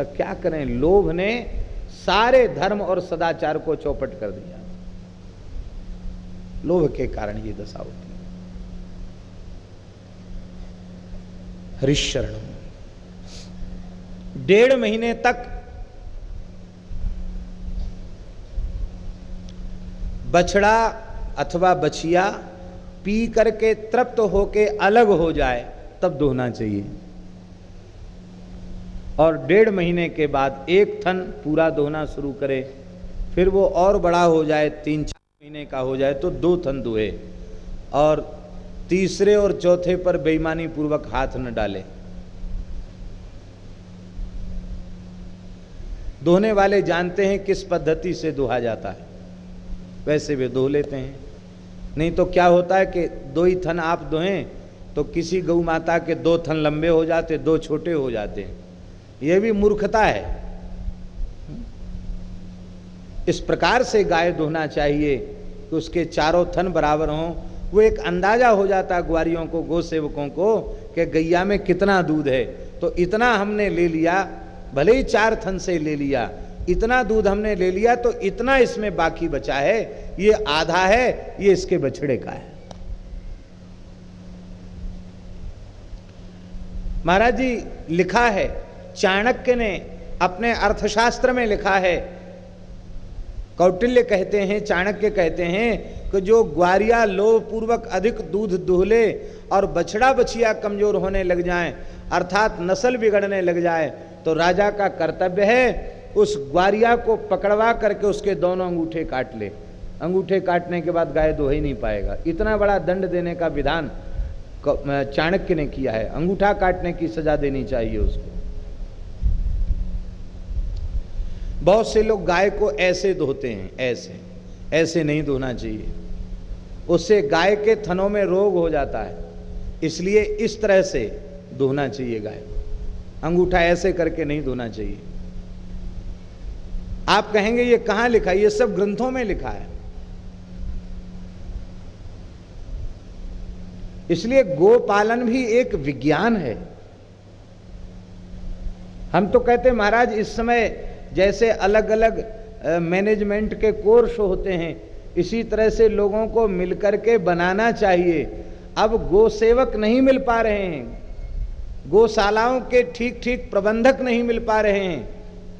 पर क्या करें? लोभ ने सारे धर्म और सदाचार को चौपट कर दिया। लोभ के कारण ये दशा होती है। हरिशरण डेढ़ महीने तक बछड़ा अथवा बछिया पी करके तृप्त होके अलग हो जाए, तब धोना चाहिए। और डेढ़ महीने के बाद एक थन पूरा धोना शुरू करे, फिर वो और बड़ा हो जाए, तीन चार महीने का हो जाए तो दो थन धोए और तीसरे और चौथे पर बेईमानी पूर्वक हाथ न डाले। दोहने वाले जानते हैं किस पद्धति से दोहा जाता है। वैसे वे दोह लेते हैं। नहीं तो क्या होता है कि दो ही थन आप दोहें तो किसी गौ माता के दो थन लंबे हो जाते, दो छोटे हो जाते हैं। यह भी मूर्खता है। इस प्रकार से गाय धोना चाहिए कि उसके चारों थन बराबर हों। वो एक अंदाज़ा हो जाता ग्वारियों को गो सेवकों को, कि गैया में कितना दूध है। तो इतना हमने ले लिया, भले ही चार थन से ले लिया। इतना दूध हमने ले लिया तो इतना इसमें बाकी बचा है। ये आधा है, ये इसके बछड़े का है। महाराज जी, लिखा है चाणक्य ने अपने अर्थशास्त्र में लिखा है। कौटिल्य कहते हैं, चाणक्य कहते हैं कि जो ग्वारिया लोभ पूर्वक अधिक दूध दुहले और बछड़ा बछिया कमज़ोर होने लग जाए, अर्थात नस्ल बिगड़ने लग जाए तो राजा का कर्तव्य है उस ग्वारिया को पकड़वा करके उसके दोनों अंगूठे काट ले। अंगूठे काटने के बाद गाय दो ही नहीं पाएगा। इतना बड़ा दंड देने का विधान चाणक्य ने किया है। अंगूठा काटने की सजा देनी चाहिए उसको। बहुत से लोग गाय को ऐसे धोते हैं, ऐसे ऐसे नहीं धोना चाहिए। उससे गाय के थनों में रोग हो जाता है, इसलिए इस तरह से धोना चाहिए गाय अंगूठा ऐसे करके नहीं धोना चाहिए। आप कहेंगे, ये कहाँ लिखा है? ये सब ग्रंथों में लिखा है। इसलिए गोपालन भी एक विज्ञान है। हम तो कहते महाराज, इस समय जैसे अलग अलग मैनेजमेंट के कोर्स होते हैं, इसी तरह से लोगों को मिलकर के बनाना चाहिए। अब गोसेवक नहीं मिल पा रहे हैं। गौशालाओं के ठीक ठीक प्रबंधक नहीं मिल पा रहे हैं।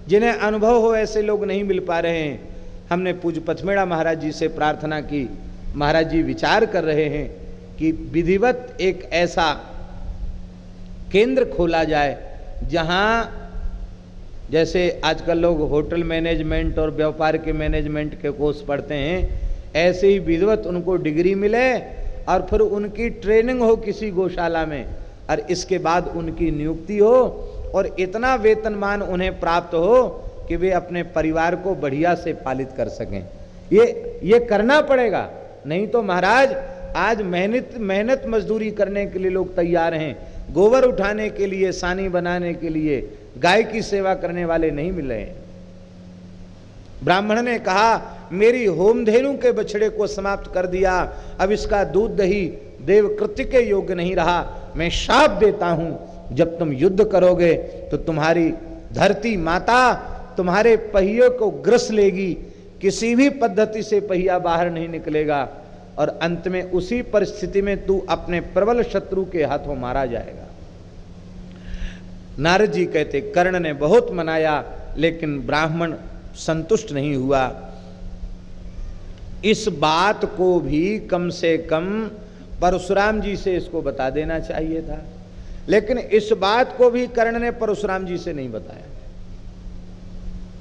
जिन्हें अनुभव हो ऐसे लोग नहीं मिल पा रहे हैं। हमने पूज पथमेड़ा महाराज जी से प्रार्थना की। महाराज जी विचार कर रहे हैं कि विधिवत एक ऐसा केंद्र खोला जाए, जहाँ जैसे आजकल लोग होटल मैनेजमेंट और व्यापार के मैनेजमेंट के कोर्स पढ़ते हैं, ऐसे ही विधिवत उनको डिग्री मिले और फिर उनकी ट्रेनिंग हो किसी गौशाला में और इसके बाद उनकी नियुक्ति हो और इतना वेतनमान उन्हें प्राप्त हो कि वे अपने परिवार को बढ़िया से पालित कर सकें। ये ये करना पड़ेगा। नहीं तो महाराज, आज मेहनत मेहनत मजदूरी करने के लिए लोग तैयार हैं। गोबर उठाने के लिए, सानी बनाने के लिए गाय की सेवा करने वाले नहीं मिल। रहे ब्राह्मण ने कहा, मेरी होमधेनु के बछड़े को समाप्त कर दिया। अब इसका दूध दही देव कृत्य के योग्य नहीं रहा। मैं शाप देता हूँ, जब तुम युद्ध करोगे तो तुम्हारी धरती माता तुम्हारे पहियों को ग्रस लेगी। किसी भी पद्धति से पहिया बाहर नहीं निकलेगा। और अंत में उसी परिस्थिति में तू अपने प्रबल शत्रु के हाथों मारा जाएगा। नारद जी कहते, कर्ण ने बहुत मनाया, लेकिन ब्राह्मण संतुष्ट नहीं हुआ। इस बात को भी कम से कम परशुराम जी से इसको बता देना चाहिए था। लेकिन इस बात को भी कर्ण ने परशुराम जी से नहीं बताया।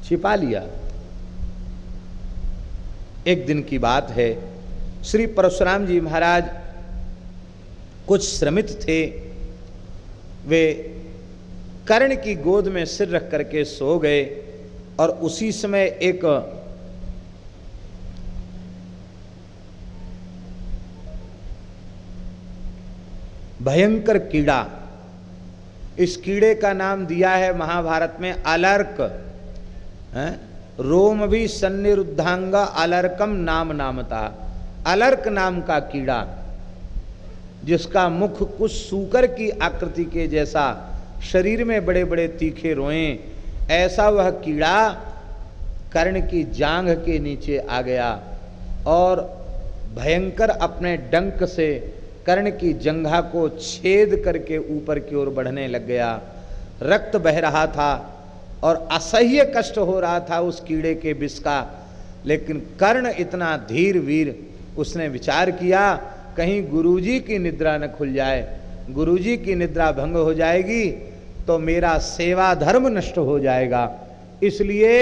छिपा लिया। एक दिन की बात है। श्री परशुराम जी महाराज कुछ श्रमित थे। वे कर्ण की गोद में सिर रख करके सो गए और उसी समय एक भयंकर कीड़ा, इस कीड़े का नाम दिया है महाभारत में अलर्क, है? रोम भी सन्निरुद्धांग अलर्कम नाम नामता, अलर्क नाम का कीड़ा, जिसका मुख कुछ सूकर की आकृति के जैसा शरीर में बड़े बड़े तीखे रोए। ऐसा वह कीड़ा कर्ण की जांघ के नीचे आ गया और भयंकर अपने डंक से कर्ण की जंघा को छेद करके ऊपर की ओर बढ़ने लग गया। रक्त बह रहा था और असह्य कष्ट हो रहा था उस कीड़े के विष का। लेकिन कर्ण इतना धीर वीर, उसने विचार किया, कहीं गुरुजी की निद्रा न खुल जाए। गुरुजी की निद्रा भंग हो जाएगी तो मेरा सेवा धर्म नष्ट हो जाएगा। इसलिए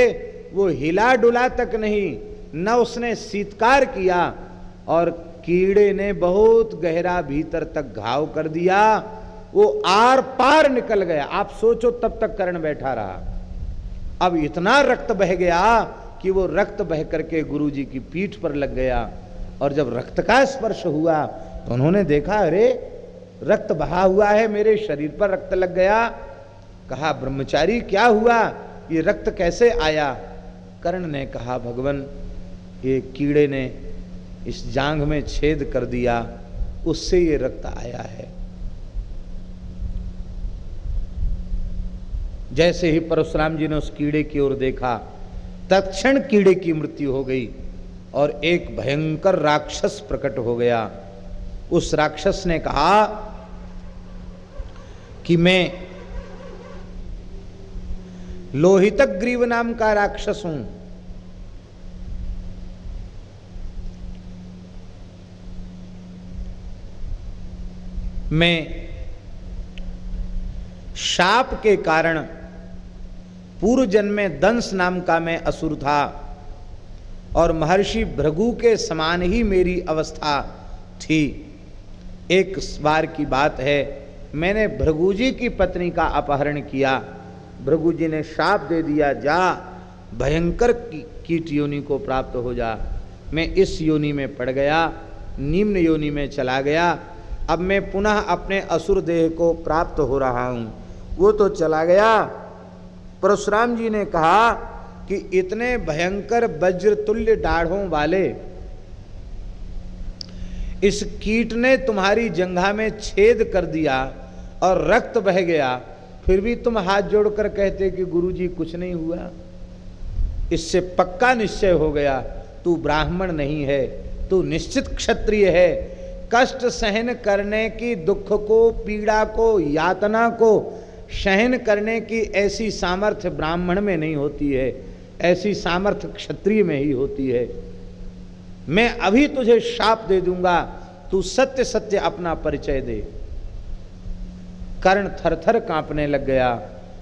वो हिला डुला तक नहीं, न उसने शीतकार किया और कीड़े ने बहुत गहरा भीतर तक घाव कर दिया, वो आर पार निकल गया। आप सोचो तब तक करण बैठा रहा। अब इतना रक्त बह गया कि वो रक्त बह करके गुरु जी की पीठ पर लग गया और जब रक्त का स्पर्श हुआ तो उन्होंने देखा, अरे रक्त बहा हुआ है, मेरे शरीर पर रक्त लग गया। कहा, ब्रह्मचारी, क्या हुआ? ये रक्त कैसे आया? कर्ण ने कहा, भगवान, ये कीड़े ने इस जांग में छेद कर दिया, उससे ये रक्त आया है। जैसे ही परशुराम जी ने उस कीड़े की ओर देखा, तत्क्षण कीड़े की मृत्यु हो गई और एक भयंकर राक्षस प्रकट हो गया। उस राक्षस ने कहा कि मैं लोहित ग्रीव नाम का राक्षस हूँ। मैं शाप के कारण पूर्व जन्म में दंस नाम का मैं असुर था और महर्षि भृगु के समान ही मेरी अवस्था थी। एक बार की बात है मैंने भृगु जी की पत्नी का अपहरण किया। भृगु जी ने शाप दे दिया, जा, भयंकर कीट योनि को प्राप्त हो जा। मैं इस योनि में पड़ गया, निम्न योनि में चला गया। अब मैं पुनः अपने असुर देह को प्राप्त हो रहा हूँ। वो तो चला गया। परशुराम जी ने कहा कि इतने भयंकर वज्र तुल्य डाढ़ों वाले इस कीट ने तुम्हारी जंघा में छेद कर दिया और रक्त बह गया। फिर भी तुम हाथ जोड़कर कहते कि गुरुजी, कुछ नहीं हुआ। इससे पक्का निश्चय हो गया, तू ब्राह्मण नहीं है, तू निश्चित क्षत्रिय है। कष्ट सहन करने की, दुख को, पीड़ा को, यातना को सहन करने की ऐसी सामर्थ्य ब्राह्मण में नहीं होती है, ऐसी सामर्थ्य क्षत्रिय में ही होती है। मैं अभी तुझे शाप दे दूँगा, तू सत्य सत्य अपना परिचय दे। कर्ण थर थर कांपने लग गया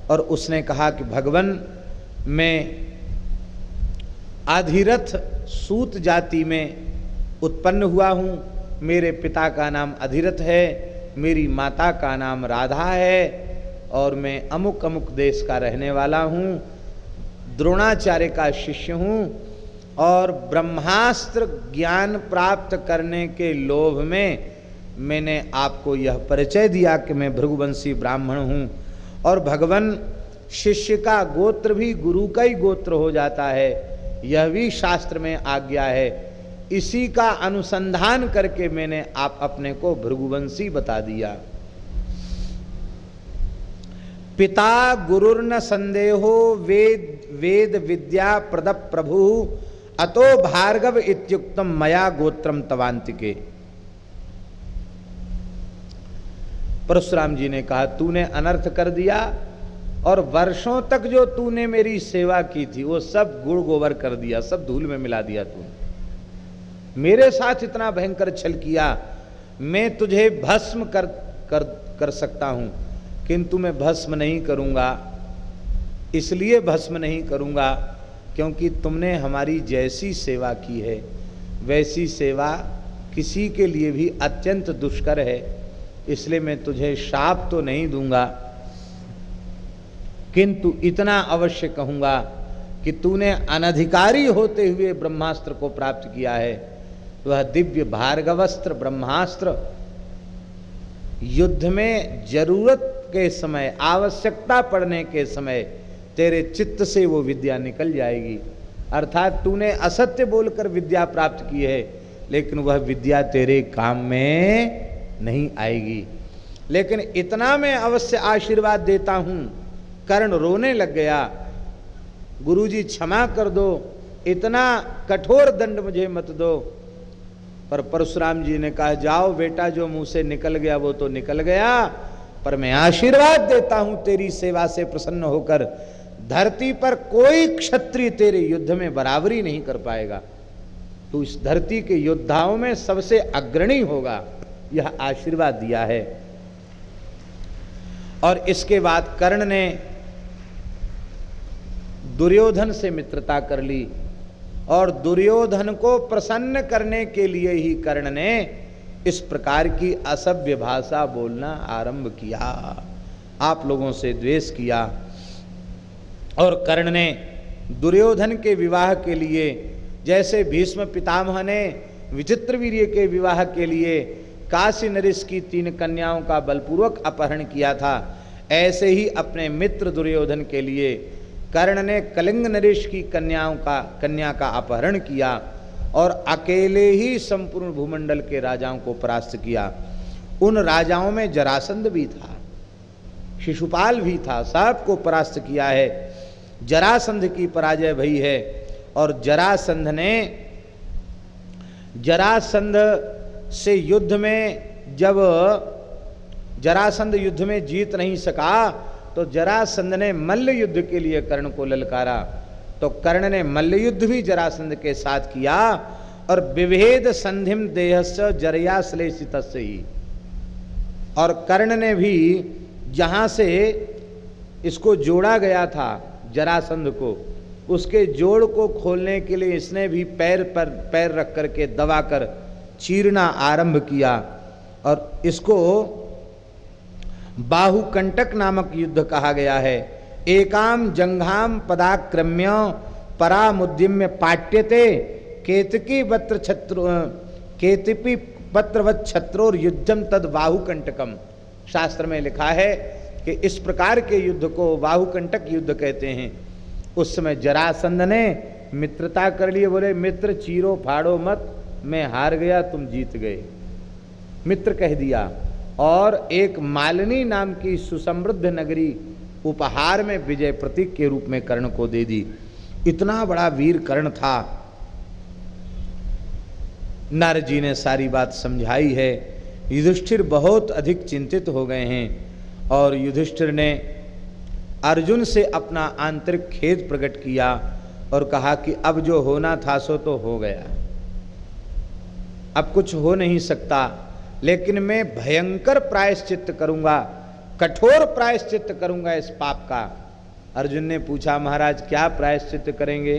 और उसने कहा कि भगवान, मैं अधिरथ सूत जाति में उत्पन्न हुआ हूँ। मेरे पिता का नाम अधिरथ है, मेरी माता का नाम राधा है और मैं अमुक अमुक देश का रहने वाला हूँ, द्रोणाचार्य का शिष्य हूँ। और ब्रह्मास्त्र ज्ञान प्राप्त करने के लोभ में मैंने आपको यह परिचय दिया कि मैं भृगुवंशी ब्राह्मण हूँ। और भगवान शिष्य का गोत्र भी गुरु का ही गोत्र हो जाता है। यह भी शास्त्र में आज्ञा है। इसी का अनुसंधान करके मैंने आप अपने को भृगुवंशी बता दिया। पिता गुरुर्न संदेहो वेद वेद विद्या प्रद प्रभु अतो भार्गव इत्युक्तम मया गोत्रम तवांतिके परशुराम जी ने कहा, तूने अनर्थ कर दिया और वर्षों तक जो तूने मेरी सेवा की थी, वो सब गुड़ गोबर कर दिया, सब धूल में मिला दिया तूने। मेरे साथ इतना भयंकर छल किया, मैं तुझे भस्म कर कर कर सकता हूँ, किंतु मैं भस्म नहीं करूँगा, इसलिए भस्म नहीं करूँगा क्योंकि तुमने हमारी जैसी सेवा की है, वैसी सेवा किसी के लिए भी अत्यंत दुष्कर है। इसलिए मैं तुझे शाप तो नहीं दूँगा, किंतु इतना अवश्य कहूँगा कि तूने अनधिकारी होते हुए ब्रह्मास्त्र को प्राप्त किया है। वह दिव्य भार्गवस्त्र ब्रह्मास्त्र युद्ध में ज़रूरत के समय, आवश्यकता पड़ने के समय तेरे चित्त से वो विद्या निकल जाएगी। अर्थात तूने असत्य बोलकर विद्या प्राप्त की है, लेकिन वह विद्या तेरे काम में नहीं आएगी। लेकिन इतना मैं अवश्य आशीर्वाद देता हूँ। कर्ण रोने लग गया। गुरुजी क्षमा कर दो। इतना कठोर दंड मुझे मत दो। पर परशुराम जी ने कहा, जाओ बेटा, जो मुँह से निकल गया वो तो निकल गया। पर मैं आशीर्वाद देता हूँ तेरी सेवा से प्रसन्न होकर। धरती पर कोई क्षत्रिय तेरे युद्ध में बराबरी नहीं कर पाएगा। तू इस धरती के योद्धाओं में सबसे अग्रणी होगा। यह आशीर्वाद दिया है। और इसके बाद कर्ण ने दुर्योधन से मित्रता कर ली और दुर्योधन को प्रसन्न करने के लिए ही कर्ण ने इस प्रकार की असभ्य भाषा बोलना आरंभ किया। आप लोगों से द्वेष किया। और कर्ण ने दुर्योधन के विवाह के लिए, जैसे भीष्म पितामह ने विचित्र वीर्य के विवाह के लिए काशी नरिश की तीन कन्याओं का बलपूर्वक अपहरण किया था, ऐसे ही अपने मित्र दुर्योधन के लिए कर्ण ने कलिंग नरेश की कन्याओं का, कन्या का अपहरण किया और अकेले ही संपूर्ण भूमंडल के राजाओं को परास्त किया। उन राजाओं में जरासंध भी था, शिशुपाल भी था, सबको परास्त किया है। जरासंध की पराजय भई है। और जरासंध ने, जरासंध से युद्ध में जब जरासंध युद्ध में जीत नहीं सका तो जरासंध ने मल्ल युद्ध के लिए कर्ण को ललकारा। तो कर्ण ने मल्ल युद्ध भी जरासंध के साथ किया, और विभेद संधिम देहस्य जरयाश्लेषित ही। और कर्ण ने भी जहाँ से इसको जोड़ा गया था जरासंध को, उसके जोड़ को खोलने के लिए इसने भी पैर पर, पैर रख करके दबाकर चीरना आरंभ किया। और इसको बाहुकंटक नामक युद्ध कहा गया है। एकाम जंघाम पदाक्रम्य परामुद्यम्य पाट्यते केतकी पत्र छत्र केतपी पत्रवत छत्रोर युद्धम तद बाहुकंटकम। शास्त्र में लिखा है कि इस प्रकार के युद्ध को बाहुकंटक युद्ध कहते हैं। उस समय जरासंध ने मित्रता कर लिए बोले, मित्र, चीरो फाड़ो मत, मैं हार गया, तुम जीत गए। मित्र कह दिया, और एक मालिनी नाम की सुसमृद्ध नगरी उपहार में विजय प्रतीक के रूप में कर्ण को दे दी। इतना बड़ा वीर कर्ण था। नर जी ने सारी बात समझाई है। युधिष्ठिर बहुत अधिक चिंतित हो गए हैं। और युधिष्ठिर ने अर्जुन से अपना आंतरिक खेद प्रकट किया और कहा कि अब जो होना था सो तो हो गया। अब कुछ हो नहीं सकता, लेकिन मैं भयंकर प्रायश्चित करूँगा, कठोर प्रायश्चित करूँगा इस पाप का। अर्जुन ने पूछा, महाराज, क्या प्रायश्चित करेंगे?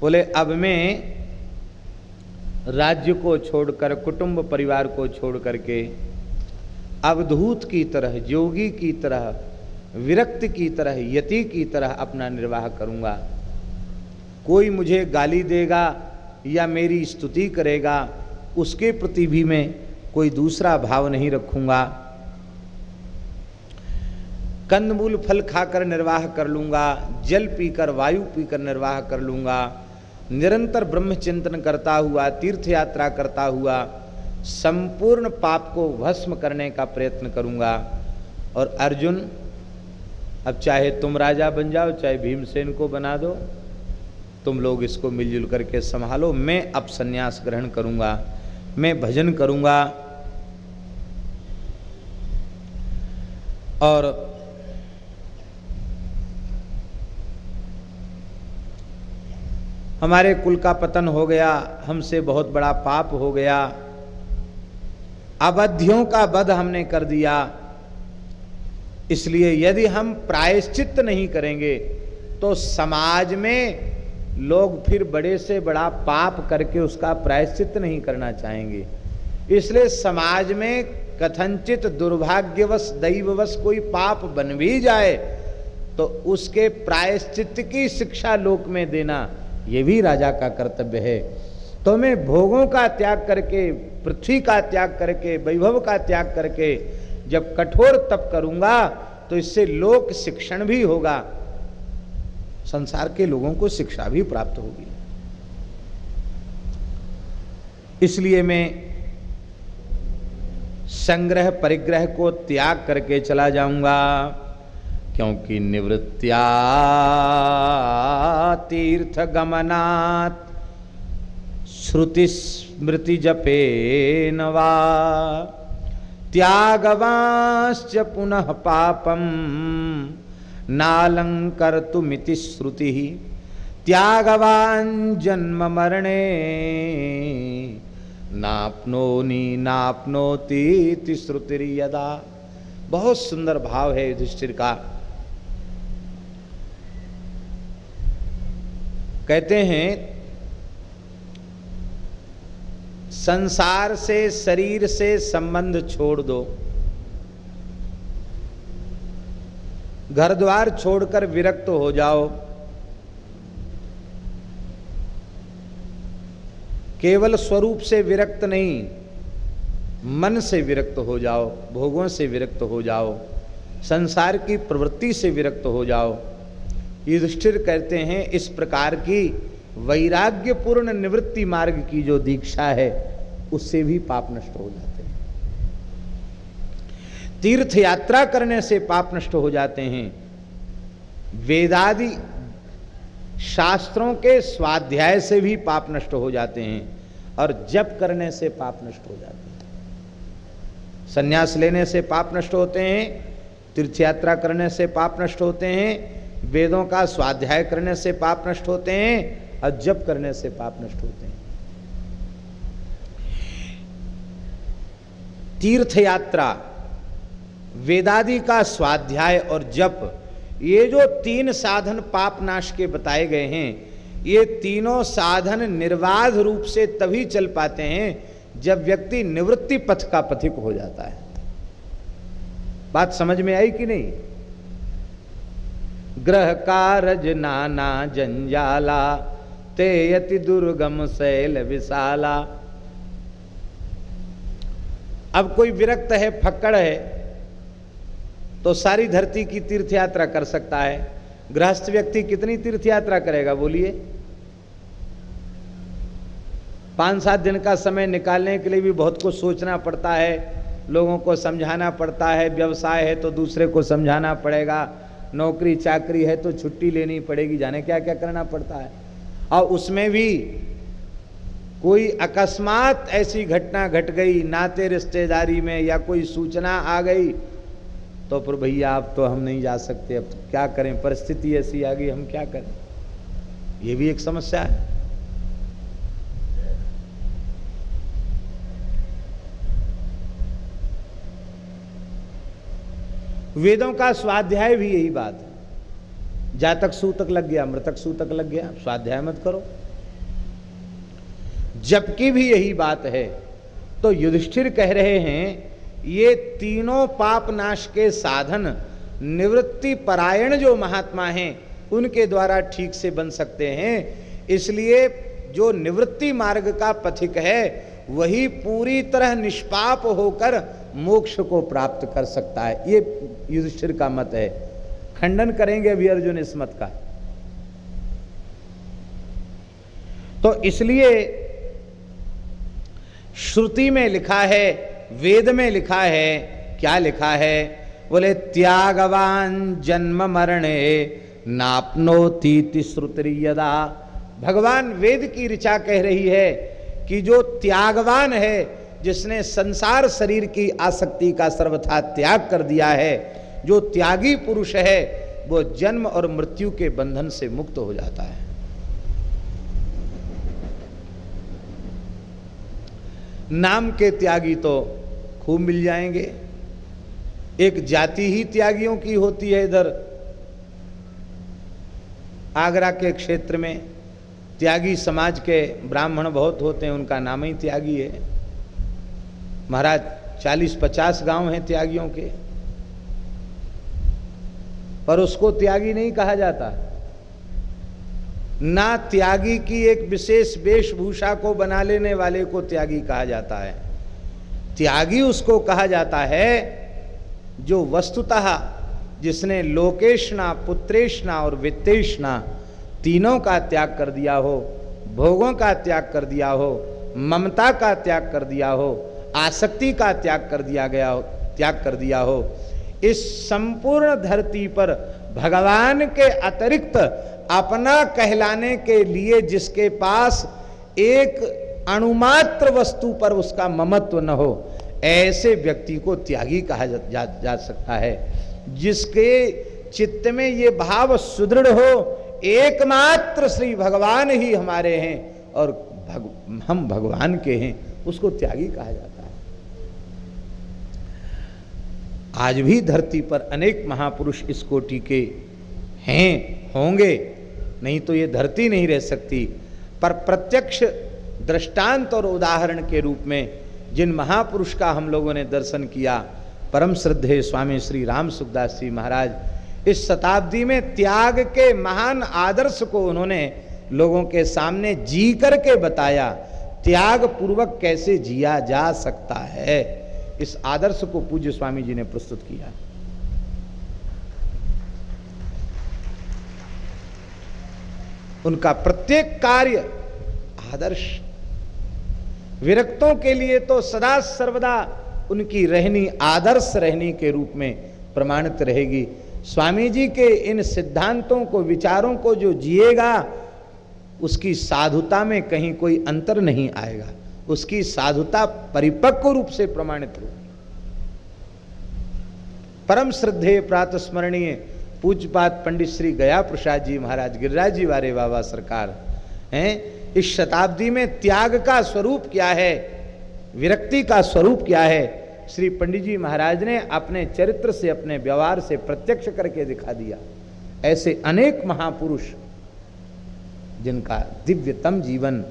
बोले, अब मैं राज्य को छोड़कर, कुटुंब परिवार को छोड़ करके अवधूत की तरह, योगी की तरह, विरक्त की तरह, यति की तरह अपना निर्वाह करूँगा। कोई मुझे गाली देगा या मेरी स्तुति करेगा, उसके प्रति भी मैं कोई दूसरा भाव नहीं रखूँगा। कंदमूल फल खाकर निर्वाह कर लूँगा, जल पीकर, वायु पीकर निर्वाह कर लूँगा। निरंतर ब्रह्म चिंतन करता हुआ तीर्थ यात्रा करता हुआ संपूर्ण पाप को भस्म करने का प्रयत्न करूँगा। और अर्जुन, अब चाहे तुम राजा बन जाओ, चाहे भीमसेन को बना दो, तुम लोग इसको मिलजुल करके संभालो। मैं अब संन्यास ग्रहण करूँगा, मैं भजन करूँगा। और हमारे कुल का पतन हो गया, हमसे बहुत बड़ा पाप हो गया। अवधियों का वध हमने कर दिया। इसलिए यदि हम प्रायश्चित नहीं करेंगे तो समाज में लोग फिर बड़े से बड़ा पाप करके उसका प्रायश्चित नहीं करना चाहेंगे। इसलिए समाज में कथनचित दुर्भाग्यवश, दैववश कोई पाप बन भी जाए तो उसके प्रायश्चित की शिक्षा लोक में देना, ये भी राजा का कर्तव्य है। तो मैं भोगों का त्याग करके पृथ्वी का त्याग करके, वैभव का त्याग करके जब कठोर तप करूँगा तो इससे लोक शिक्षण भी होगा। संसार के लोगों को शिक्षा भी प्राप्त होगी। इसलिए मैं संग्रह परिग्रह को त्याग करके चला जाऊँगा, क्योंकि निवृत्त्या तीर्थ गमनात् श्रुति स्मृति जपे नवा त्यागवाश्च पुनः पापम नालंकर तुमिति श्रुति। त्यागवान जन्म मरणे, नापनोनी नापनोती श्रुति यदा बहुत सुंदर भाव है युधिष्ठिर का। कहते हैं संसार से शरीर से संबंध छोड़ दो। घर द्वार छोड़कर विरक्त हो जाओ। केवल स्वरूप से विरक्त नहीं, मन से विरक्त हो जाओ, भोगों से विरक्त हो जाओ, संसार की प्रवृत्ति से विरक्त हो जाओ। युधिष्ठिर कहते हैं, इस प्रकार की वैराग्यपूर्ण निवृत्ति मार्ग की जो दीक्षा है, उससे भी पाप नष्ट हो जाते हैं। तीर्थ यात्रा करने से पाप नष्ट हो जाते हैं। वेदादि शास्त्रों के स्वाध्याय से भी पाप नष्ट हो जाते हैं और जप करने से पाप नष्ट हो जाते हैं। संन्यास लेने से पाप नष्ट होते हैं तीर्थ यात्रा करने से पाप नष्ट होते हैं, वेदों का स्वाध्याय करने से पाप नष्ट होते हैं और जप करने से पाप नष्ट होते हैं। तीर्थ यात्रा वेदादि का स्वाध्याय और जप, ये जो तीन साधन पाप नाश के बताए गए हैं, ये तीनों साधन निर्वाध रूप से तभी चल पाते हैं जब व्यक्ति निवृत्ति पथ का पथिक हो जाता है। बात समझ में आई कि नहीं? ग्रह कारज नाना जंजाला ते यति दुर्गम शैल विशाला। अब कोई विरक्त है, फक्कड़ है तो सारी धरती की तीर्थ यात्रा कर सकता है। गृहस्थ व्यक्ति कितनी तीर्थ यात्रा करेगा, बोलिए? पाँच सात दिन का समय निकालने के लिए भी बहुत कुछ सोचना पड़ता है, लोगों को समझाना पड़ता है, व्यवसाय है तो दूसरे को समझाना पड़ेगा नौकरी चाकरी है तो छुट्टी लेनी पड़ेगी, जाने क्या क्या करना पड़ता है। और उसमें भी कोई अकस्मात ऐसी घटना घट गई, नाते रिश्तेदारी में या कोई सूचना आ गई तो फिर भैया आप तो हम नहीं जा सकते, अब क्या करें? परिस्थिति ऐसी आ गई, हम क्या करें? ये भी एक समस्या है। वेदों का स्वाध्याय भी यही बात है। जातक सूतक लग गया, मृतक सूतक लग गया स्वाध्याय मत करो। जबकि भी यही बात है तो युधिष्ठिर कह रहे हैं, ये तीनों पाप नाश के साधन, निवृत्ति परायण जो महात्मा हैं, उनके द्वारा ठीक से बन सकते हैं। इसलिए जो निवृत्ति मार्ग का पथिक है, वही पूरी तरह निष्पाप होकर मोक्ष को प्राप्त कर सकता है। ये युधिष्ठिर का मत है। खंडन करेंगे अभी अर्जुन इस मत का। तो इसलिए श्रुति में लिखा है, वेद में लिखा है, क्या लिखा है? बोले, त्यागवान जन्म मरणे नापनोती श्रुति यदा। भगवान वेद की ऋचा कह रही है कि जो त्यागवान है, जिसने संसार शरीर की आसक्ति का सर्वथा त्याग कर दिया है जो त्यागी पुरुष है, वो जन्म और मृत्यु के बंधन से मुक्त हो जाता है। नाम के त्यागी तो खूब मिल जाएँगे। एक जाति ही त्यागियों की होती है इधर। आगरा के क्षेत्र में त्यागी समाज के ब्राह्मण बहुत होते हैं, उनका नाम ही त्यागी है। महाराज, चालीस पचास गाँव हैं त्यागियों के। पर उसको त्यागी नहीं कहा जाता। ना त्यागी की एक विशेष वेशभूषा को बना लेने वाले को त्यागी कहा जाता है। त्यागी उसको कहा जाता है जो वस्तुतः जिसने लोकेशना, पुत्रेशना और वित्तेषणा तीनों का त्याग कर दिया हो, भोगों का त्याग कर दिया हो, ममता का त्याग कर दिया हो, आसक्ति का त्याग कर दिया गया हो, त्याग कर दिया हो इस संपूर्ण धरती पर भगवान के अतिरिक्त अपना कहलाने के लिए जिसके पास एक अणुमात्र वस्तु पर उसका ममत्व न हो ऐसे व्यक्ति को त्यागी कहा जा, जा, जा सकता है जिसके चित्त में ये भाव सुदृढ़ हो एकमात्र श्री भगवान ही हमारे हैं और भग, हम भगवान के हैं उसको त्यागी कहा जाता है। आज भी धरती पर अनेक महापुरुष इस कोटि के हैं, होंगे। नहीं तो ये धरती नहीं रह सकती। पर प्रत्यक्ष दृष्टांत और उदाहरण के रूप में जिन महापुरुष का हम लोगों ने दर्शन किया, परम श्रद्धे स्वामी श्री राम सुखदास जी महाराज, इस शताब्दी में त्याग के महान आदर्श को उन्होंने लोगों के सामने जी करके बताया त्याग पूर्वक कैसे जिया जा सकता है? इस आदर्श को पूज्य स्वामी जी ने प्रस्तुत किया। उनका प्रत्येक कार्य आदर्श। विरक्तों के लिए तो सदा सर्वदा उनकी रहनी, आदर्श रहनी के रूप में प्रमाणित रहेगी। स्वामी जी के इन सिद्धांतों को, विचारों को जो जिएगा, उसकी साधुता में कहीं कोई अंतर नहीं आएगा। उसकी साधुता परिपक्व रूप से प्रमाणित हो। परम श्रद्धेय प्रात स्मरणीय पूज्यपात पंडित श्री गया प्रसाद जी महाराज, गिरिराज जी वारे बाबा सरकार, हैं, इस शताब्दी में त्याग का स्वरूप क्या है, विरक्ति का स्वरूप क्या है, श्री पंडित जी महाराज ने अपने चरित्र से, अपने व्यवहार से प्रत्यक्ष करके दिखा दिया। ऐसे अनेक महापुरुष, जिनका दिव्यतम जीवन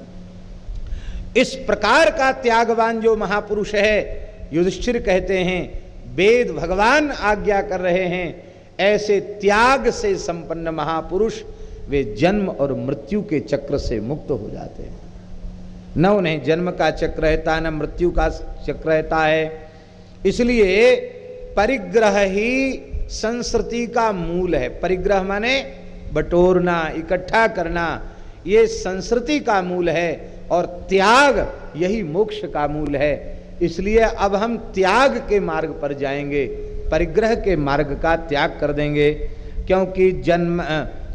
इस प्रकार का त्यागवान जो महापुरुष है, युधिष्ठिर कहते हैं, वेद भगवान आज्ञा कर रहे हैं, ऐसे त्याग से संपन्न महापुरुष, वे जन्म और मृत्यु के चक्र से मुक्त हो जाते हैं। न उन्हें जन्म का चक्र रहता, न मृत्यु का चक्र रहता है। इसलिए परिग्रह ही संस्कृति का मूल है। परिग्रह माने बटोरना, इकट्ठा करना, ये संस्कृति का मूल है। और त्याग यही मोक्ष का मूल है। इसलिए अब हम त्याग के मार्ग पर जाएँगे, परिग्रह के मार्ग का त्याग कर देंगे, क्योंकि जन्म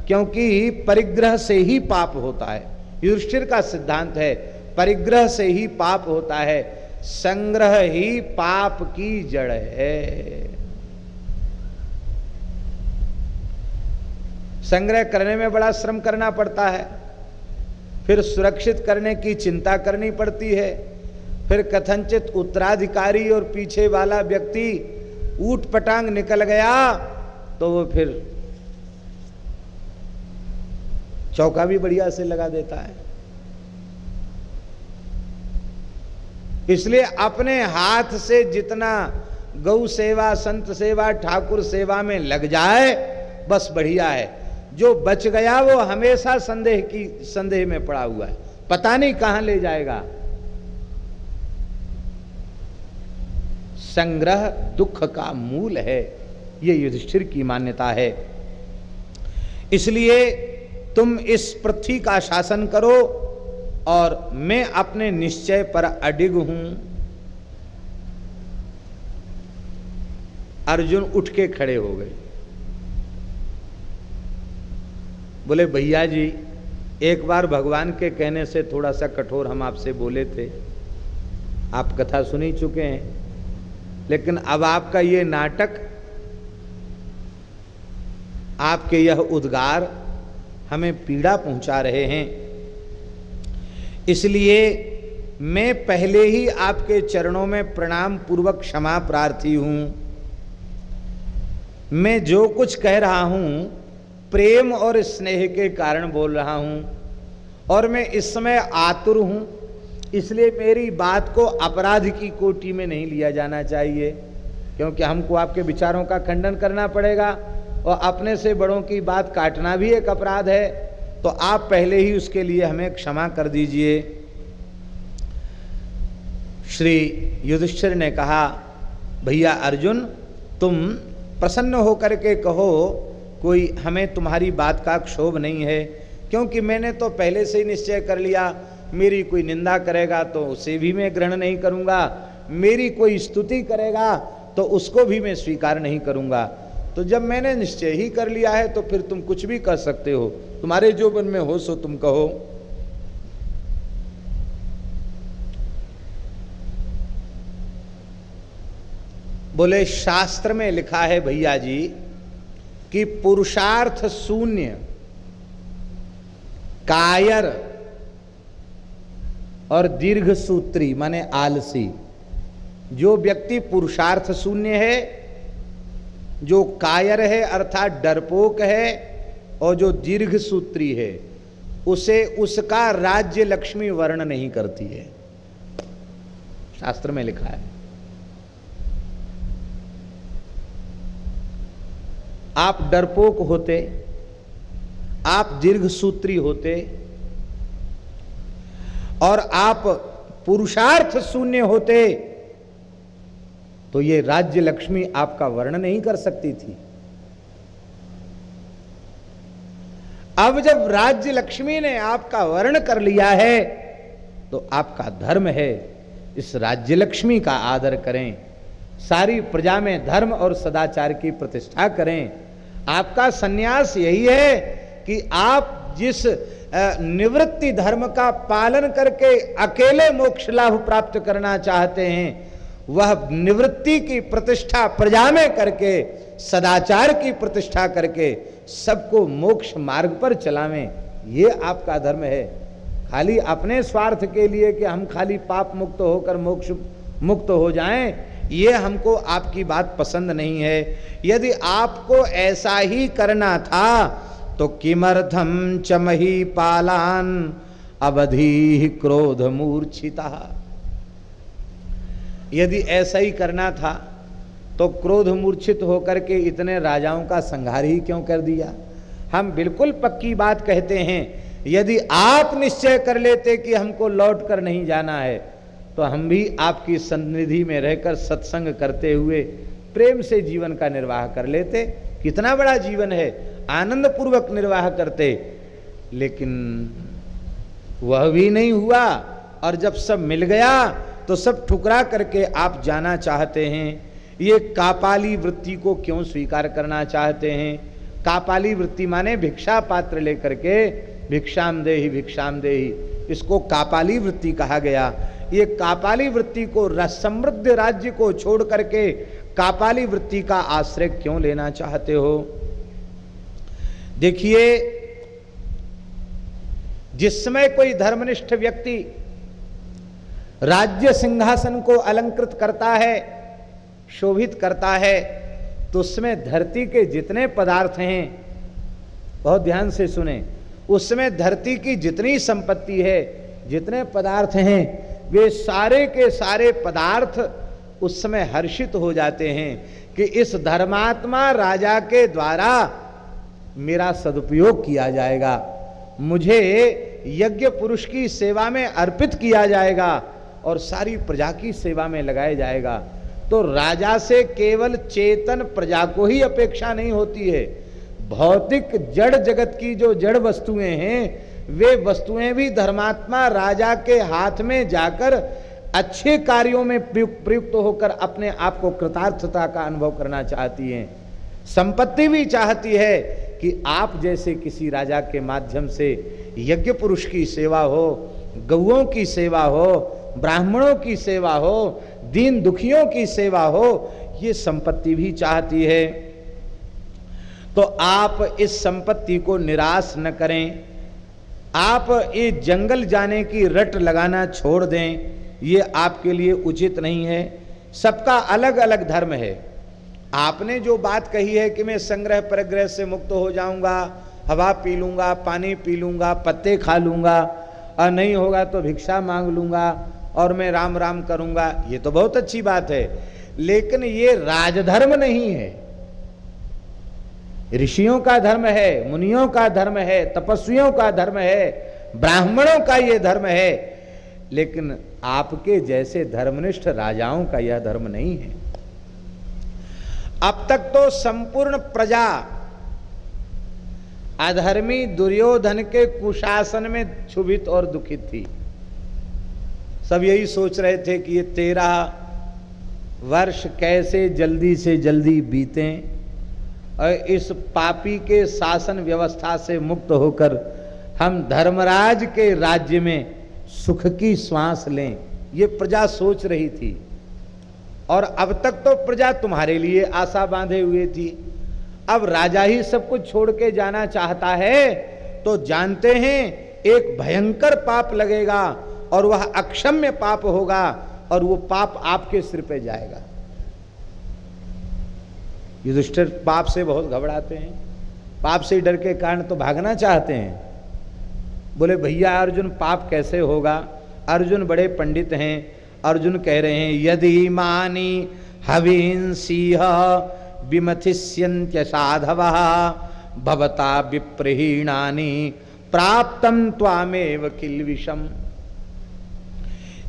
क्योंकि परिग्रह से ही पाप होता है। युधिष्ठिर का सिद्धांत है, परिग्रह से ही पाप होता है, संग्रह ही पाप की जड़ है। संग्रह करने में बड़ा श्रम करना पड़ता है। फिर सुरक्षित करने की चिंता करनी पड़ती है। फिर कथनचित उत्तराधिकारी और पीछे वाला व्यक्ति ऊट पटांग निकल गया तो वो फिर चौका भी बढ़िया से लगा देता है। इसलिए अपने हाथ से जितना गौ सेवा, संत सेवा, ठाकुर सेवा में लग जाए, बस बढ़िया है। जो बच गया वो हमेशा संदेह की, संदेह में पड़ा हुआ है। पता नहीं कहाँ ले जाएगा। संग्रह दुख का मूल है। ये युधिष्ठिर की मान्यता है। इसलिए तुम इस पृथ्वी का शासन करो और मैं अपने निश्चय पर अडिग हूँ। अर्जुन उठ के खड़े हो गए। बोले, भैया जी, एक बार भगवान के कहने से थोड़ा सा कठोर हम आपसे बोले थे। आप कथा सुनी चुके हैं। लेकिन अब आपका ये नाटक, आपके यह उद्गार हमें पीड़ा पहुँचा रहे हैं। इसलिए मैं पहले ही आपके चरणों में प्रणाम पूर्वक क्षमा प्रार्थी हूँ। मैं जो कुछ कह रहा हूँ प्रेम और स्नेह के कारण बोल रहा हूँ और मैं इस समय आतुर हूँ, इसलिए मेरी बात को अपराध की कोटि में नहीं लिया जाना चाहिए, क्योंकि हमको आपके विचारों का खंडन करना पड़ेगा और अपने से बड़ों की बात काटना भी एक अपराध है तो आप पहले ही उसके लिए हमें क्षमा कर दीजिए। श्री युधिष्ठिर ने कहा, भैया अर्जुन, तुम प्रसन्न होकर के कहो कोई हमें तुम्हारी बात का क्षोभ नहीं है, क्योंकि मैंने तो पहले से ही निश्चय कर लिया, मेरी कोई निंदा करेगा तो उसे भी मैं ग्रहण नहीं करूँगा, मेरी कोई स्तुति करेगा तो उसको भी मैं स्वीकार नहीं करूँगा। तो जब मैंने निश्चय ही कर लिया है तो फिर तुम कुछ भी कर सकते हो। तुम्हारे जो मन में हो सो तुम कहो। बोले, शास्त्र में लिखा है भैया जी कि पुरुषार्थ शून्य, कायर और दीर्घ सूत्री माने आलसी। जो व्यक्ति पुरुषार्थ शून्य है, जो कायर है, अर्थात डरपोक है, और जो दीर्घ सूत्री है, उसे उसका राज्य लक्ष्मी वर्ण नहीं करती है। शास्त्र में लिखा है। आप डरपोक होते, आप दीर्घ सूत्री होते, और आप पुरुषार्थ शून्य होते तो ये राज्य लक्ष्मी आपका वर्ण नहीं कर सकती थी। अब जब राज्य लक्ष्मी ने आपका वर्ण कर लिया है तो आपका धर्म है, इस राज्य लक्ष्मी का आदर करें। सारी प्रजा में धर्म और सदाचार की प्रतिष्ठा करें। आपका सन्यास यही है कि आप जिस निवृत्ति धर्म का पालन करके अकेले मोक्ष लाभ प्राप्त करना चाहते हैं, वह निवृत्ति की प्रतिष्ठा प्रजा में करके, सदाचार की प्रतिष्ठा करके सबको मोक्ष मार्ग पर चलावें। ये आपका धर्म है। खाली अपने स्वार्थ के लिए कि हम खाली पाप मुक्त होकर मोक्ष मुक्त हो जाएँ ये हमको आपकी बात पसंद नहीं है। यदि आपको ऐसा ही करना था तो किमर्थम चमही पालान? अवधि क्रोध मूर्छिता। यदि ऐसा ही करना था तो क्रोध मूर्छित होकर के इतने राजाओं का संहार ही क्यों कर दिया? हम बिल्कुल पक्की बात कहते हैं, यदि आप निश्चय कर लेते कि हमको लौट कर नहीं जाना है तो हम भी आपकी सन्निधि में रहकर सत्संग करते हुए प्रेम से जीवन का निर्वाह कर लेते। कितना बड़ा जीवन है आनंद पूर्वक निर्वाह करते। लेकिन वह भी नहीं हुआ, और जब सब मिल गया तो सब ठुकरा करके आप जाना चाहते हैं। ये कापाली वृत्ति को क्यों स्वीकार करना चाहते हैं? कापाली वृत्ति माने भिक्षा पात्र लेकर के भिक्षाम दे ही भिक्षाम दे ही इसको कापाली वृत्ति कहा गया। ये कापाली वृत्ति को समृद्ध राज्य को छोड़ करके कापाली वृत्ति का आश्रय क्यों लेना चाहते हो? देखिए, जिस समय कोई धर्मनिष्ठ व्यक्ति राज्य सिंहासन को अलंकृत करता है, शोभित करता है तो उसमें धरती के जितने पदार्थ हैं, बहुत ध्यान से सुने। उसमें धरती की जितनी संपत्ति है, जितने पदार्थ हैं, वे सारे के सारे पदार्थ उस समय हर्षित हो जाते हैं कि इस धर्मात्मा राजा के द्वारा मेरा सदुपयोग किया जाएगा। मुझे यज्ञ पुरुष की सेवा में अर्पित किया जाएगा और सारी प्रजा की सेवा में लगाया जाएगा। तो राजा से केवल चेतन प्रजा को ही अपेक्षा नहीं होती है। भौतिक जड़ जगत की जो जड़ वस्तुएँ हैं, वे वस्तुएँ भी धर्मात्मा राजा के हाथ में जाकर अच्छे कार्यों में प्रयुक्त होकर अपने आप को कृतार्थता का अनुभव करना चाहती हैं। संपत्ति भी चाहती है कि आप जैसे किसी राजा के माध्यम से यज्ञ पुरुष की सेवा हो गौओं की सेवा हो, ब्राह्मणों की सेवा हो, दीन दुखियों की सेवा हो, ये संपत्ति भी चाहती है। तो आप इस संपत्ति को निराश न करें। आप ये जंगल जाने की रट लगाना छोड़ दें, ये आपके लिए उचित नहीं है। सबका अलग अलग धर्म है। आपने जो बात कही है कि मैं संग्रह परग्रह से मुक्त हो जाऊँगा, हवा पी लूँगा, पानी पी लूँगा, पत्ते खा लूँगा और नहीं होगा तो भिक्षा मांग लूँगा और मैं राम राम करूँगा, ये तो बहुत अच्छी बात है। लेकिन ये राजधर्म नहीं है। ऋषियों का धर्म है, मुनियों का धर्म है, तपस्वियों का धर्म है, ब्राह्मणों का ये धर्म है। लेकिन आपके जैसे धर्मनिष्ठ राजाओं का यह धर्म नहीं है। अब तक तो संपूर्ण प्रजा अधर्मी दुर्योधन के कुशासन में क्षुभित और दुखित थी। सब यही सोच रहे थे कि ये तेरह वर्ष कैसे जल्दी से जल्दी बीते। इस पापी के शासन व्यवस्था से मुक्त होकर हम धर्मराज के राज्य में सुख की श्वास लें। ये प्रजा सोच रही थी। और अब तक तो प्रजा तुम्हारे लिए आशा बांधे हुए थी। अब राजा ही सब कुछ छोड़ के जाना चाहता है तो जानते हैं एक भयंकर पाप लगेगा और वह अक्षम्य पाप होगा और वो पाप आपके सिर पे जाएगा। युधिष्ठिर पाप से बहुत घबराते हैं। पाप से डर के कारण तो भागना चाहते हैं। बोले, भैया, अर्जुन पाप कैसे होगा? अर्जुन बड़े पंडित हैं। अर्जुन कह रहे हैं, यदि मानी हवीन सिंह विमथिष्यंत्य साधव, भवता विप्रहीणानी प्राप्तम त्वामेव किल विषम।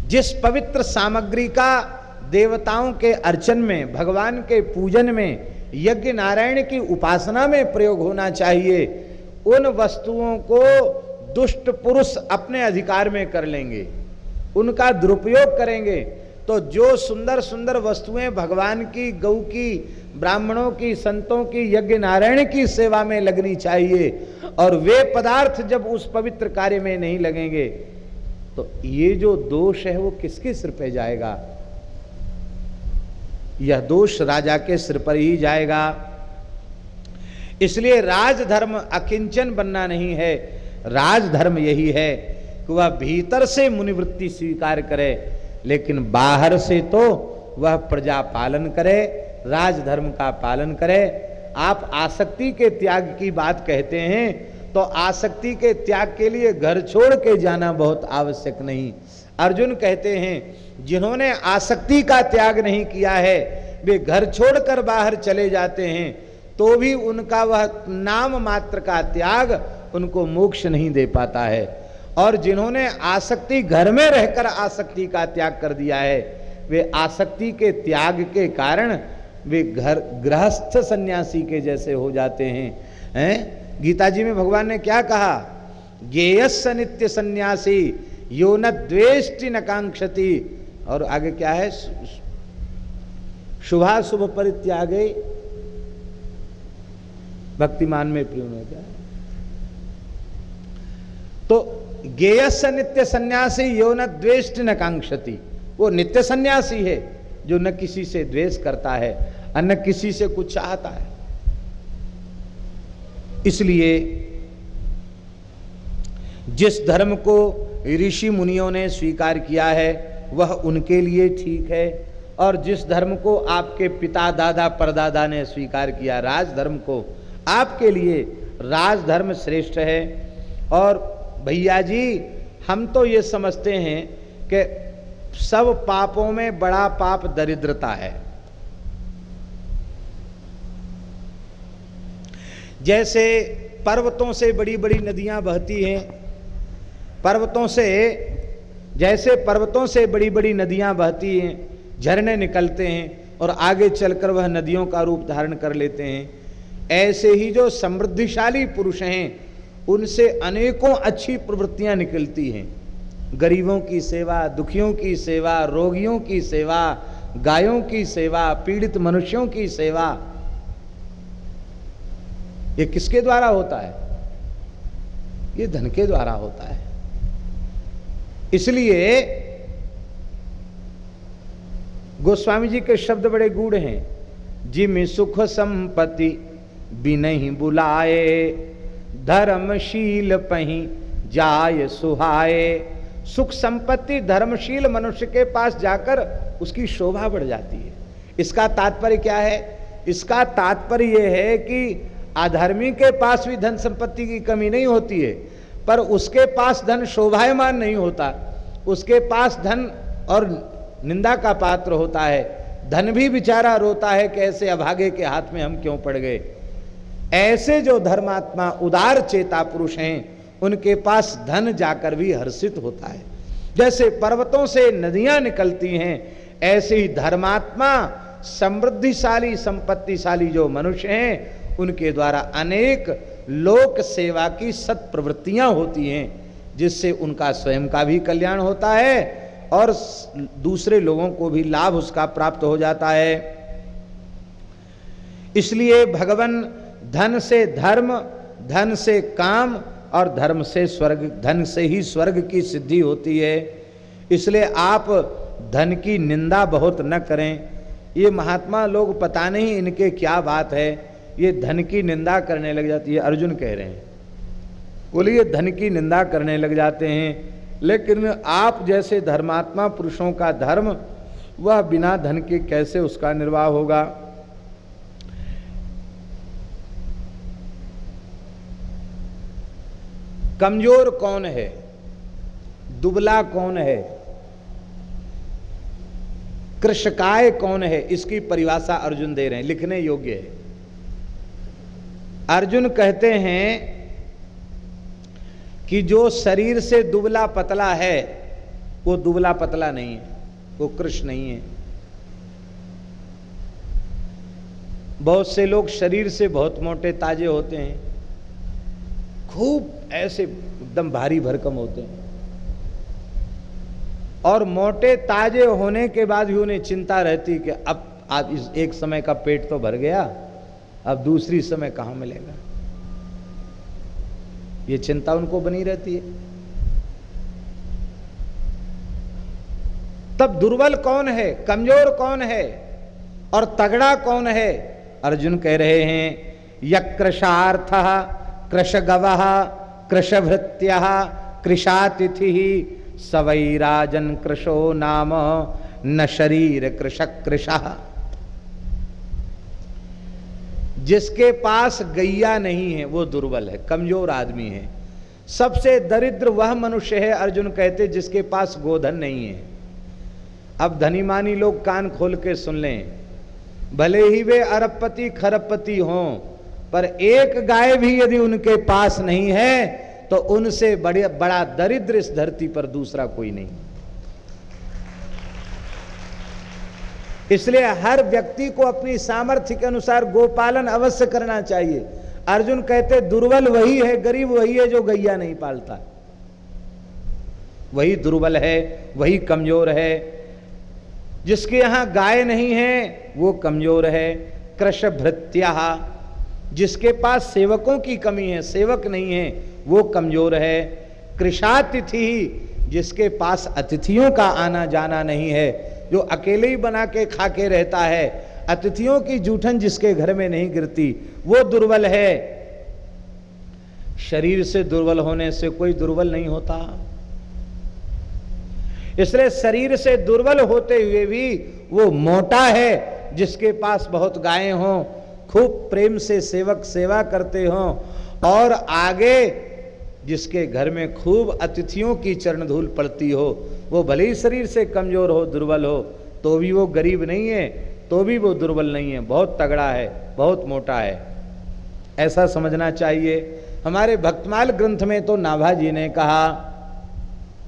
जिस पवित्र सामग्री का देवताओं के अर्चन में, भगवान के पूजन में यज्ञ नारायण की उपासना में प्रयोग होना चाहिए। उन वस्तुओं को दुष्ट पुरुष अपने अधिकार में कर लेंगे। उनका दुरुपयोग करेंगे। तो जो सुंदर सुंदर वस्तुएँ भगवान की गौ की, ब्राह्मणों की, संतों की यज्ञ नारायण की सेवा में लगनी चाहिए और वे पदार्थ जब उस पवित्र कार्य में नहीं लगेंगे तो ये जो दोष है वो किसके सिर पे जाएगा? यह दोष राजा के सिर पर ही जाएगा। इसलिए राजधर्म अकिंचन बनना नहीं है। राजधर्म यही है कि वह भीतर से मुनिवृत्ति स्वीकार करे, लेकिन बाहर से तो वह प्रजा पालन करे, राजधर्म का पालन करे। आप आसक्ति के त्याग की बात कहते हैं तो आसक्ति के त्याग के लिए घर छोड़ के जाना बहुत आवश्यक नहीं। अर्जुन कहते हैं जिन्होंने आसक्ति का त्याग नहीं किया है, वे घर छोड़कर बाहर चले जाते हैं तो भी उनका वह नाम मात्र का त्याग उनको मोक्ष नहीं दे पाता है। और जिन्होंने आसक्ति घर में रहकर आसक्ति का त्याग कर दिया है, वे आसक्ति के त्याग के कारण वे घर गृहस्थ सन्यासी के जैसे हो जाते हैं। हैं? गीता जी में भगवान ने क्या कहा? गेयस नित्य सन्यासी, यो न द्वेष्टि न कांक्षति और आगे क्या है? शुभा शुभ परित्यागे भक्तिमान में प्रिय क्या तो गेयस नित्य सन्यासी, यो न द्वेष्ट न कांक्षति। वो नित्य सन्यासी है, जो न किसी से द्वेष करता है, और न किसी से कुछ चाहता है। इसलिए जिस धर्म को ऋषि मुनियों ने स्वीकार किया है वह उनके लिए ठीक है। और जिस धर्म को आपके पिता, दादा, परदादा ने स्वीकार किया राजधर्म को आपके लिए राजधर्म श्रेष्ठ है। और भैया जी, हम तो ये समझते हैं कि सब पापों में बड़ा पाप दरिद्रता है। जैसे पर्वतों से बड़ी बड़ी नदियाँ बहती हैं, पर्वतों से जैसे पर्वतों से बड़ी बड़ी नदियाँ बहती हैं, झरने निकलते हैं और आगे चलकर वह नदियों का रूप धारण कर लेते हैं। ऐसे ही जो समृद्धिशाली पुरुष हैं, उनसे अनेकों अच्छी प्रवृत्तियाँ निकलती हैं। गरीबों की सेवा, दुखियों की सेवा, रोगियों की सेवा, गायों की सेवा, पीड़ित मनुष्यों की सेवा। ये किसके द्वारा होता है? ये धन के द्वारा होता है। इसलिए गोस्वामी जी के शब्द बड़े गूढ़ हैं। जिम सुख संपत्ति नहीं बुलाए, धर्मशील पही जाय सुहाए। सुख संपत्ति धर्मशील मनुष्य के पास जाकर उसकी शोभा बढ़ जाती है। इसका तात्पर्य क्या है? इसका तात्पर्य यह है कि अधर्मी के पास भी धन संपत्ति की कमी नहीं होती है। पर उसके पास धन शोभायमान नहीं होता। उसके पास धन और निंदा का पात्र होता है। धन भी बेचारा रोता है कि ऐसे अभागे के हाथ में हम क्यों पड़ गए? ऐसे जो धर्मात्मा उदार चेता पुरुष हैं, उनके पास धन जाकर भी हर्षित होता है। जैसे पर्वतों से नदियाँ निकलती हैं, ऐसे ही धर्मात्मा समृद्धिशाली, संपत्तिशाली जो मनुष्य हैं, उनके द्वारा अनेक लोक सेवा की सत प्रवृत्तियाँ होती हैं, जिससे उनका स्वयं का भी कल्याण होता है और दूसरे लोगों को भी लाभ उसका प्राप्त हो जाता है। इसलिए भगवान धन से धर्म, धन से काम और धर्म से स्वर्ग, धन से ही स्वर्ग की सिद्धि होती है। इसलिए आप धन की निंदा बहुत न करें। ये महात्मा लोग पता नहीं इनके क्या बात है। ये धन की निंदा करने लग जाती है, अर्जुन कह रहे हैं। बोलिए धन की निंदा करने लग जाते हैं, लेकिन आप जैसे धर्मात्मा पुरुषों का धर्म, वह बिना धन के कैसे उसका निर्वाह होगा? कमज़ोर कौन है? दुबला कौन है? कृषकाय कौन है? इसकी परिभाषा अर्जुन दे रहे हैं, लिखने योग्य है। अर्जुन कहते हैं कि जो शरीर से दुबला पतला है, वो दुबला पतला नहीं है, वो कृष्ण नहीं है। बहुत से लोग शरीर से बहुत मोटे, ताजे होते हैं। खूब ऐसे एकदम भारी भरकम होते हैं। और मोटे, ताजे होने के बाद भी उन्हें चिंता रहती कि अब आप इस एक समय का पेट तो भर गया। अब दूसरी समय कहाँ मिलेगा? ये चिंता उनको बनी रहती है। तब दुर्बल कौन है? कमज़ोर कौन है? और तगड़ा कौन है? अर्जुन कह रहे हैं, यकृशार्थ कृष गव कृषभृत्य कृषातिथि सवैराजन कृशो नाम, न शरीर कृषक कृष जिसके पास गैया नहीं है, वो दुर्बल है, कमज़ोर आदमी है। सबसे दरिद्र वह मनुष्य है, अर्जुन कहते, जिसके पास गोधन नहीं है। अब धनीमानी लोग कान खोल के सुन लें। भले ही वे अरबपति, खरबपति हों, पर एक गाय भी यदि उनके पास नहीं है तो उनसे बड़े, बड़ा दरिद्र इस धरती पर दूसरा कोई नहीं। इसलिए हर व्यक्ति को अपनी सामर्थ्य के अनुसार गोपालन अवश्य करना चाहिए। अर्जुन कहते, दुर्बल वही है, गरीब वही है जो गैया नहीं पालता। वही दुर्बल है, वही कमज़ोर है। जिसके यहाँ गाय नहीं है, वो कमज़ोर है। कृष भृत्या जिसके पास सेवकों की कमी है, सेवक नहीं है, वो कमज़ोर है। कृषातिथि, जिसके पास अतिथियों का आना जाना नहीं है जो अकेले ही बना के खा के रहता है, अतिथियों की जूठन जिसके घर में नहीं गिरती, वो दुर्बल है। शरीर से दुर्बल होने से कोई दुर्बल नहीं होता। इसलिए शरीर से दुर्बल होते हुए भी वो मोटा है, जिसके पास बहुत गायें हों, खूब प्रेम से सेवक सेवा करते हों, और आगे जिसके घर में खूब अतिथियों की चरण धूल पड़ती हो वो भले ही शरीर से कमज़ोर हो, दुर्बल हो तो भी वो गरीब नहीं है तो भी वो दुर्बल नहीं है। बहुत तगड़ा है, बहुत मोटा है। ऐसा समझना चाहिए। हमारे भक्तमाल ग्रंथ में तो नाभा जी ने कहा,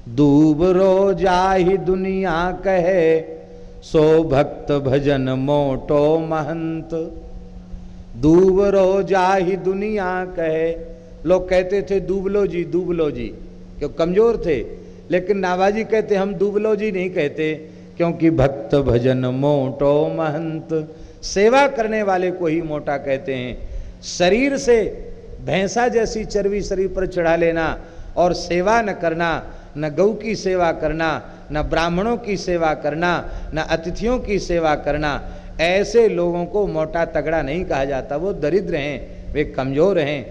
दूब रो जाहि दुनिया कहे, सो भक्त भजन मोटो महंत। दूब रो जाहि दुनिया कहे। लोग कहते थे, दूबलो जी दूबलो जी। क्यों, कमज़ोर थे? लेकिन नाभाजी कहते, हम दुबलो जी नहीं कहते, क्योंकि भक्त भजन मोटो महंत। सेवा करने वाले को ही मोटा कहते हैं। शरीर से भैंसा जैसी चर्बी शरीर पर चढ़ा लेना और सेवा न करना, न गौ की सेवा करना, न ब्राह्मणों की सेवा करना, न अतिथियों की सेवा करना। ऐसे लोगों को मोटा तगड़ा नहीं कहा जाता। वो दरिद्र हैं, वे कमज़ोर हैं।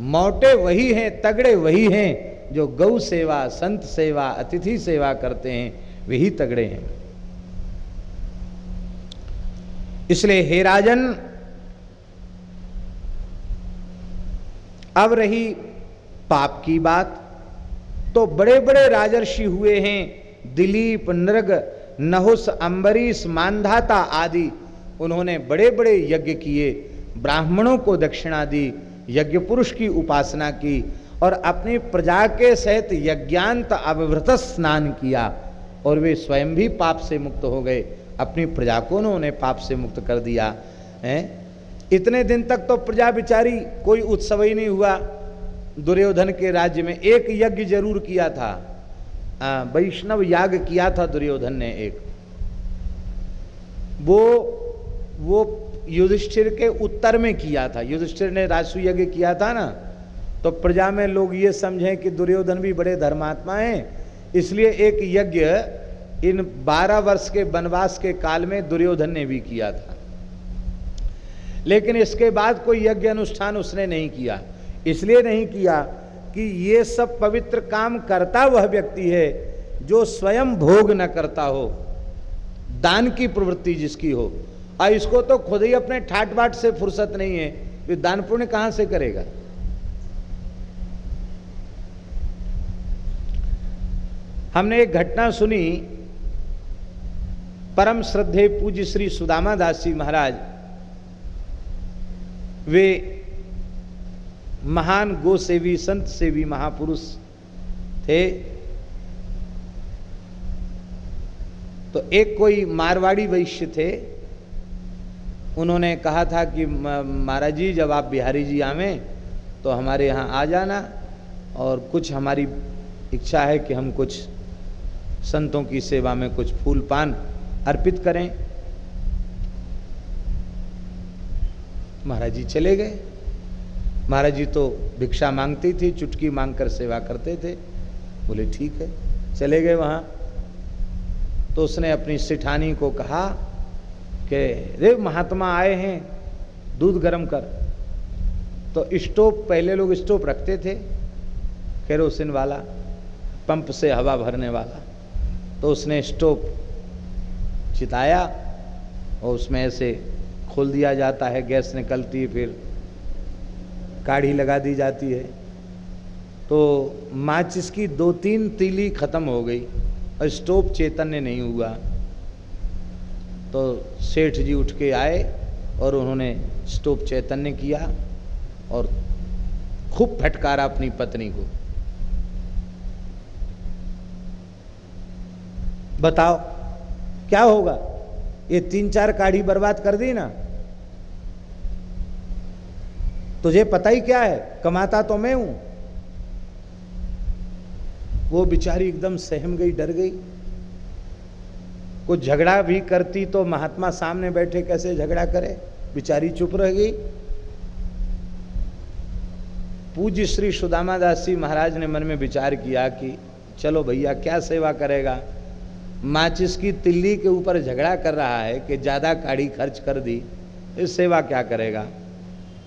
मोटे वही हैं, तगड़े वही हैं। जो गौ सेवा, संत सेवा, अतिथि सेवा करते हैं, वे ही तगड़े हैं। इसलिए हे राजन, अब रही पाप की बात तो बड़े बड़े राजर्षि हुए हैं, दिलीप, नृग, नहुस अंबरीश मानधाता आदि। उन्होंने बड़े बड़े यज्ञ किए, ब्राह्मणों को दक्षिणा दी यज्ञ पुरुष की उपासना की और अपनी प्रजा के सहित यज्ञांत अविभृत स्नान किया और वे स्वयं भी पाप से मुक्त हो गए। अपनी प्रजा को उन्होंने पाप से मुक्त कर दिया, है। इतने दिन तक तो प्रजा बिचारी कोई उत्सव ही नहीं हुआ। दुर्योधन के राज्य में एक यज्ञ ज़रूर किया था। वैष्णव याग किया था दुर्योधन ने एक। वो वो युधिष्ठिर के उत्तर में किया था। युधिष्ठिर ने राजसु यज्ञ किया था ना? तो प्रजा में लोग ये समझें कि दुर्योधन भी बड़े धर्मात्मा हैं। इसलिए एक यज्ञ इन बारह वर्ष के वनवास के काल में दुर्योधन ने भी किया था। लेकिन इसके बाद कोई यज्ञ अनुष्ठान उसने नहीं किया। इसलिए नहीं किया कि ये सब पवित्र काम करता वह व्यक्ति है जो स्वयं भोग न करता हो, दान की प्रवृत्ति जिसकी हो। और इसको तो खुद ही अपने ठाट बाट से फुर्सत नहीं है। तो दान पुण्य कहाँ से करेगा? हमने एक घटना सुनी। परम श्रद्धे पूज्य श्री सुदामा दास जी महाराज, वे महान गो सेवी संत सेवी महापुरुष थे। तो एक कोई मारवाड़ी वैश्य थे। उन्होंने कहा था कि महाराज जी, जब आप बिहारी जी आवें तो हमारे यहाँ आ जाना और कुछ हमारी इच्छा है कि हम कुछ संतों की सेवा में कुछ फूल पान अर्पित करें। महाराज जी चले गए। महाराज जी तो भिक्षा मांगती थी, चुटकी मांगकर सेवा करते थे। बोले, ठीक है। चले गए वहाँ। तो उसने अपनी सिठानी को कहा कि, रे, महात्मा आए हैं, दूध गर्म कर। तो स्टोव, पहले लोग स्टोव रखते थे, केरोसिन वाला, पंप से हवा भरने वाला। तो उसने स्टोव चिताया और उसमें ऐसे खोल दिया जाता है, गैस निकलती फिर काढ़ी लगा दी जाती है। तो माचिस की दो तीन तीली खत्म हो गई और स्टोव चैतन्य नहीं हुआ। तो सेठ जी उठ के आए और उन्होंने स्टोव चैतन्य किया और खूब फटकारा अपनी पत्नी को। बताओ, क्या होगा? ये तीन चार काढ़ी बर्बाद कर दी ना। तुझे पता ही क्या है, कमाता तो मैं हूँ। वो बिचारी एकदम सहम गई, डर गई। कुछ झगड़ा भी करती तो महात्मा सामने बैठे, कैसे झगड़ा करे? बिचारी चुप रह गई। पूज्य श्री सुदामा दास जी महाराज ने मन में विचार किया कि चलो भैया, क्या सेवा करेगा? माचिस की तिल्ली के ऊपर झगड़ा कर रहा है कि ज़्यादा काढ़ी खर्च कर दी इस सेवा क्या करेगा?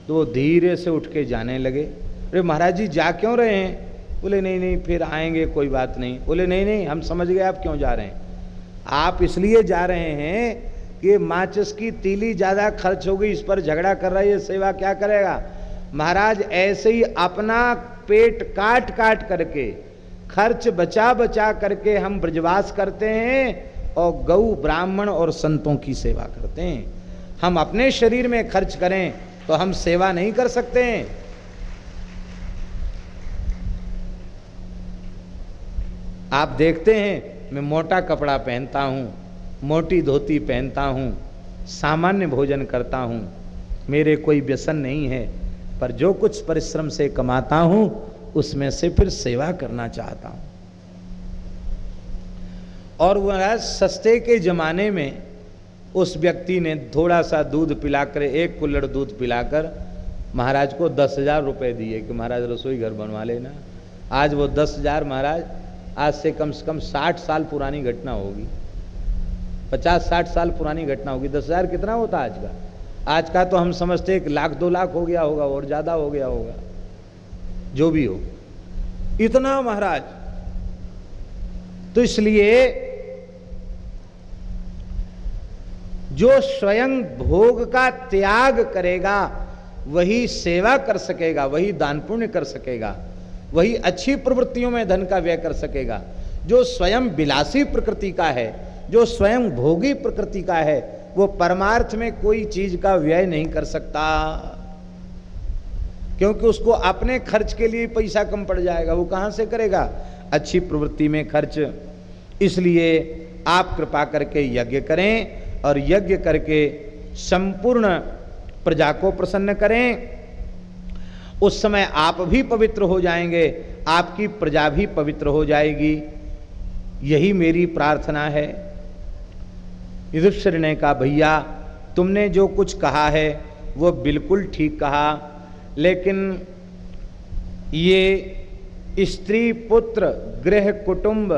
तो वो धीरे से उठ के जाने लगे। अरे महाराज जी, जा क्यों रहे हैं? बोले, नहीं नहीं, फिर आएँगे, कोई बात नहीं। बोले, नहीं नहीं, हम समझ गए, आप क्यों जा रहे हैं? आप इसलिए जा रहे हैं कि माचिस की तीली ज़्यादा खर्च हो गई इस पर झगड़ा कर रहा है, ये सेवा क्या करेगा? महाराज, ऐसे ही अपना पेट काट काट करके खर्च बचा बचा करके हम ब्रजवास करते हैं और गौ ब्राह्मण और संतों की सेवा करते हैं। हम अपने शरीर में खर्च करें तो हम सेवा नहीं कर सकते हैं। आप देखते हैं, मैं मोटा कपड़ा पहनता हूँ, मोटी धोती पहनता हूँ, सामान्य भोजन करता हूँ। मेरे कोई व्यसन नहीं है, पर जो कुछ परिश्रम से कमाता हूँ उसमें से फिर सेवा करना चाहता हूँ। और वह सस्ते के ज़माने में उस व्यक्ति ने थोड़ा सा दूध पिलाकर, एक कुल्लड़ दूध पिलाकर महाराज को दस हज़ार रुपये दिए कि महाराज रसोई घर बनवा लेना। आज वो दस हज़ार, महाराज, आज से कम से कम साठ साल पुरानी घटना होगी। पचास साठ साल पुरानी घटना होगी। दस हज़ार कितना होता आज का? आज का तो हम समझते एक लाख दो लाख हो गया होगा और ज़्यादा हो गया होगा। जो भी हो। इतना महाराज। तो इसलिए जो स्वयं भोग का त्याग करेगा, वही सेवा कर सकेगा, वही दान पुण्य कर सकेगा, वही अच्छी प्रवृत्तियों में धन का व्यय कर सकेगा। जो स्वयं विलासी प्रकृति का है, जो स्वयं भोगी प्रकृति का है, वो परमार्थ में कोई चीज़ का व्यय नहीं कर सकता। क्योंकि उसको अपने खर्च के लिए पैसा कम पड़ जाएगा। वो कहाँ से करेगा? अच्छी प्रवृत्ति में खर्च। इसलिए आप कृपा करके यज्ञ करें और यज्ञ करके संपूर्ण प्रजा को प्रसन्न करें। उस समय आप भी पवित्र हो जाएँगे, आपकी प्रजा भी पवित्र हो जाएगी। यही मेरी प्रार्थना है। युधिष्ठिर ने कहा, भैया, तुमने जो कुछ कहा है, वो बिल्कुल ठीक कहा। लेकिन ये स्त्री पुत्र, गृह कुटुंब,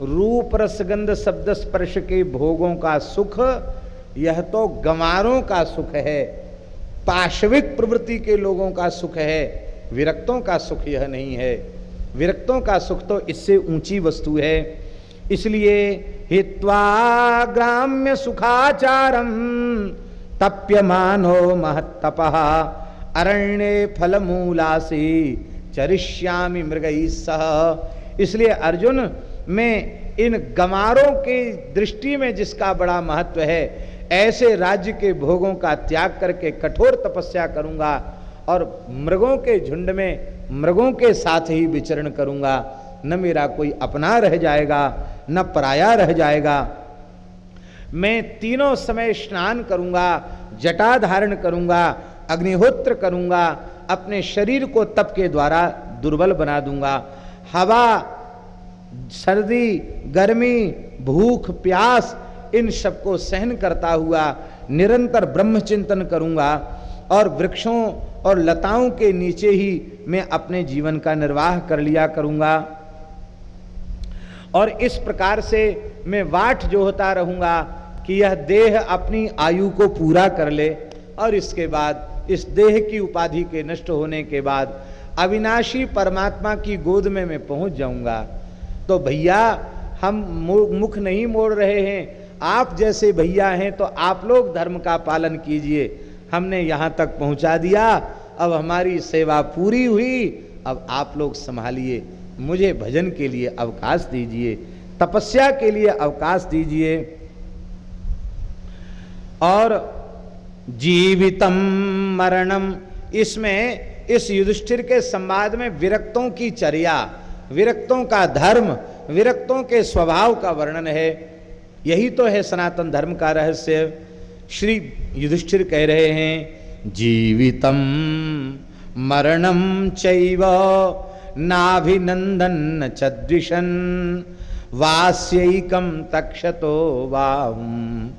रूप रसगंध शब्द स्पर्श के भोगों का सुख, यह तो गंवारों का सुख है पाश्विक प्रवृत्ति के लोगों का सुख है, विरक्तों का सुख यह नहीं है। विरक्तों का सुख तो इससे ऊँची वस्तु है। इसलिए हित्वा ग्राम्य सुखाचारम तप्यमानो महत्तप। अरण्य फल मूलासी चरिष्यामी मृग सह। इसलिए अर्जुन में इन गमारों की दृष्टि में जिसका बड़ा महत्व है, ऐसे राज्य के भोगों का त्याग करके कठोर तपस्या करूँगा और मृगों के झुंड में मृगों के साथ ही विचरण करूँगा। न मेरा कोई अपना रह जाएगा, न पराया रह जाएगा। मैं तीनों समय स्नान करूँगा, जटा धारण करूँगा अग्निहोत्र करूँगा, अपने शरीर को तप के द्वारा दुर्बल बना दूँगा। हवा, सर्दी, गर्मी, भूख, प्यास, इन सबको सहन करता हुआ निरंतर ब्रह्म चिंतन करूँगा और वृक्षों और लताओं के नीचे ही मैं अपने जीवन का निर्वाह कर लिया करूँगा। और इस प्रकार से मैं वाट जो होता रहूँगा कि यह देह अपनी आयु को पूरा कर ले और इसके बाद इस देह की उपाधि के नष्ट होने के बाद अविनाशी परमात्मा की गोद में मैं पहुँच जाऊँगा। तो भैया, हम मुख नहीं मोड़ रहे हैं। आप जैसे भैया हैं तो आप लोग धर्म का पालन कीजिए। हमने यहाँ तक पहुँचा दिया। अब हमारी सेवा पूरी हुई। अब आप लोग संभालिए। मुझे भजन के लिए अवकाश दीजिए। तपस्या के लिए अवकाश दीजिए। और जीवितम मरणम। इसमें, इस युधिष्ठिर के संवाद में विरक्तों की चर्या, विरक्तों का धर्म, विरक्तों के स्वभाव का वर्णन है। यही तो है सनातन धर्म का रहस्य। श्री युधिष्ठिर कह रहे हैं, जीवितम मरणम चैव नाभिनंदन चद्विशन वास्यकम तक्षतो बाहुम।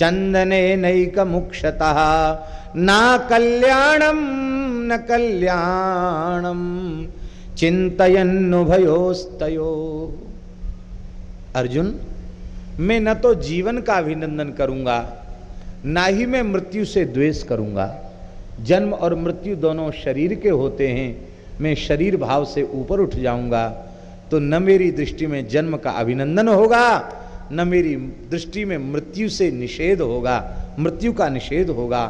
चंदने नैक मुक्षतः ना कल्याणम न कल्याणम चिंतयन्नुभयोस्तयो अर्जुन, मैं न तो जीवन का अभिनंदन करूँगा, ना ही मैं मृत्यु से द्वेष करूँगा। जन्म और मृत्यु दोनों शरीर के होते हैं, मैं शरीर भाव से ऊपर उठ जाऊँगा तो न मेरी दृष्टि में जन्म का अभिनंदन होगा। न मेरी दृष्टि में मृत्यु से निषेध होगा, मृत्यु का निषेध होगा।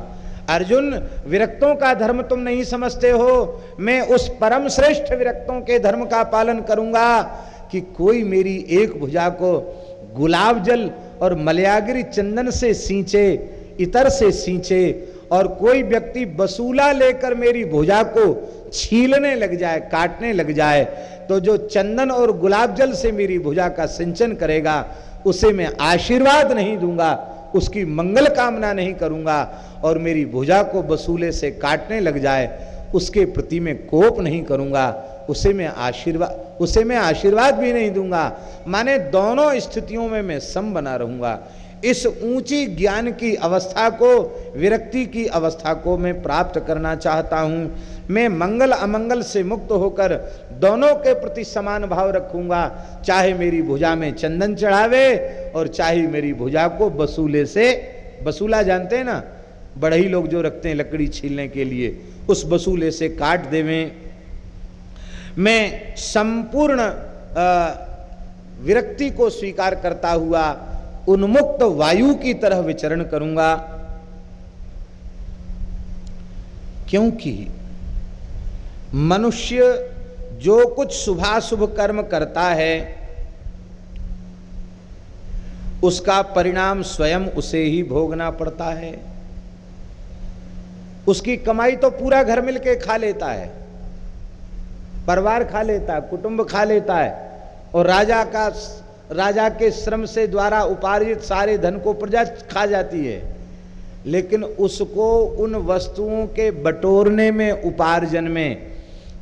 अर्जुन, विरक्तों का धर्म तुम नहीं समझते हो। मैं उस परम श्रेष्ठ विरक्तों के धर्म का पालन करूँगा कि कोई मेरी एक भुजा को गुलाब जल और मलयागिरी चंदन से सींचे, इतर से सींचे, और कोई व्यक्ति बसूला लेकर मेरी भुजा को छीलने लग जाए, काटने लग जाए तो जो चंदन और गुलाब जल से मेरी भुजा का सिंचन करेगा उसे मैं आशीर्वाद नहीं दूँगा, उसकी मंगल कामना नहीं करूँगा और मेरी भुजा को वसूले से काटने लग जाए, उसके प्रति मैं कोप नहीं करूँगा, उसे मैं आशीर्वाद उसे मैं आशीर्वाद भी नहीं दूँगा। माने दोनों स्थितियों में मैं सम बना रहूँगा। इस ऊँची ज्ञान की अवस्था को, विरक्ति की अवस्था को मैं प्राप्त करना चाहता हूँ। मैं मंगल अमंगल से मुक्त होकर दोनों के प्रति समान भाव रखूँगा। चाहे मेरी भुजा में चंदन चढ़ावे और चाहे मेरी भुजा को बसूले से, बसूला जानते हैं ना? बढ़ई लोग जो रखते हैं लकड़ी छीलने के लिए, उस बसूले से काट देवें। मैं संपूर्ण विरक्ति को स्वीकार करता हुआ उन्मुक्त वायु की तरह विचरण करूँगा। क्योंकि मनुष्य जो कुछ शुभाशुभ कर्म करता है, उसका परिणाम स्वयं उसे ही भोगना पड़ता है। उसकी कमाई तो पूरा घर मिलके खा लेता है, परिवार खा लेता है, कुटुंब खा लेता है, और राजा का राजा के श्रम से द्वारा उपार्जित सारे धन को प्रजा खा जाती है। लेकिन उसको उन वस्तुओं के बटोरने में, उपार्जन में,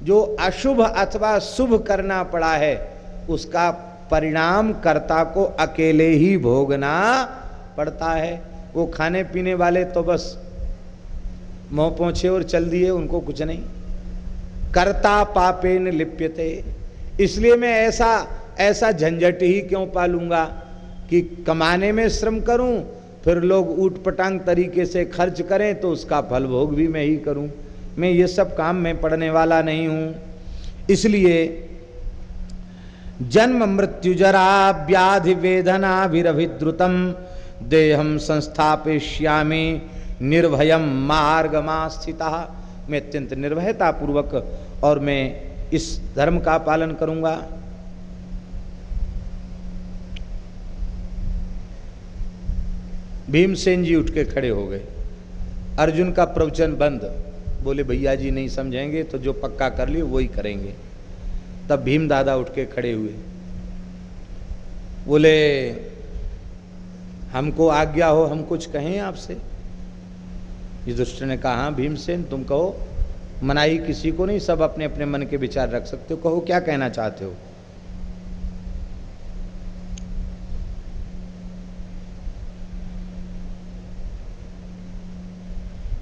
जो अशुभ अथवा शुभ करना पड़ा है, उसका परिणाम कर्ता को अकेले ही भोगना पड़ता है। वो खाने पीने वाले तो बस मोह पहुँचे और चल दिए, उनको कुछ नहीं। कर्ता पापे न लिप्यते। इसलिए मैं ऐसा ऐसा झंझट ही क्यों पालूँगा कि कमाने में श्रम करूँ, फिर लोग ऊट पटांग तरीके से खर्च करें तो उसका फल भोग भी मैं ही करूँ। मैं ये सब काम में पड़ने वाला नहीं हूँ। इसलिए जन्म मृत्यु जरा व्याधि वेदना विरभिद्रुतम देहम संस्थापिष्यामी निर्भयम मार्गमा स्थित मैं अत्यंत निर्भयता पूर्वक और मैं इस धर्म का पालन करूँगा। भीमसेन जी उठ के खड़े हो गए। अर्जुन का प्रवचन बंद। बोले भैया जी नहीं समझेंगे तो जो पक्का कर लिए, वही करेंगे। तब भीम दादा उठ के खड़े हुए। बोले, हमको आज्ञा हो, हम कुछ कहें आपसे? युधिष्ठिर ने कहा हाँ भीमसेन, तुम कहो, मनाही किसी को नहीं, सब अपने अपने मन के विचार रख सकते हो। कहो, क्या कहना चाहते हो?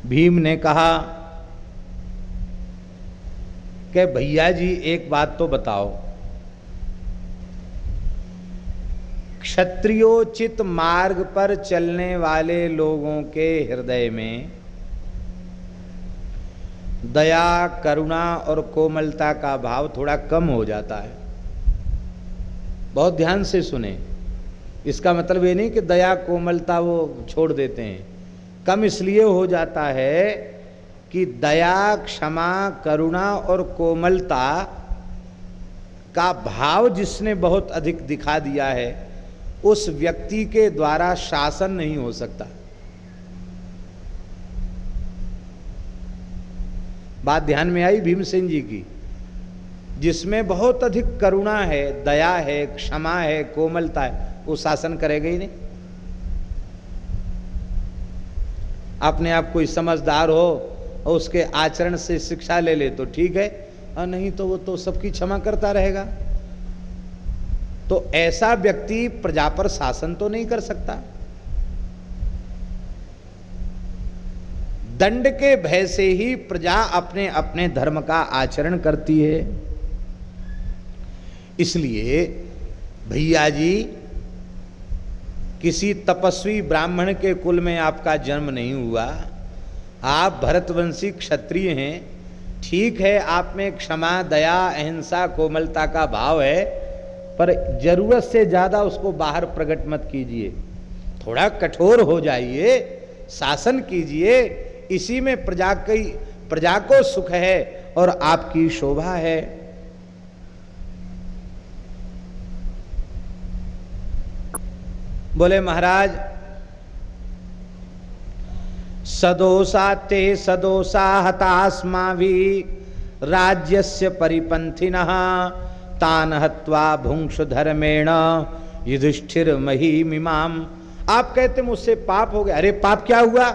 भीम ने कहा कि भैया जी, एक बात तो बताओ। क्षत्रियोचित मार्ग पर चलने वाले लोगों के हृदय में दया, करुणा और कोमलता का भाव थोड़ा कम हो जाता है। बहुत ध्यान से सुने। इसका मतलब ये नहीं कि दया, कोमलता वो छोड़ देते हैं। कम इसलिए हो जाता है कि दया, क्षमा, करुणा और कोमलता का भाव जिसने बहुत अधिक दिखा दिया है, उस व्यक्ति के द्वारा शासन नहीं हो सकता। बात ध्यान में आई भीमसेन जी की, जिसमें बहुत अधिक करुणा है, दया है, क्षमा है, कोमलता है, वो शासन करेगा ही नहीं। अपने आप कोई समझदार हो और उसके आचरण से शिक्षा ले ले तो ठीक है, और नहीं तो वो तो सबकी क्षमा करता रहेगा। तो ऐसा व्यक्ति प्रजा पर शासन तो नहीं कर सकता। दंड के भय से ही प्रजा अपने अपने धर्म का आचरण करती है। इसलिए भैया जी किसी तपस्वी ब्राह्मण के कुल में आपका जन्म नहीं हुआ। आप भरतवंशी क्षत्रिय हैं। ठीक है, आप में क्षमा, दया, अहिंसा, कोमलता का भाव है, पर ज़रूरत से ज़्यादा उसको बाहर प्रकट मत कीजिए। थोड़ा कठोर हो जाइए, शासन कीजिए। इसी में प्रजा की, प्रजा को सुख है और आपकी शोभा है। बोले महाराज, सदोषा ते सदोषा हतास्मा भी राज्यस्य परिपंथिन तान हत्वा भुंक्ष धर्मेण युधिष्ठिर मही महीमिमाम आप कहते मुझसे पाप हो गया। अरे, पाप क्या हुआ?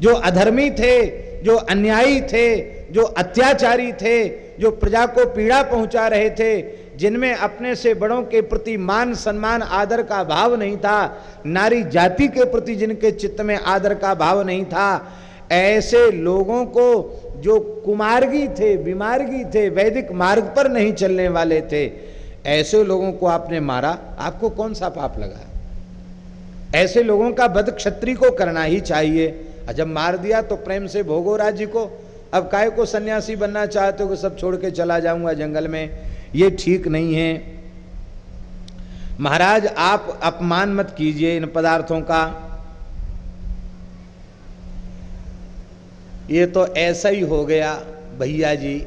जो अधर्मी थे, जो अन्यायी थे, जो अत्याचारी थे, जो प्रजा को पीड़ा पहुँचा रहे थे जिनमें अपने से बड़ों के प्रति मान सम्मान, आदर का भाव नहीं था, नारी जाति के प्रति जिनके चित्त में आदर का भाव नहीं था, ऐसे लोगों को जो कुमार्गी थे विमार्गी थे, वैदिक मार्ग पर नहीं चलने वाले थे, ऐसे लोगों को आपने मारा, आपको कौन सा पाप लगा? ऐसे लोगों का बद क्षत्रि को करना ही चाहिए। जब मार दिया तो प्रेम से भोगो राज्य को। अब काय को सन्यासी बनना चाहते हो सब छोड़ के चला जाऊँगा जंगल में? ये ठीक नहीं है। महाराज, आप अपमान मत कीजिए इन पदार्थों का। ये तो ऐसा ही हो गया भैया जी,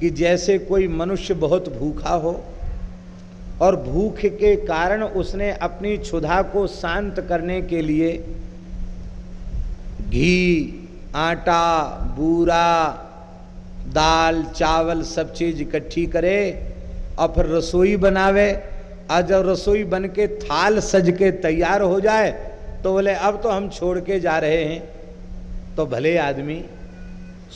कि जैसे कोई मनुष्य बहुत भूखा हो और भूख के कारण उसने अपनी क्षुधा को शांत करने के लिए घी, आटा, बूरा दाल, चावल सब चीज़ इकट्ठी करे और फिर रसोई बनावे। और जब रसोई बन के थाल सज के तैयार हो जाए तो बोले, अब तो हम छोड़ के जा रहे हैं। तो भले आदमी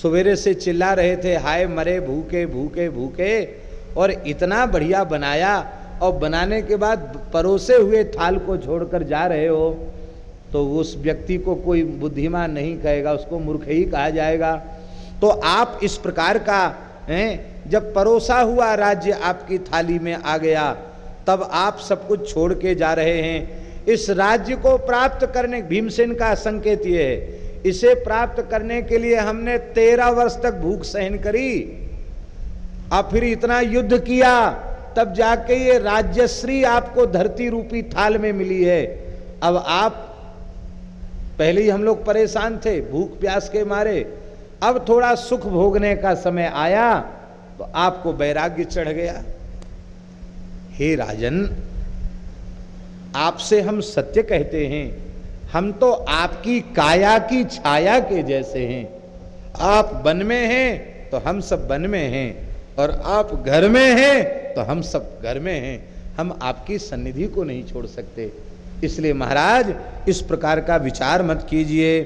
सवेरे से चिल्ला रहे थे, हाय, मरे, भूखे भूखे भूखे। और इतना बढ़िया बनाया और बनाने के बाद परोसे हुए थाल को छोड़कर जा रहे हो तो उस व्यक्ति को कोई बुद्धिमान नहीं कहेगा, उसको मूर्ख ही कहा जाएगा। तो आप इस प्रकार का, हैं, जब परोसा हुआ राज्य आपकी थाली में आ गया, तब आप सब कुछ छोड़ के जा रहे हैं। इस राज्य को प्राप्त करने, भीमसेन का संकेत ये है, इसे प्राप्त करने के लिए हमने तेरह वर्ष तक भूख सहन करी, और फिर इतना युद्ध किया, तब जाके ये राज्यश्री आपको धरती रूपी थाल में मिली है। अब आप, पहले ही हम लोग परेशान थे, भूख प्यास के मारे अब थोड़ा सुख भोगने का समय आया तो आपको वैराग्य चढ़ गया। हे राजन, आपसे हम सत्य कहते हैं। हम तो आपकी काया की छाया के जैसे हैं। आप वन में हैं तो हम सब वन में हैं। और आप घर में हैं तो हम सब घर में हैं। हम आपकी सन्निधि को नहीं छोड़ सकते। इसलिए महाराज, इस प्रकार का विचार मत कीजिए।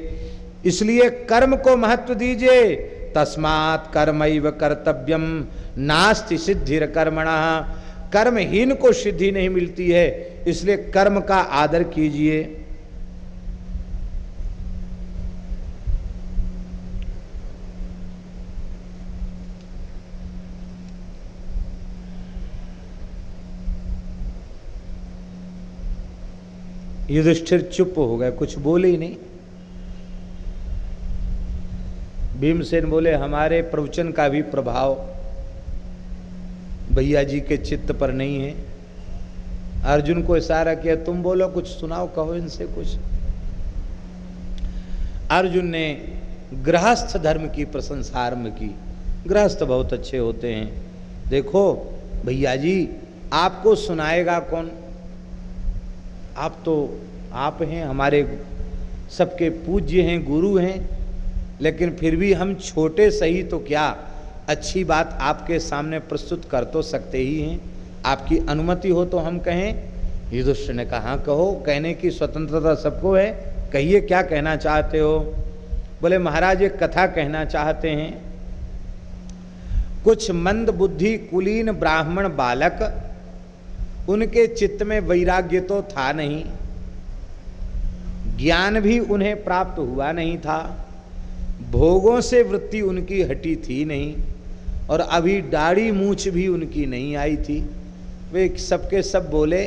इसलिए कर्म को महत्व दीजिए। तस्मात कर्म कर्तव्यम। नास्ति सिद्धिर कर्मणा कर्महीन को सिद्धि नहीं मिलती है, इसलिए कर्म का आदर कीजिए। युधिष्ठिर चुप हो गए, कुछ बोले ही नहीं। भीमसेन बोले, हमारे प्रवचन का भी प्रभाव भैया जी के चित्त पर नहीं है। अर्जुन को इशारा किया, तुम बोलो, कुछ सुनाओ, कहो इनसे कुछ। अर्जुन ने गृहस्थ धर्म की प्रशंसा आरंभ की। गृहस्थ बहुत अच्छे होते हैं। देखो, भैया जी, आपको सुनाएगा कौन? आप तो आप हैं, हमारे सबके पूज्य हैं, गुरु हैं। लेकिन फिर भी हम छोटे सही तो क्या? अच्छी बात आपके सामने प्रस्तुत कर तो सकते ही हैं। आपकी अनुमति हो तो हम कहें युधिष्ठ ने कहा, कहो, कहने की स्वतंत्रता सबको है। कहिए, क्या कहना चाहते हो? बोले, महाराज, एक कथा कहना चाहते हैं। कुछ मंद बुद्धि कुलीन ब्राह्मण बालक, उनके चित्त में वैराग्य तो था नहीं। ज्ञान भी उन्हें प्राप्त हुआ नहीं था। भोगों से वृत्ति उनकी हटी थी नहीं, और अभी दाढ़ी मूछ भी उनकी नहीं आई थी। वे सबके सब बोले,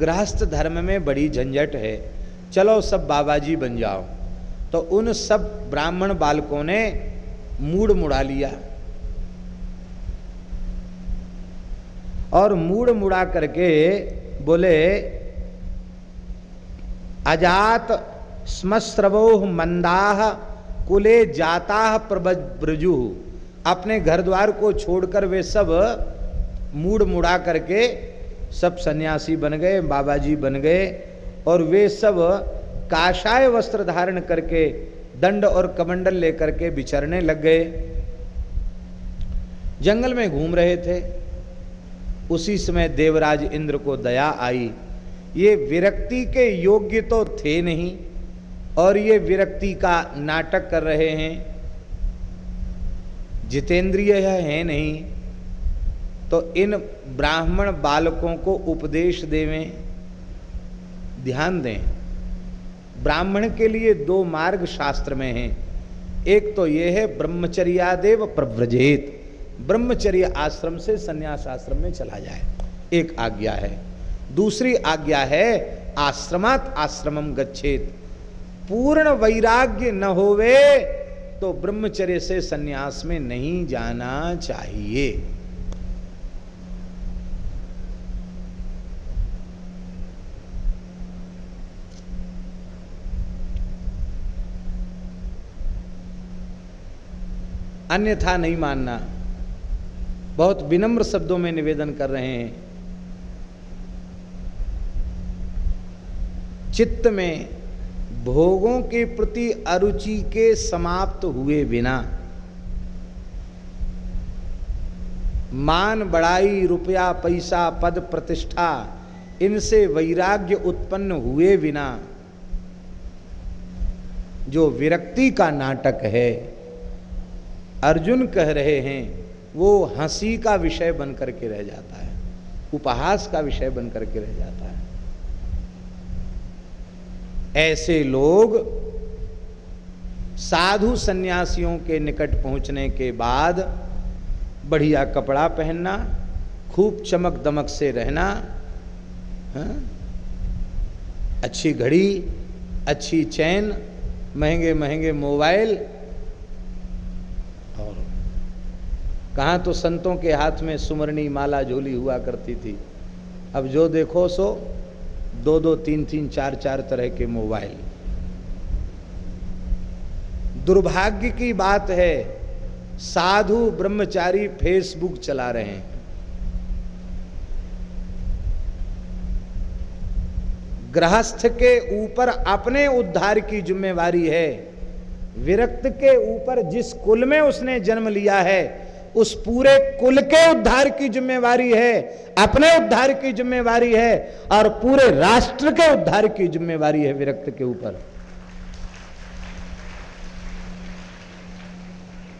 गृहस्थ धर्म में बड़ी झंझट है। चलो सब बाबा जी बन जाओ। तो उन सब ब्राह्मण बालकों ने मूड मुड़ा लिया। और मूड मुड़ा करके बोले, अजात स्मस्रवो मंदाह कुले जाता प्रब्रजु अपने घर द्वार को छोड़कर वे सब मूड मुड़ा करके सब सन्यासी बन गए बाबा जी बन गए और वे सब काशाय वस्त्र धारण करके दंड और कमंडल लेकर के बिचरने लग गए। जंगल में घूम रहे थे। उसी समय देवराज इंद्र को दया आई। ये विरक्ति के योग्य तो थे नहीं। और ये विरक्ति का नाटक कर रहे हैं। जितेंद्रिय है नहीं तो इन ब्राह्मण बालकों को उपदेश देवें। ध्यान दें, ब्राह्मण के लिए दो मार्ग शास्त्र में हैं। एक तो ये है, ब्रह्मचर्यादेव प्रव्रजेत। ब्रह्मचर्य आश्रम से संन्यास आश्रम में चला जाए। एक आज्ञा है। दूसरी आज्ञा है, आश्रमात आश्रमम गच्छेत। पूर्ण वैराग्य न होवे तो ब्रह्मचर्य से सन्यास में नहीं जाना चाहिए। अन्यथा नहीं मानना। बहुत विनम्र शब्दों में निवेदन कर रहे हैं। चित्त में भोगों के प्रति अरुचि के समाप्त हुए बिना मान बड़ाई रुपया पैसा पद प्रतिष्ठा इनसे वैराग्य उत्पन्न हुए बिना जो विरक्ति का नाटक है, अर्जुन कह रहे हैं, वो हँसी का विषय बन करके रह जाता है, उपहास का विषय बन करके रह जाता है। ऐसे लोग साधु सन्यासियों के निकट पहुँचने के बाद बढ़िया कपड़ा पहनना, खूब चमक दमक से रहना, हा? अच्छी घड़ी, अच्छी चैन, महँगे महँगे मोबाइल और कहाँ तो संतों के हाथ में सुमरणी माला झोली हुआ करती थी अब जो देखो सो दो दो, तीन तीन, चार चार तरह के मोबाइल। दुर्भाग्य की बात है, साधु, ब्रह्मचारी फेसबुक चला रहे हैं। गृहस्थ के ऊपर अपने उद्धार की जिम्मेवारी है। विरक्त के ऊपर जिस कुल में उसने जन्म लिया है उस पूरे कुल के उद्धार की जिम्मेवारी है, अपने उद्धार की जिम्मेवारी है और पूरे राष्ट्र के उद्धार की जिम्मेवारी है विरक्त के ऊपर।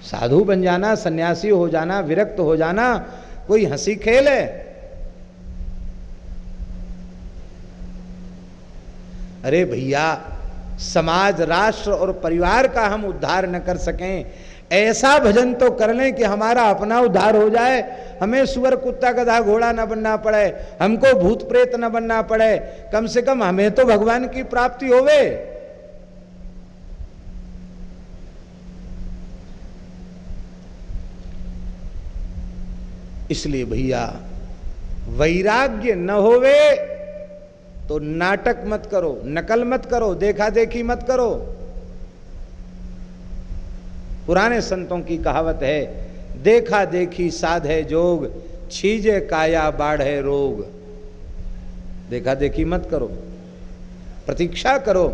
साधु बन जाना, सन्यासी हो जाना, विरक्त हो जाना, कोई हँसी खेल है? अरे भैया, समाज, राष्ट्र और परिवार का हम उद्धार न कर सकें ऐसा भजन तो कर लें कि हमारा अपना उद्धार हो जाए। हमें सुअर कुत्ता गधा घोड़ा न बनना पड़े, हमको भूत प्रेत न बनना पड़े। कम से कम हमें तो भगवान की प्राप्ति होवे। इसलिए भैया, वैराग्य न होवे तो नाटक मत करो, नकल मत करो, देखा देखी मत करो। पुराने संतों की कहावत है, देखा देखी साध है जोग, छीजे काया बाढ़ है रोग। देखा देखी मत करो, प्रतीक्षा करो,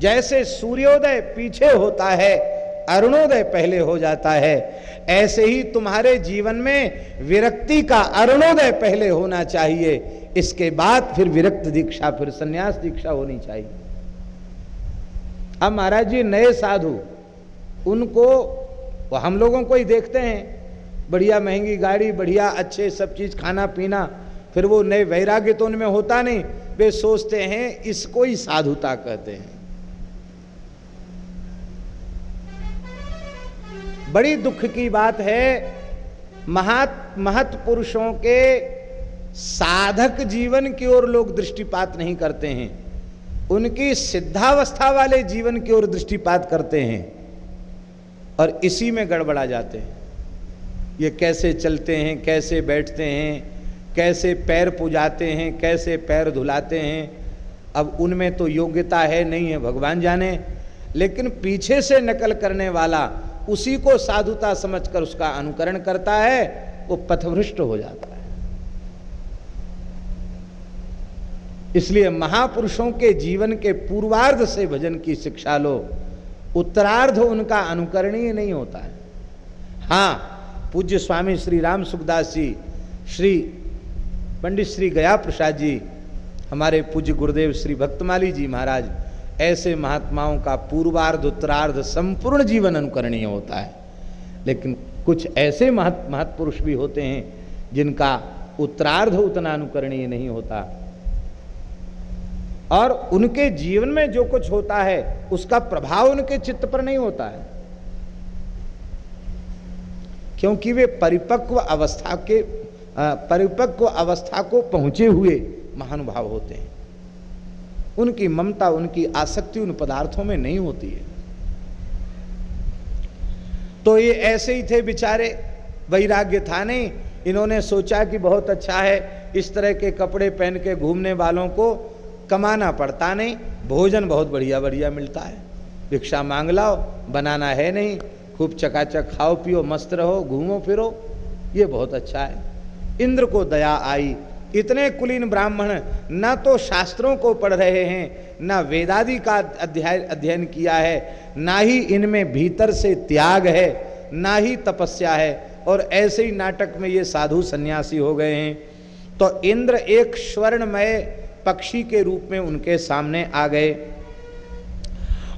जैसे सूर्योदय पीछे होता है, अरुणोदय पहले हो जाता है, ऐसे ही तुम्हारे जीवन में विरक्ति का अरुणोदय पहले होना चाहिए, इसके बाद फिर विरक्त दीक्षा, फिर सन्यास दीक्षा होनी चाहिए। अब महाराज जी, नए साधु। उनको, वो हम लोगों को ही देखते हैं। बढ़िया महँगी गाड़ी, बढ़िया अच्छे सब चीज़ खाना, पीना, फिर वो नए वैराग्य तो उनमें होता नहीं। वे सोचते हैं, इसको ही साधुता कहते हैं। बड़ी दुख की बात है, महत महत पुरुषों के साधक जीवन की ओर लोग दृष्टिपात नहीं करते हैं। उनकी सिद्धावस्था वाले जीवन की ओर दृष्टिपात करते हैं। और इसी में गड़बड़ा जाते हैं। ये कैसे चलते हैं, कैसे बैठते हैं, कैसे पैर पुजाते हैं, कैसे पैर धुलाते हैं, अब उनमें तो योग्यता है, नहीं है, भगवान जाने। लेकिन पीछे से नकल करने वाला उसी को साधुता समझकर उसका अनुकरण करता है, वो पथभ्रष्ट हो जाता है। इसलिए महापुरुषों के जीवन के पूर्वार्ध से भजन की शिक्षा लो। उत्तरार्ध उनका अनुकरणीय नहीं होता है। हाँ पूज्य स्वामी श्री राम सुखदास जी, श्री पंडित श्री गया प्रसाद जी, हमारे पूज्य गुरुदेव श्री भक्तमाली जी महाराज, ऐसे महात्माओं का पूर्वार्ध, उत्तरार्ध संपूर्ण जीवन अनुकरणीय होता है। लेकिन कुछ ऐसे महत महत्पुरुष भी होते हैं जिनका उत्तरार्ध उतना अनुकरणीय नहीं होता। और उनके जीवन में जो कुछ होता है, उसका प्रभाव उनके चित्त पर नहीं होता है। क्योंकि वे परिपक्व अवस्था के परिपक्व अवस्था को पहुँचे हुए महानुभाव होते हैं। उनकी ममता, उनकी आसक्ति उन पदार्थों में नहीं होती है। तो ये ऐसे ही थे बेचारे, वैराग्य था नहीं। इन्होंने सोचा कि बहुत अच्छा है, इस तरह के कपड़े पहन के घूमने वालों को कमाना पड़ता नहीं, भोजन बहुत बढ़िया बढ़िया मिलता है। भिक्षा मांग लाओ, बनाना है नहीं, खूब चकाचक खाओ, पियो, मस्त रहो, घूमो, फिरो, ये बहुत अच्छा है। इंद्र को दया आई। इतने कुलीन ब्राह्मण न तो शास्त्रों को पढ़ रहे हैं, न वेदादि का अध्याय, अध्ययन किया है, ना ही इनमें भीतर से त्याग है, ना ही तपस्या है, और ऐसे ही नाटक में ये साधु सन्यासी हो गए हैं। तो इंद्र एक स्वर्णमय पक्षी के रूप में उनके सामने आ गए।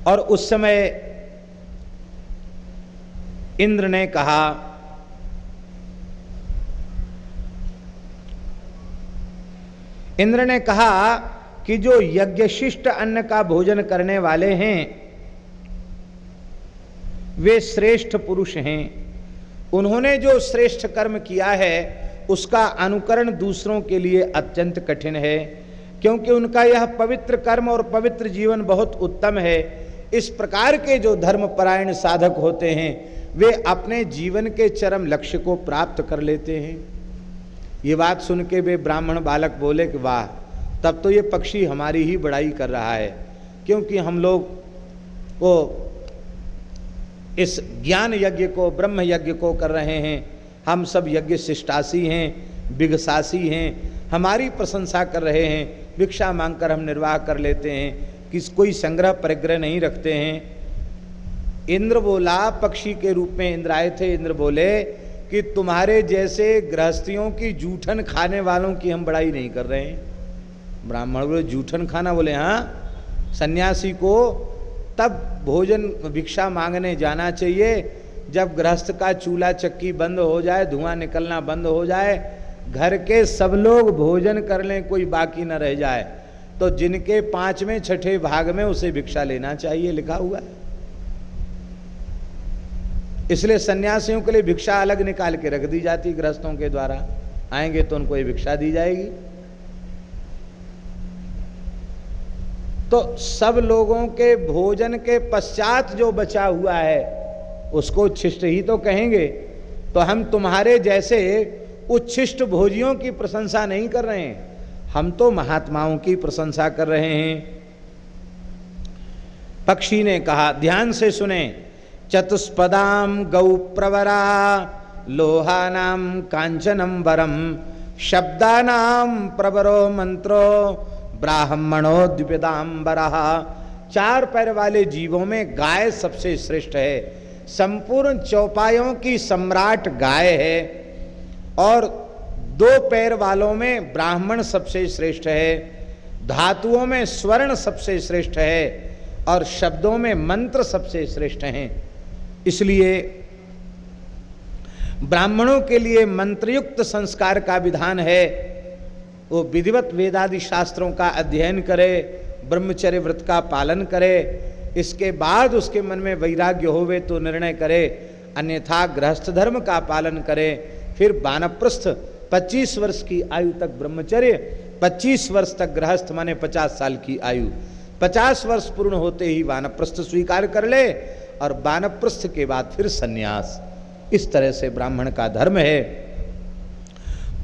और उस समय इंद्र ने कहा, इंद्र ने कहा कि जो यज्ञशिष्ट अन्न का भोजन करने वाले हैं, वे श्रेष्ठ पुरुष हैं। उन्होंने जो श्रेष्ठ कर्म किया है, उसका अनुकरण दूसरों के लिए अत्यंत कठिन है। क्योंकि उनका यह पवित्र कर्म और पवित्र जीवन बहुत उत्तम है। इस प्रकार के जो धर्मपरायण साधक होते हैं, वे अपने जीवन के चरम लक्ष्य को प्राप्त कर लेते हैं। ये बात सुन के वे ब्राह्मण बालक बोले कि, वाह, तब तो ये पक्षी हमारी ही बड़ाई कर रहा है। क्योंकि हम लोग वो इस ज्ञान यज्ञ को, ब्रह्म यज्ञ को कर रहे हैं। हम सब यज्ञ शिष्टासी हैं, बिगसासी हैं, हमारी प्रशंसा कर रहे हैं। भिक्षा मांगकर हम निर्वाह कर लेते हैं, किस कोई संग्रह परिग्रह नहीं रखते हैं। इंद्र बोला, पक्षी के रूप में इंद्र आए थे, इंद्र बोले कि तुम्हारे जैसे गृहस्थियों की जूठन खाने वालों की हम बड़ाई नहीं कर रहे हैं। ब्राह्मण बोले, जूठन खाना? बोले हाँ सन्यासी को तब भोजन, भिक्षा मांगने जाना चाहिए, जब गृहस्थ का चूल्हा चक्की बंद हो जाए, धुआँ निकलना बंद हो जाए घर के सब लोग भोजन कर लें, कोई बाकी न रह जाए तो जिनके पाँचवें छठे भाग में उसे भिक्षा लेना चाहिए, लिखा हुआ है। इसलिए सन्यासियों के लिए भिक्षा अलग निकाल के रख दी जाती गृहस्थों के द्वारा। आएँगे तो उनको ये भिक्षा दी जाएगी। तो सब लोगों के भोजन के पश्चात जो बचा हुआ है, उसको छिष्ट ही तो कहेंगे तो हम तुम्हारे जैसे उच्छिष्ट भोजियों की प्रशंसा नहीं कर रहे हैं। हम तो महात्माओं की प्रशंसा कर रहे हैं। पक्षी ने कहा, ध्यान से सुने। चतुष्पदाम गौ प्रवरा लोहा लोहानाम कांचनम वरम शब्दानाम प्रवरो मंत्रो, ब्राह्मणो द्विपदाम्बरा। चार पैर वाले जीवों में गाय सबसे श्रेष्ठ है। संपूर्ण चौपायों की सम्राट गाय है। और दो पैर वालों में ब्राह्मण सबसे श्रेष्ठ है, धातुओं में स्वर्ण सबसे श्रेष्ठ है, और शब्दों में मंत्र सबसे श्रेष्ठ हैं। इसलिए ब्राह्मणों के लिए मंत्रयुक्त संस्कार का विधान है, वो विधिवत वेदादि शास्त्रों का अध्ययन करे, ब्रह्मचर्य व्रत का पालन करे, इसके बाद उसके मन में वैराग्य होवे तो निर्णय करे, अन्यथा गृहस्थ धर्म का पालन करे फिर बानप्रस्थ 25 वर्ष की आयु तक ब्रह्मचर्य 25 वर्ष तक गृहस्थ माने 50 साल की आयु। 50 वर्ष पूर्ण होते ही वानप्रस्थ स्वीकार कर ले और वानप्रस्थ के बाद फिर सन्यास। इस तरह से ब्राह्मण का धर्म है।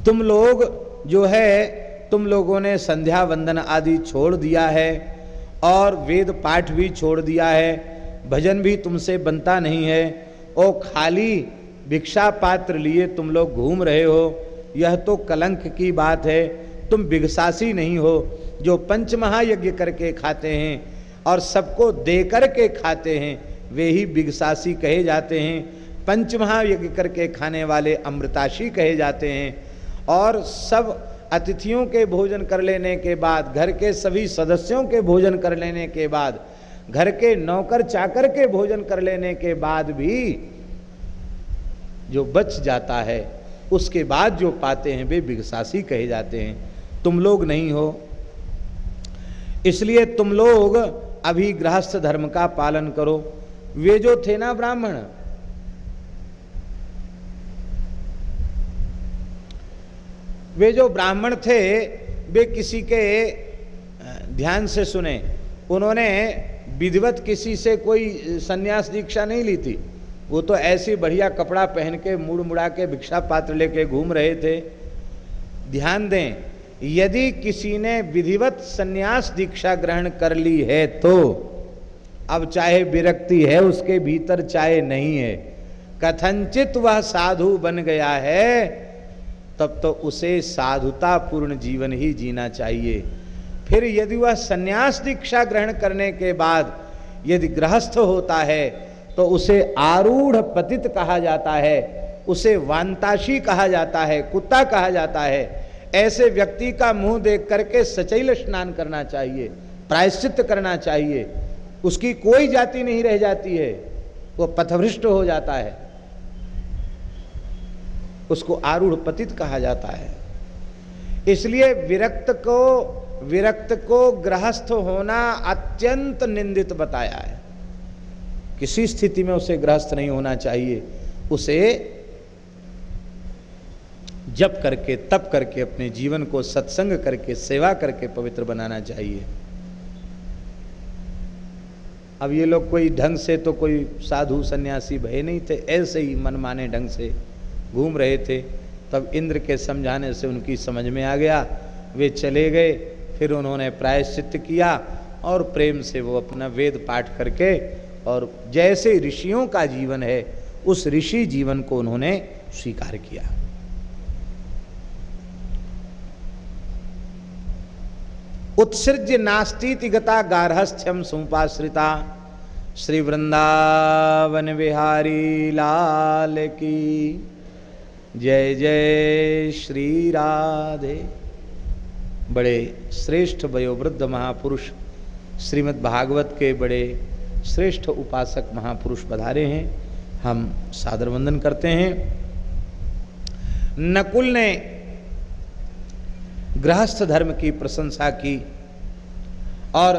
तुम लोग जो है, तुम लोगों ने संध्या वंदन आदि छोड़ दिया है और वेद पाठ भी छोड़ दिया है। भजन भी तुमसे बनता नहीं है। और खाली भिक्षा पात्र लिए तुम लोग घूम रहे हो। यह तो कलंक की बात है। तुम बिगसासी नहीं हो, जो पंच महायज्ञ करके खाते हैं और सबको दे करके खाते हैं, वे ही बिगसासी कहे जाते हैं। पंच महायज्ञ करके खाने वाले अमृताशी कहे जाते हैं। और सब अतिथियों के भोजन कर लेने के बाद, घर के सभी सदस्यों के भोजन कर लेने के बाद, घर के नौकर चाकर के भोजन कर लेने के बाद भी जो बच जाता है, उसके बाद जो पाते हैं, वे बिगसासी कहे जाते हैं। तुम लोग नहीं हो। इसलिए तुम लोग अभी गृहस्थ धर्म का पालन करो। वे जो थे ना ब्राह्मण, वे जो ब्राह्मण थे, वे किसी के ध्यान से सुने। उन्होंने विधिवत किसी से कोई सन्यास दीक्षा नहीं ली थी। वो तो ऐसी बढ़िया कपड़ा पहन के मुड़ मुड़ा के भिक्षा पात्र लेके घूम रहे थे। ध्यान दें, यदि किसी ने विधिवत सन्यास दीक्षा ग्रहण कर ली है तो अब चाहे विरक्ति है उसके भीतर, चाहे नहीं है कथनचित वह साधु बन गया है, तब तो उसे साधुता पूर्ण जीवन ही जीना चाहिए। फिर यदि वह संन्यास दीक्षा ग्रहण करने के बाद यदि गृहस्थ होता है तो उसे आरूढ़ पतित कहा जाता है, उसे वांताशी कहा जाता है, कुत्ता कहा जाता है। ऐसे व्यक्ति का मुँह देख करके सचैल स्नान करना चाहिए, प्रायश्चित करना चाहिए। उसकी कोई जाति नहीं रह जाती है, वो पथभ्रष्ट हो जाता है। उसको आरूढ़ पतित कहा जाता है। इसलिए विरक्त को विरक्त को गृहस्थ होना अत्यंत निंदित बताया है। किसी स्थिति में उसे गृहस्थ नहीं होना चाहिए। उसे जप करके, तप करके, अपने जीवन को सत्संग करके, सेवा करके पवित्र बनाना चाहिए। अब ये लोग कोई ढंग से तो कोई साधु सन्यासी भय नहीं थे, ऐसे ही मनमाने ढंग से घूम रहे थे। तब इंद्र के समझाने से उनकी समझ में आ गया। वे चले गए, फिर उन्होंने प्रायश्चित किया और प्रेम से वो अपना वेद पाठ करके और जैसे ऋषियों का जीवन है, उस ऋषि जीवन को उन्होंने स्वीकार किया। उत्सृज्य नास्ती गता गार्हस्थ्यम सुपाश्रिता श्री वृंदावन बिहारी लाल की जय जय श्री राधे बड़े श्रेष्ठ वयोवृद्ध महापुरुष श्रीमद् भागवत के बड़े श्रेष्ठ उपासक महापुरुष पधारे हैं, हम सादर वंदन करते हैं। नकुल ने गृहस्थ धर्म की प्रशंसा की और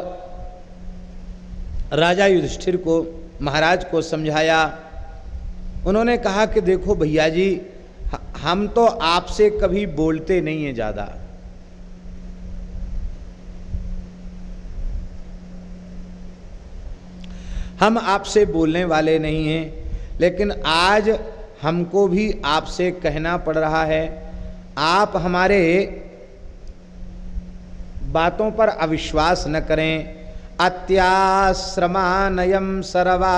राजा युधिष्ठिर को, महाराज को समझाया। उन्होंने कहा कि देखो भैया जी हम तो आपसे कभी बोलते नहीं हैं ज़्यादा। हम आपसे बोलने वाले नहीं हैं, लेकिन आज हमको भी आपसे कहना पड़ रहा है। आप हमारे बातों पर अविश्वास न करें। अत्याश्रमानयम सर्वा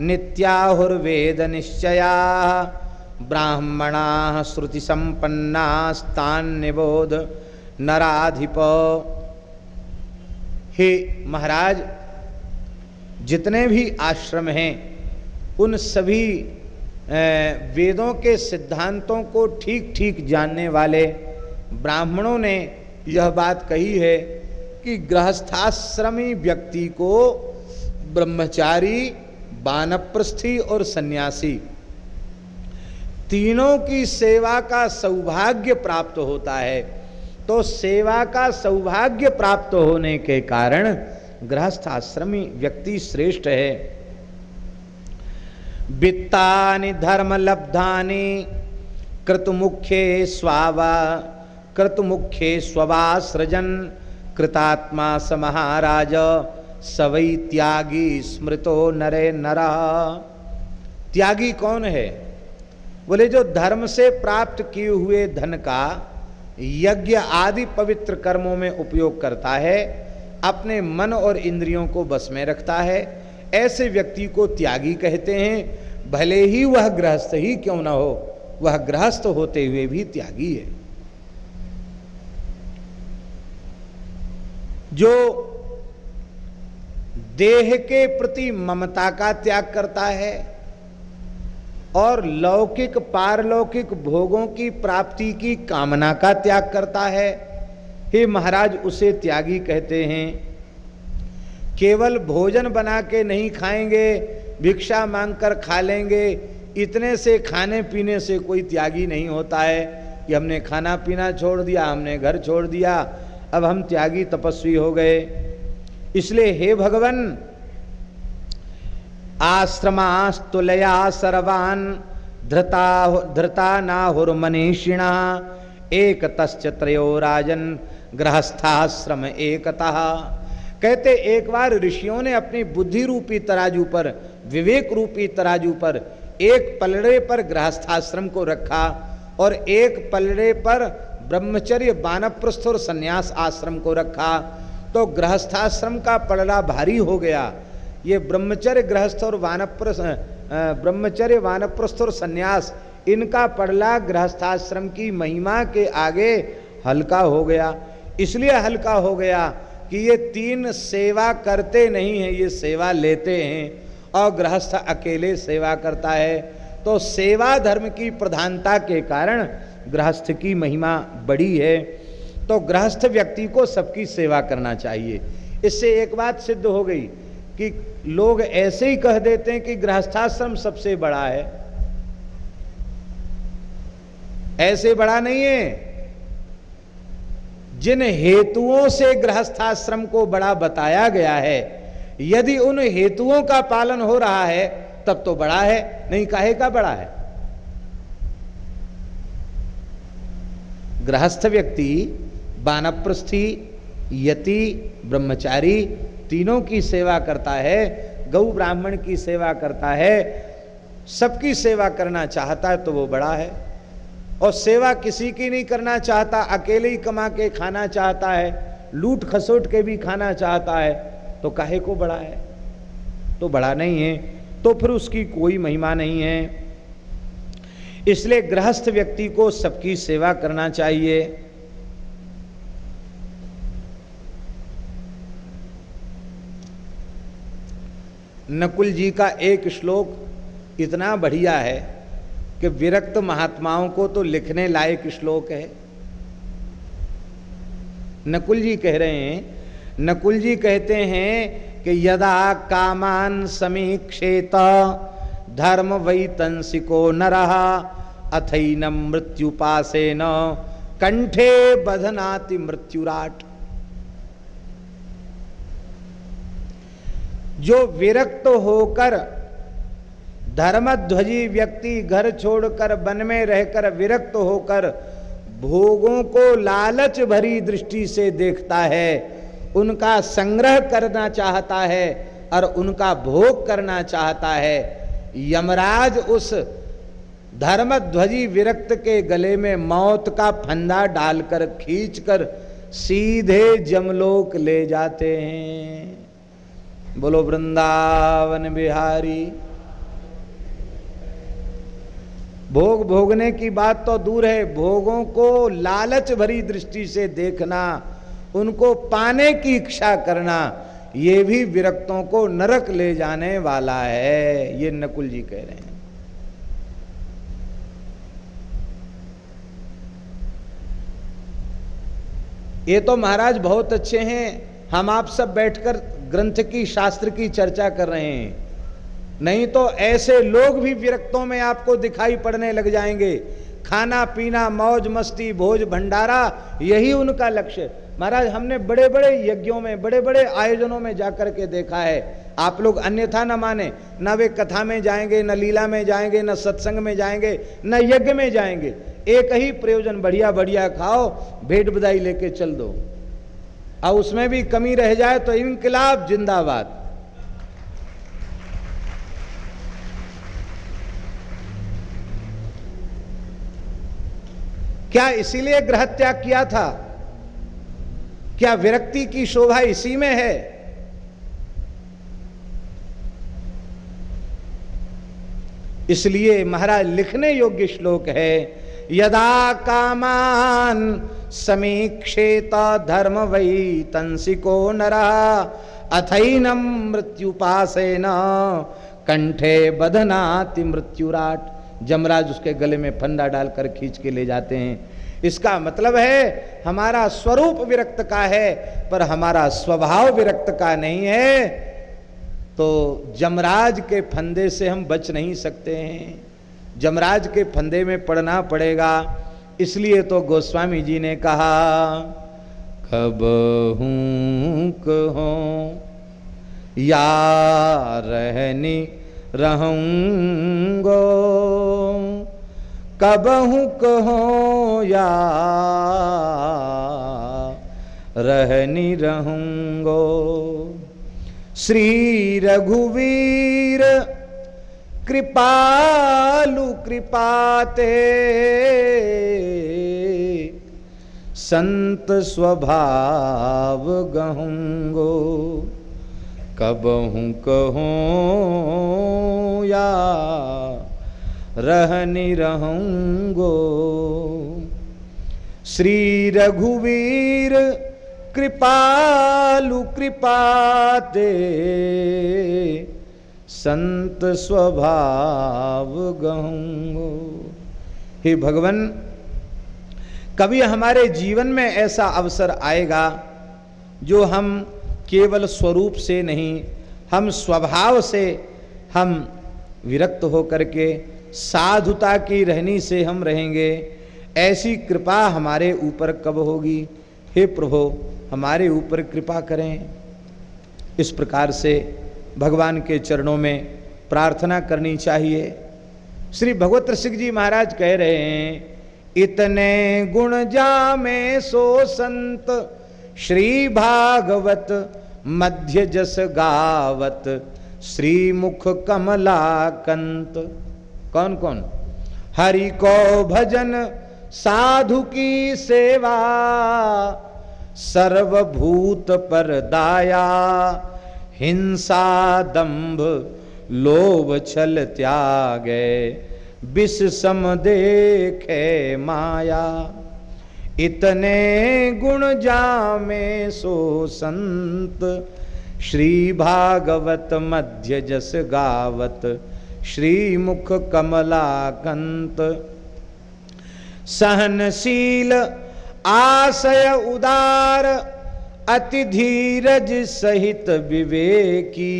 नित्याहुर्वेद निश्चया। ब्राह्मणा श्रुति संपन्नास्तान निबोध नराधिप। हे महाराज जितने भी आश्रम हैं, उन सभी वेदों के सिद्धांतों को ठीक ठीक जानने वाले ब्राह्मणों ने यह बात कही है कि गृहस्थाश्रमी व्यक्ति को ब्रह्मचारी, बानप्रस्थी और सन्यासी तीनों की सेवा का सौभाग्य प्राप्त होता है। तो सेवा का सौभाग्य प्राप्त होने के कारण गृहस्थाश्रमी व्यक्ति श्रेष्ठ है। वित्तानि धर्म लब्धानि कृतमुख्ये स्वावा कृतमुख्ये स्ववा सृजन कृतात्मा स समहाराज सवई त्यागी स्मृतो नरे नरा। त्यागी कौन है? बोले, जो धर्म से प्राप्त किए हुए धन का यज्ञ आदि पवित्र कर्मों में उपयोग करता है अपने मन और इंद्रियों को बस में रखता है। ऐसे व्यक्ति को त्यागी कहते हैं, भले ही वह गृहस्थ ही क्यों ना हो, वह गृहस्थ होते हुए भी त्यागी है। जो देह के प्रति ममता का त्याग करता है और लौकिक, पारलौकिक भोगों की प्राप्ति की कामना का त्याग करता है हे महाराज, उसे त्यागी कहते हैं। केवल भोजन बना के नहीं खाएँगे, भिक्षा मांगकर खा लेंगे, इतने से खाने पीने से कोई त्यागी नहीं होता है। कि हमने खाना पीना छोड़ दिया, हमने घर छोड़ दिया, अब हम त्यागी तपस्वी हो गए। इसलिए हे भगवान, आश्रमास्तुलया सर्वान धृता धृता नाहुर्मनीषिणा एक तस् त्रयो राजन गृहस्थाश्रम एकतः। कहते, एक बार ऋषियों ने अपनी बुद्धि रूपी तराजू पर विवेक रूपी तराजू पर, एक पलड़े पर गृहस्थाश्रम को रखा और एक पलड़े पर ब्रह्मचर्य बानप्रस्थ और संन्यास आश्रम को रखा। तो गृहस्थाश्रम का पड़ला भारी हो गया। ये ब्रह्मचर्य गृहस्थ और वानप्रस्थ ब्रह्मचर्य वानप्रस्थ और संन्यास, इनका पड़ला गृहस्थाश्रम की महिमा के आगे हल्का हो गया। इसलिए हल्का हो गया कि ये तीन सेवा करते नहीं हैं, ये सेवा लेते हैं और गृहस्थ अकेले सेवा करता है। तो सेवा धर्म की प्रधानता के कारण गृहस्थ की महिमा बड़ी है। तो गृहस्थ व्यक्ति को सबकी सेवा करना चाहिए। इससे एक बात सिद्ध हो गई कि लोग ऐसे ही कह देते हैं कि गृहस्थाश्रम सबसे बड़ा है। ऐसे बड़ा नहीं है। जिन हेतुओं से गृहस्थाश्रम को बड़ा बताया गया है, यदि उन हेतुओं का पालन हो रहा है, तब तो बड़ा है, नहीं काहे का बड़ा है। गृहस्थ व्यक्ति, बानप्रस्थी, यति, ब्रह्मचारी तीनों की सेवा करता है, गौ ब्राह्मण की सेवा करता है, सबकी सेवा करना चाहता है तो वो बड़ा है। और सेवा किसी की नहीं करना चाहता, अकेले ही कमा के खाना चाहता है, लूट खसोट के भी खाना चाहता है तो काहे को बड़ा है? तो बड़ा नहीं है तो फिर उसकी कोई महिमा नहीं है। इसलिए गृहस्थ व्यक्ति को सबकी सेवा करना चाहिए। नकुल जी का एक श्लोक इतना बढ़िया है कि विरक्त महात्माओं को तो लिखने लायक श्लोक है। नकुल जी कह रहे हैं, नकुल जी कहते हैं कि यदा कामान समीक्षेत, धर्म वही तंसिको न रहा अथई मृत्युपासे न कंठे बधनाति मृत्युराट। जो विरक्त होकर धर्मध्वजी व्यक्ति घर छोड़कर वन में रहकर विरक्त होकर भोगों को लालच भरी दृष्टि से देखता है। उनका संग्रह करना चाहता है और उनका भोग करना चाहता है। यमराज उस धर्मध्वजी विरक्त के गले में मौत का फंदा डालकर खींचकर सीधे जमलोक ले जाते हैं। बोलो, वृंदावन बिहारी। भोग भोगने की बात तो दूर है, भोगों को लालच भरी दृष्टि से देखना, उनको पाने की इच्छा करना, ये भी विरक्तों को नरक ले जाने वाला है, ये नकुल जी कह रहे हैं। ये तो महाराज बहुत अच्छे हैं, हम आप सब बैठकर ग्रंथ की, शास्त्र की चर्चा कर रहे हैं। नहीं तो ऐसे लोग भी विरक्तों में आपको दिखाई पड़ने लग जाएँगे। खाना, पीना, मौज, मस्ती, भोज, भंडारा, यही उनका लक्ष्य। महाराज, हमने बड़े बड़े यज्ञों में बड़े बड़े आयोजनों में जाकर के देखा है। आप लोग अन्यथा न माने, न वे कथा में जाएँगे, न लीला में जाएँगे, न सत्संग में जाएँगे, न यज्ञ में जाएँगे। एक ही प्रयोजन, बढ़िया बढ़िया खाओ, भेंट बधाई लेके चल दो। और उसमें भी कमी रह जाए तो इनकलाब जिंदाबाद। क्या इसीलिए ग्रह त्याग किया था? क्या विरक्ति की शोभा इसी में है? इसलिए महाराज लिखने योग्य श्लोक है, यदा कामान समीक्षेत धर्म वही तंसिको नरा अथैनम मृत्युपासे न कंठे बधनाति मृत्युराट। जमराज उसके गले में फंदा डालकर खींच के ले जाते हैं। इसका मतलब है, हमारा स्वरूप विरक्त का है, पर हमारा स्वभाव विरक्त का नहीं है। तो जमराज के फंदे से हम बच नहीं सकते हैं। जमराज के फंदे में पड़ना पड़ेगा। इसलिए तो गोस्वामी जी ने कहा, कब हूँ कहो, या रहनी रहूंगो। कब हूँ कहो या रहनी रहूंगो। श्री रघुवीर कृपालु कृपाते। संत स्वभाव गहूंगो। कब हूँ कहूँ या रहनी रहूंगो। श्री रघुवीर, कृपालु कृपाते संत स्वभाव गहूंगो। हे भगवान, कभी हमारे जीवन में ऐसा अवसर आएगा जो हम केवल स्वरूप से नहीं, हम स्वभाव से हम विरक्त होकर के साधुता की रहनी से हम रहेंगे। ऐसी कृपा हमारे ऊपर कब होगी? हे प्रभो, हमारे ऊपर कृपा करें। इस प्रकार से भगवान के चरणों में प्रार्थना करनी चाहिए। श्री भगवत सिंह जी महाराज कह रहे हैं, इतने गुण जामे सो संत श्री भागवत मध्य जस गावत श्री मुख कमला कंत कौन कौन? हरि को भजन, साधु की सेवा, सर्वभूत पर दाया, हिंसा दंभ, लोभ छल त्यागे, विष सम देखे माया। इतने गुण जामे सो संत। श्री भागवत मध्य जस गावत, श्री मुख कमला कंत सहनशील, आशय उदार, अति धीरज सहित विवेकी।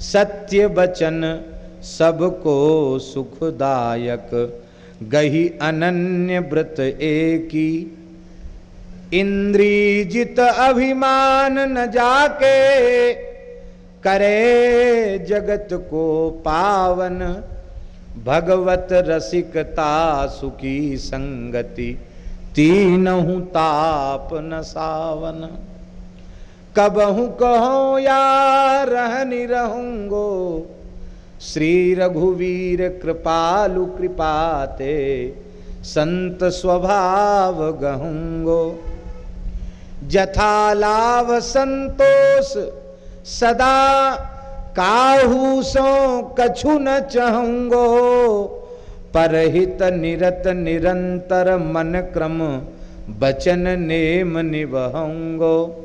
सत्य बचन सबको सुखदायक गही अनन्य व्रत एकी। इंद्री जित अभिमान न जाके करे जगत को पावन। भगवत रसिकता सुखी संगति तीन तीनहु ताप न सावन। कबहू कहो या रहनी रहूंगो श्री रघुवीर कृपालु कृपाते, संत स्वभाव गहूंगो। जथा लाभ संतोष, सदा काहू सो कछु न चाहूंगो। परहित निरत निरंतर मन क्रम, बचन नेम निबहंगो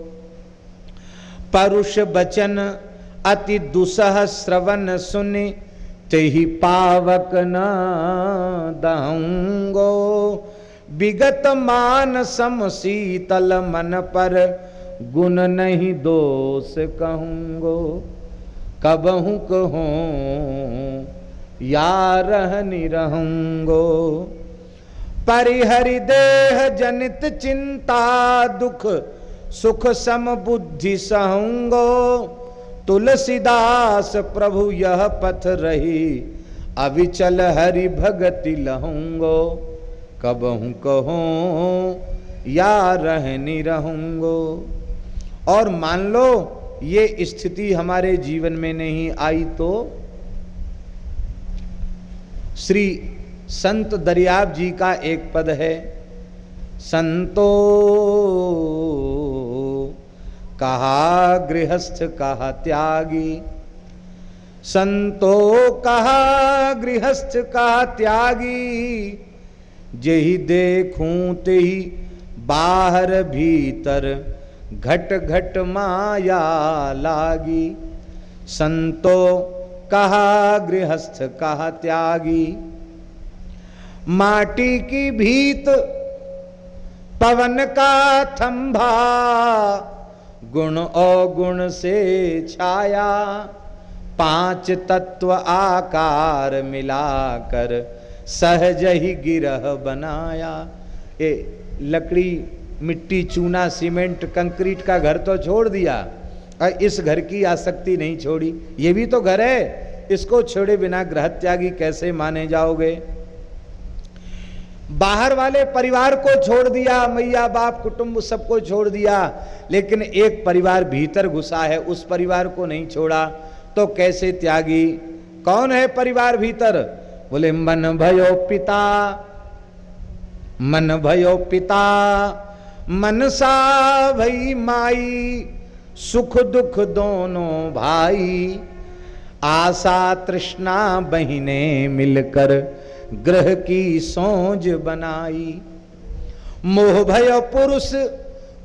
परुष बचन अति दुसह श्रवण सुनि, तेहि पावक न दहूंगो। विगत मान सम शीतल मन पर, गुण नहीं दोष कहूंगो। कबहू कहो या रहनी रहूंगो। परिहरि देह जनित चिंता दुख, सुख सम बुद्धि सहूंगो। तुलसीदास प्रभु यह पथ रही। अविचल हरि भगति लहूंगो कबहू कहो, या रहनी रहूंगो। और मान लो, ये स्थिति हमारे जीवन में नहीं आई तो श्री संत दरियाब जी का एक पद है संतो कहा गृहस्थ कहा त्यागी। संतो कहा गृहस्थ कहा त्यागी। जही देखूँ ते ही बाहर भीतर घट घट माया लागी। संतो कहा गृहस्थ कहा त्यागी। माटी की भीत पवन का थंभा गुण अवगुण से छाया, पाँच तत्व आकार मिलाकर सहज ही गिरह बनाया। ये लकड़ी, मिट्टी, चूना, सीमेंट, कंक्रीट का घर तो छोड़ दिया। और इस घर की आसक्ति नहीं छोड़ी। ये भी तो घर है। इसको छोड़े बिना ग्रह त्यागी कैसे माने जाओगे? बाहर वाले परिवार को छोड़ दिया, मैया, बाप, कुटुंब सबको छोड़ दिया, लेकिन एक परिवार भीतर घुसा है, उस परिवार को नहीं छोड़ा तो कैसे त्यागी? कौन है परिवार भीतर? बोले, मन भयो पिता, मन भयो पिता मन सा भई माई, सुख दुख दोनों भाई, आशा तृष्णा बहिने मिलकर ग्रह की सोज बनाई। मोह भय पुरुष,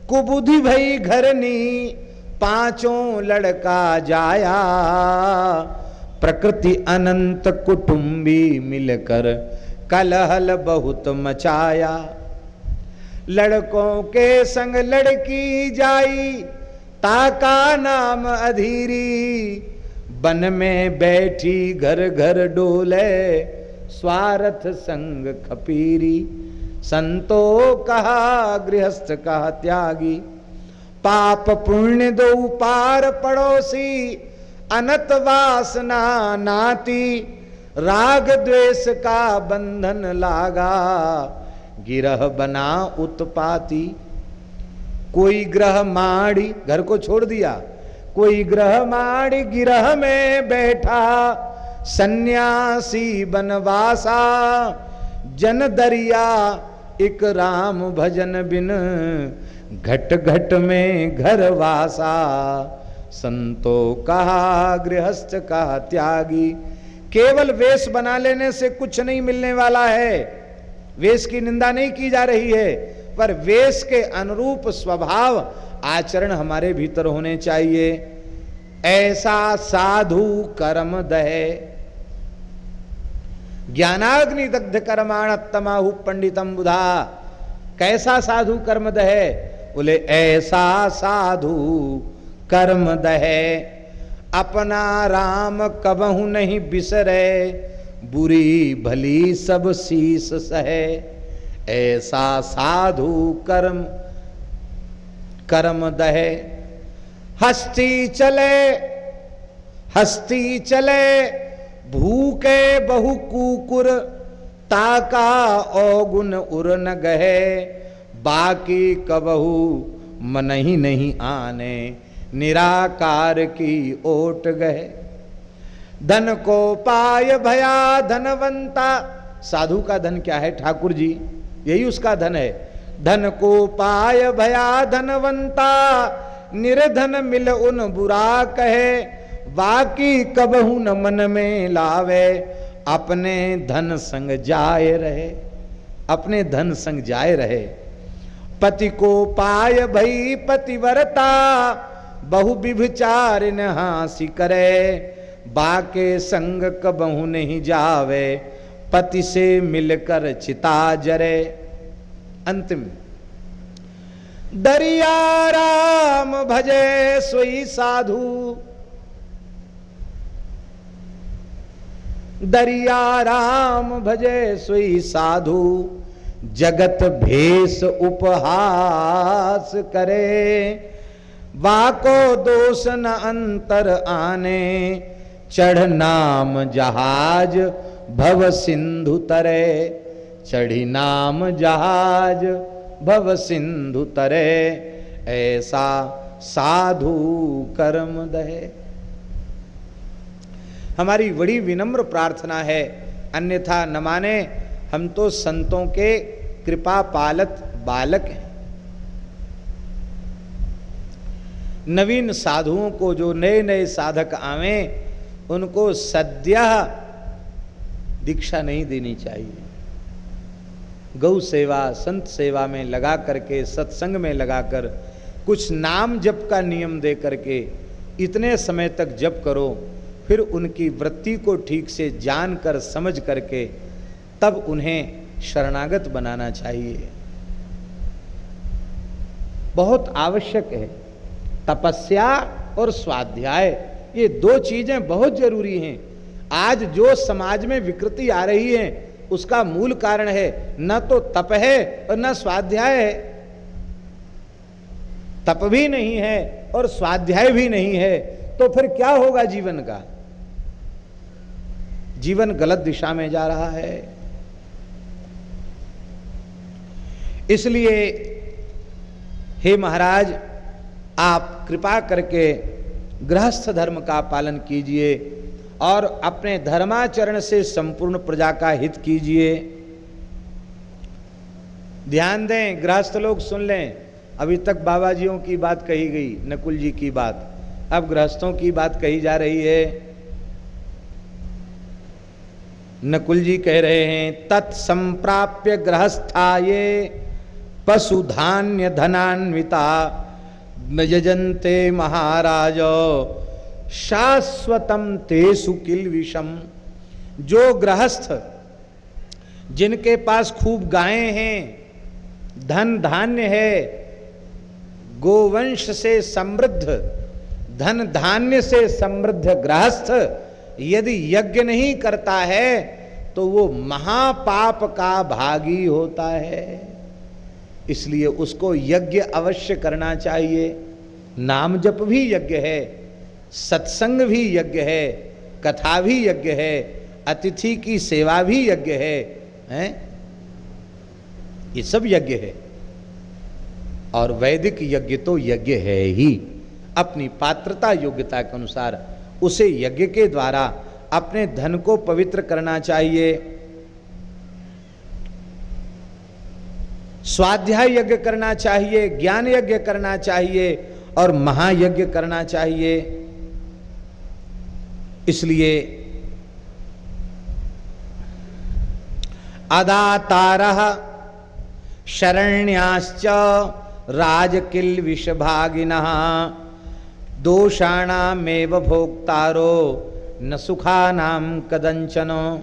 कुबुधि भई घरनी, पाँचों लड़का जाया। प्रकृति अनंत कुटुंबी मिलकर कलहल बहुत मचाया। लड़कों के संग लड़की जाई, ताका नाम अधीरी। बन में बैठी घर घर डोले स्वार्थ संग खपीरी संतो कहा गृहस्थ कहा त्यागी। पाप पुण्य दो पार पड़ोसी। अनत वासना नाती। राग द्वेष का बंधन लागा। गिरह बना उत्पाती। कोई ग्रह माड़ी, घर को छोड़ दिया। कोई ग्रह माड़ी, गिरह में बैठा। सन्यासी बनवासा, जन दरिया एक राम भजन बिन, घट घट में घर वासा। संतो कहा गृहस्थ कहा त्यागी। केवल वेश बना लेने से कुछ नहीं मिलने वाला है। वेश की निंदा नहीं की जा रही है, पर वेश के अनुरूप स्वभाव आचरण हमारे भीतर होने चाहिए। ऐसा साधु कर्म दहे। ज्ञानाग्नि दग्ध कर्माण तमाहु पंडितम बुधा। कैसा साधु कर्म दहे? बोले, ऐसा साधु कर्म दहे। अपना राम कबहू नहीं बिसरे, बुरी भली सब शीस सहे। ऐसा साधु कर्म कर्म दहे। हस्ती चले हस्ती चले भूखे बहु कुकुर ताका औगुन उर न गहे। बाकी कबहू मन ही नहीं आने। निराकार की ओट गए धन को पाय भया धनवंता। साधु का धन क्या है ठाकुर जी? यही उसका धन है। धन को पाय भया धनवंता। निर्धन मिल उन बुरा कहे। बाकी कबहू न मन में लावे, अपने धन संग जाए रहे। अपने धन संग जाए रहे। पति को पाय भई पतिवरता, बहु विभचार हासी करे। बाके संग कबहू नहीं जावे, पति से मिलकर चिता जरे। अंतिम दरिया राम भजे सोई साधु। दरिया राम भजे सोई साधु, जगत भेष उपहास करे। वाको दोष न अंतर आने, चढ़ नाम जहाज़ भव सिंधु तरे। चढ़ी नाम जहाज़ भव सिंधु तरे, ऐसा साधु कर्म दहे। हमारी बड़ी विनम्र प्रार्थना है। अन्यथा न माने, हम तो संतों के कृपा पालत बालक हैं। नवीन साधुओं को जो नए नए साधक आवे, उनको सद्य दीक्षा नहीं देनी चाहिए। गौ सेवा, संत सेवा में लगा करके, सत्संग में लगाकर कुछ नाम जप का नियम दे करके, इतने समय तक जप करो फिर उनकी वृत्ति को ठीक से जान कर समझ करके तब उन्हें शरणागत बनाना चाहिए। बहुत आवश्यक है। तपस्या और स्वाध्याय, ये दो चीज़ें बहुत ज़रूरी हैं। आज जो समाज में विकृति आ रही है, उसका मूल कारण है न तो तप है और न स्वाध्याय है। तप भी नहीं है और स्वाध्याय भी नहीं है तो फिर क्या होगा जीवन का? जीवन गलत दिशा में जा रहा है। इसलिए, हे महाराज, आप कृपा करके गृहस्थ धर्म का पालन कीजिए और अपने धर्माचरण से संपूर्ण प्रजा का हित कीजिए। ध्यान दें, गृहस्थ लोग सुन लें। अभी तक बाबा जियों की बात कही गई, नकुल जी की बात। अब गृहस्थों की बात कही जा रही है। नकुल जी कह रहे हैं, तत्संप्राप्य गृहस्थाये पशुधान्य धनान्विता यजंते महाराज शाश्वतम तेसु किल विषम। जो गृहस्थ, जिनके पास खूब गायें हैं, धन धान्य है, गोवंश से समृद्ध, धन धान्य से समृद्ध गृहस्थ यदि यज्ञ नहीं करता है तो वो महापाप का भागी होता है। इसलिए उसको यज्ञ अवश्य करना चाहिए। नाम जप भी यज्ञ है, सत्संग भी यज्ञ है, कथा भी यज्ञ है, अतिथि की सेवा भी यज्ञ है, हैं? ये सब यज्ञ है। और वैदिक यज्ञ तो यज्ञ है ही। अपनी पात्रता योग्यता के अनुसार उसे यज्ञ के द्वारा अपने धन को पवित्र करना चाहिए। स्वाध्याय यज्ञ करना चाहिए, ज्ञान यज्ञ करना चाहिए और महायज्ञ करना चाहिए। इसलिए अदातार शरण्याश्च राजकिल विषभागिन। दोषाणामेव भोक्तारो न सुखा नाम कदंचन।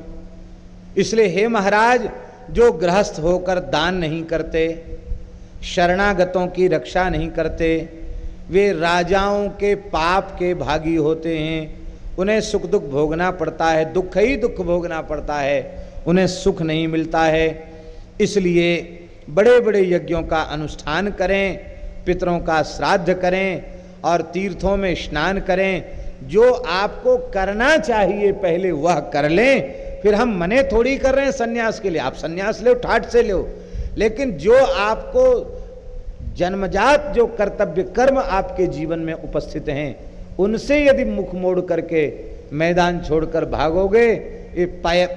इसलिए हे महाराज, जो गृहस्थ होकर दान नहीं करते, शरणागतों की रक्षा नहीं करते, वे राजाओं के पाप के भागी होते हैं, उन्हें सुख दुख भोगना पड़ता है, दुख ही दुख भोगना पड़ता है, उन्हें सुख नहीं मिलता है। इसलिए बड़े बड़े यज्ञों का अनुष्ठान करें, पितरों का श्राद्ध करें और तीर्थों में स्नान करें। जो आपको करना चाहिए, पहले वह कर लें। फिर हम मने थोड़ी कर रहे हैं सन्यास के लिए। आप सन्यास लो, ठाट से लो। लेकिन जो आपको जन्मजात जो कर्तव्य कर्म आपके जीवन में उपस्थित हैं, उनसे यदि मुख मोड़ करके मैदान छोड़कर भागोगे, ये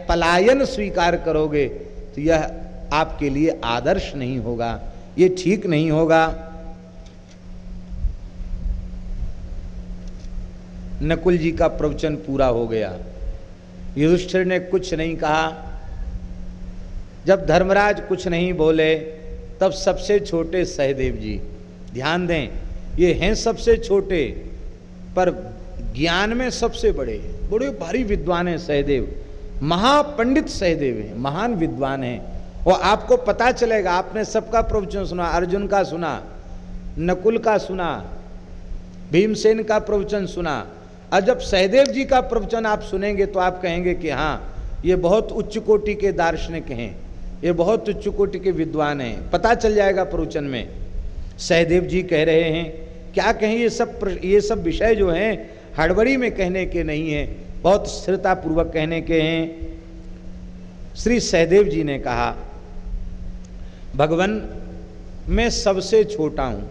पलायन स्वीकार करोगे तो यह आपके लिए आदर्श नहीं होगा। ये ठीक नहीं होगा। नकुल जी का प्रवचन पूरा हो गया। युधिष्ठिर ने कुछ नहीं कहा। जब धर्मराज कुछ नहीं बोले, तब सबसे छोटे सहदेव जी, ध्यान दें, ये हैं सबसे छोटे, पर ज्ञान में सबसे बड़े बड़े भारी विद्वान हैं सहदेव, महापंडित सहदेव हैं, महान विद्वान हैं। वो आपको पता चलेगा, आपने सबका प्रवचन सुना, अर्जुन का सुना, नकुल का सुना, भीमसेन का प्रवचन सुना और जब सहदेव जी का प्रवचन आप सुनेंगे तो आप कहेंगे कि हाँ ये बहुत उच्च कोटि के दार्शनिक हैं, ये बहुत उच्च कोटि के विद्वान हैं। पता चल जाएगा प्रवचन में। सहदेव जी कह रहे हैं, क्या कहें, ये सब ये सब विषय जो हैं, हड़बड़ी में कहने के नहीं हैं, बहुत स्थिरता पूर्वक कहने के हैं। श्री सहदेव जी ने कहा, भगवान, मैं सबसे छोटा हूँ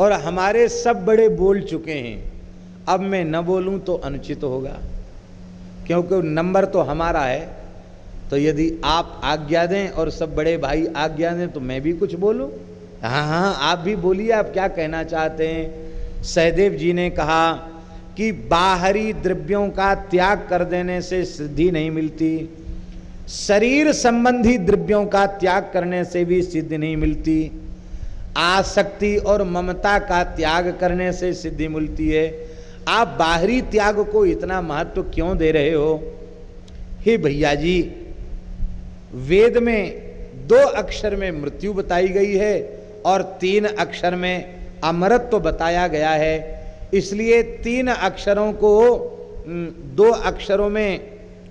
और हमारे सब बड़े बोल चुके हैं। अब मैं न बोलूँ तो अनुचित होगा। क्योंकि नंबर तो हमारा है तो यदि आप आज्ञा दें और सब बड़े भाई आज्ञा दें तो मैं भी कुछ बोलूँ? हाँ हाँ आप भी बोलिए, आप क्या कहना चाहते हैं? सहदेव जी ने कहा कि बाहरी द्रव्यों का त्याग कर देने से सिद्धि नहीं मिलती। शरीर संबंधी द्रव्यों का त्याग करने से भी सिद्धि नहीं मिलती। आसक्ति और ममता का त्याग करने से सिद्धि मिलती है। आप बाहरी त्याग को इतना महत्व क्यों दे रहे हो? हे भैया जी, वेद में दो अक्षर में मृत्यु बताई गई है और तीन अक्षर में अमरत्व तो बताया गया है। इसलिए तीन अक्षरों को दो अक्षरों में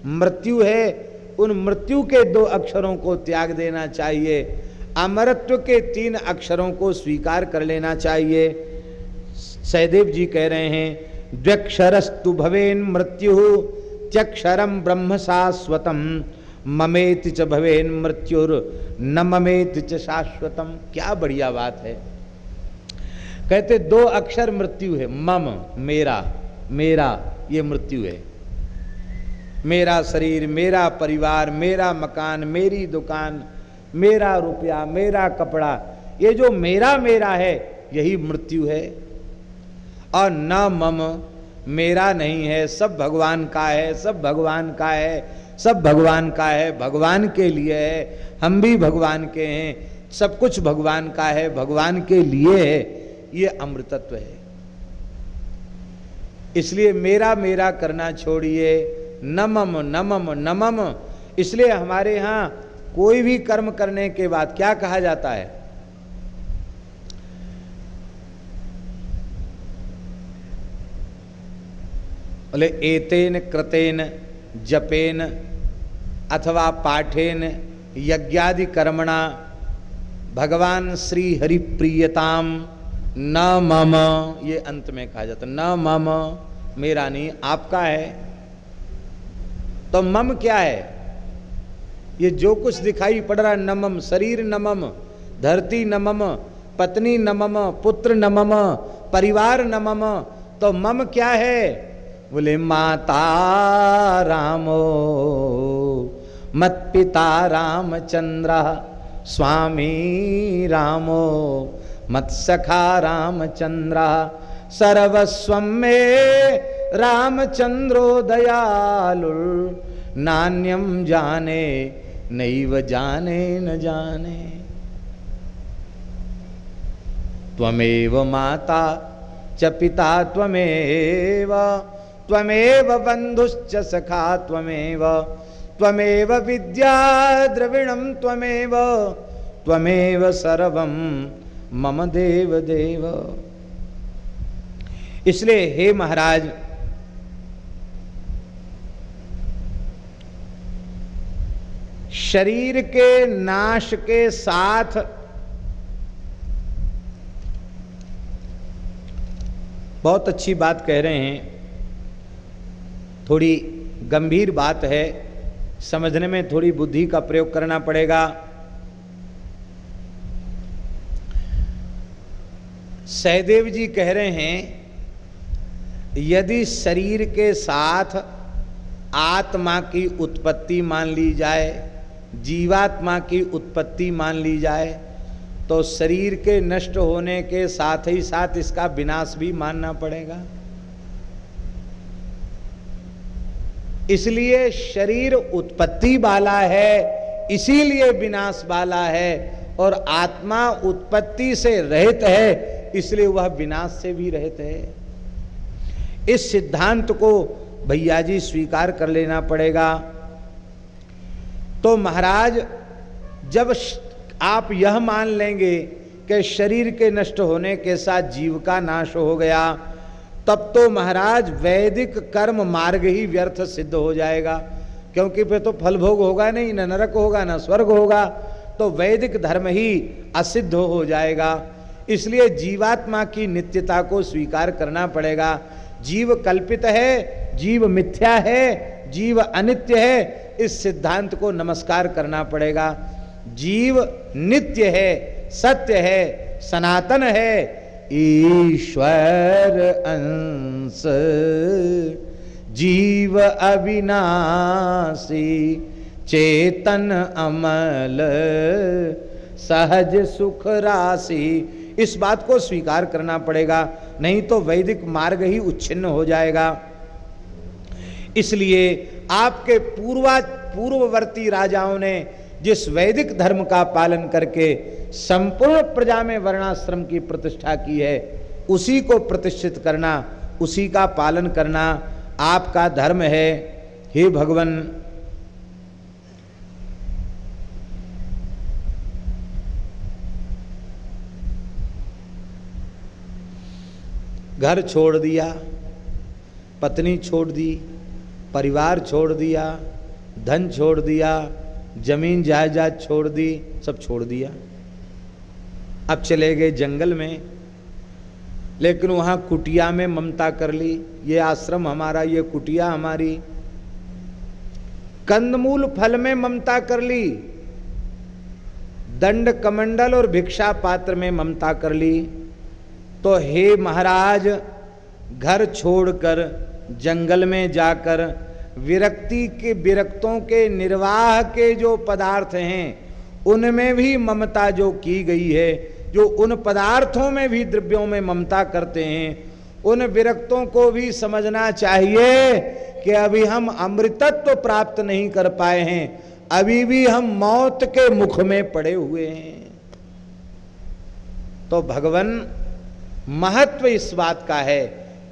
मृत्यु है, उन मृत्यु के दो अक्षरों को त्याग देना चाहिए। अमरत्व के तीन अक्षरों को स्वीकार कर लेना चाहिए। सहदेव जी कह रहे हैं द्व्यक्षरस्तु भवेन मृत्यु त्यक्षरम ब्रह्म शाश्वतम ममेति च भवेन मृत्युर, न ममेति च शाश्वतम क्या बढ़िया बात है। कहते, दो अक्षर मृत्यु है। मम, मेरा मेरा, ये मृत्यु है। मेरा शरीर, मेरा परिवार, मेरा मकान, मेरी दुकान, मेरा रुपया, मेरा कपड़ा, ये जो मेरा मेरा है, यही मृत्यु है। और न मम, मेरा नहीं है, सब भगवान का है, सब भगवान का है, सब भगवान का है, भगवान के लिए है, हम भी भगवान के हैं, सब कुछ भगवान का है, भगवान के लिए है, ये अमृतत्व है। इसलिए मेरा मेरा करना छोड़िए नमम नमम नमम इसलिए हमारे यहाँ कोई भी कर्म करने के बाद क्या कहा जाता है? एतेन कृतेन जपेन अथवा पाठेन यज्ञादि कर्मणा भगवान श्री हरि प्रियताम न मम, ये अंत में कहा जाता न मम, मेरा नहीं, आपका है। तो मम क्या है? ये जो कुछ दिखाई पड़ रहा न मम, शरीर नमम धरती न मम, पत्नी नमम पुत्र नमम परिवार न मम तो मम क्या है? बोले, माता रामो मत पिता रामचंद्र, स्वामी रामो मत सखा रामचंद्र सर्वस्व में रामचंद्रो दयालु नान्यम जाने, नैव जाने, न जाने। त्वमेव माता, च पिता त्वमेव त्वमेव बंधुश्च सखा त्वमेव। त्वमेव विद्या द्रविणम त्वमेव। त्वमेव सर्वम मम देव देव इसलिए हे महाराज, शरीर के नाश के साथ बहुत अच्छी बात कह रहे हैं। थोड़ी गंभीर बात है। समझने में थोड़ी बुद्धि का प्रयोग करना पड़ेगा। सहदेव जी कह रहे हैं, यदि शरीर के साथ आत्मा की उत्पत्ति मान ली जाए, जीवात्मा की उत्पत्ति मान ली जाए तो शरीर के नष्ट होने के साथ ही साथ इसका विनाश भी मानना पड़ेगा। इसलिए शरीर उत्पत्ति वाला है, इसीलिए विनाश वाला है और आत्मा उत्पत्ति से रहित है, इसलिए वह विनाश से भी रहित है। इस सिद्धांत को भैया जी स्वीकार कर लेना पड़ेगा। तो महाराज, जब आप यह मान लेंगे कि शरीर के नष्ट होने के साथ जीव का नाश हो गया तब तो महाराज वैदिक कर्म मार्ग ही व्यर्थ सिद्ध हो जाएगा, क्योंकि फिर तो फल भोग होगा नहीं, न नरक होगा, न स्वर्ग होगा तो वैदिक धर्म ही असिद्ध हो जाएगा। इसलिए जीवात्मा की नित्यता को स्वीकार करना पड़ेगा। जीव कल्पित है, जीव मिथ्या है, जीव अनित्य है, इस सिद्धांत को नमस्कार करना पड़ेगा। जीव नित्य है, सत्य है, सनातन है ईश्वर अंश, जीव अविनाशी, चेतन अमल, सहज सुख राशि। इस बात को स्वीकार करना पड़ेगा, नहीं तो वैदिक मार्ग ही उच्छिन्न हो जाएगा। इसलिए आपके पूर्वा, पूर्ववर्ती राजाओं ने जिस वैदिक धर्म का पालन करके संपूर्ण प्रजा में वर्णाश्रम की प्रतिष्ठा की है। उसी को प्रतिष्ठित करना, उसी का पालन करना आपका धर्म है। हे भगवान। घर छोड़ दिया, पत्नी छोड़ दी, परिवार छोड़ दिया, धन छोड़ दिया, ज़मीन जायदाद छोड़ दी, सब छोड़ दिया। अब चले गए जंगल में। लेकिन वहाँ कुटिया में ममता कर ली, ये आश्रम हमारा, ये कुटिया हमारी। कंदमूल फल में ममता कर ली। दंड कमंडल और भिक्षा पात्र में ममता कर ली। तो हे महाराज, घर छोड़कर, जंगल में जाकर, विरक्ति के विरक्तों के, निर्वाह के जो पदार्थ हैं, उनमें भी ममता जो की गई है जो उन पदार्थों में भी, द्रव्यों में ममता करते हैं, उन विरक्तों को भी समझना चाहिए कि अभी हम अमृतत्व तो प्राप्त नहीं कर पाए हैं। अभी भी हम मौत के मुख में पड़े हुए हैं। तो भगवान, महत्व इस बात का है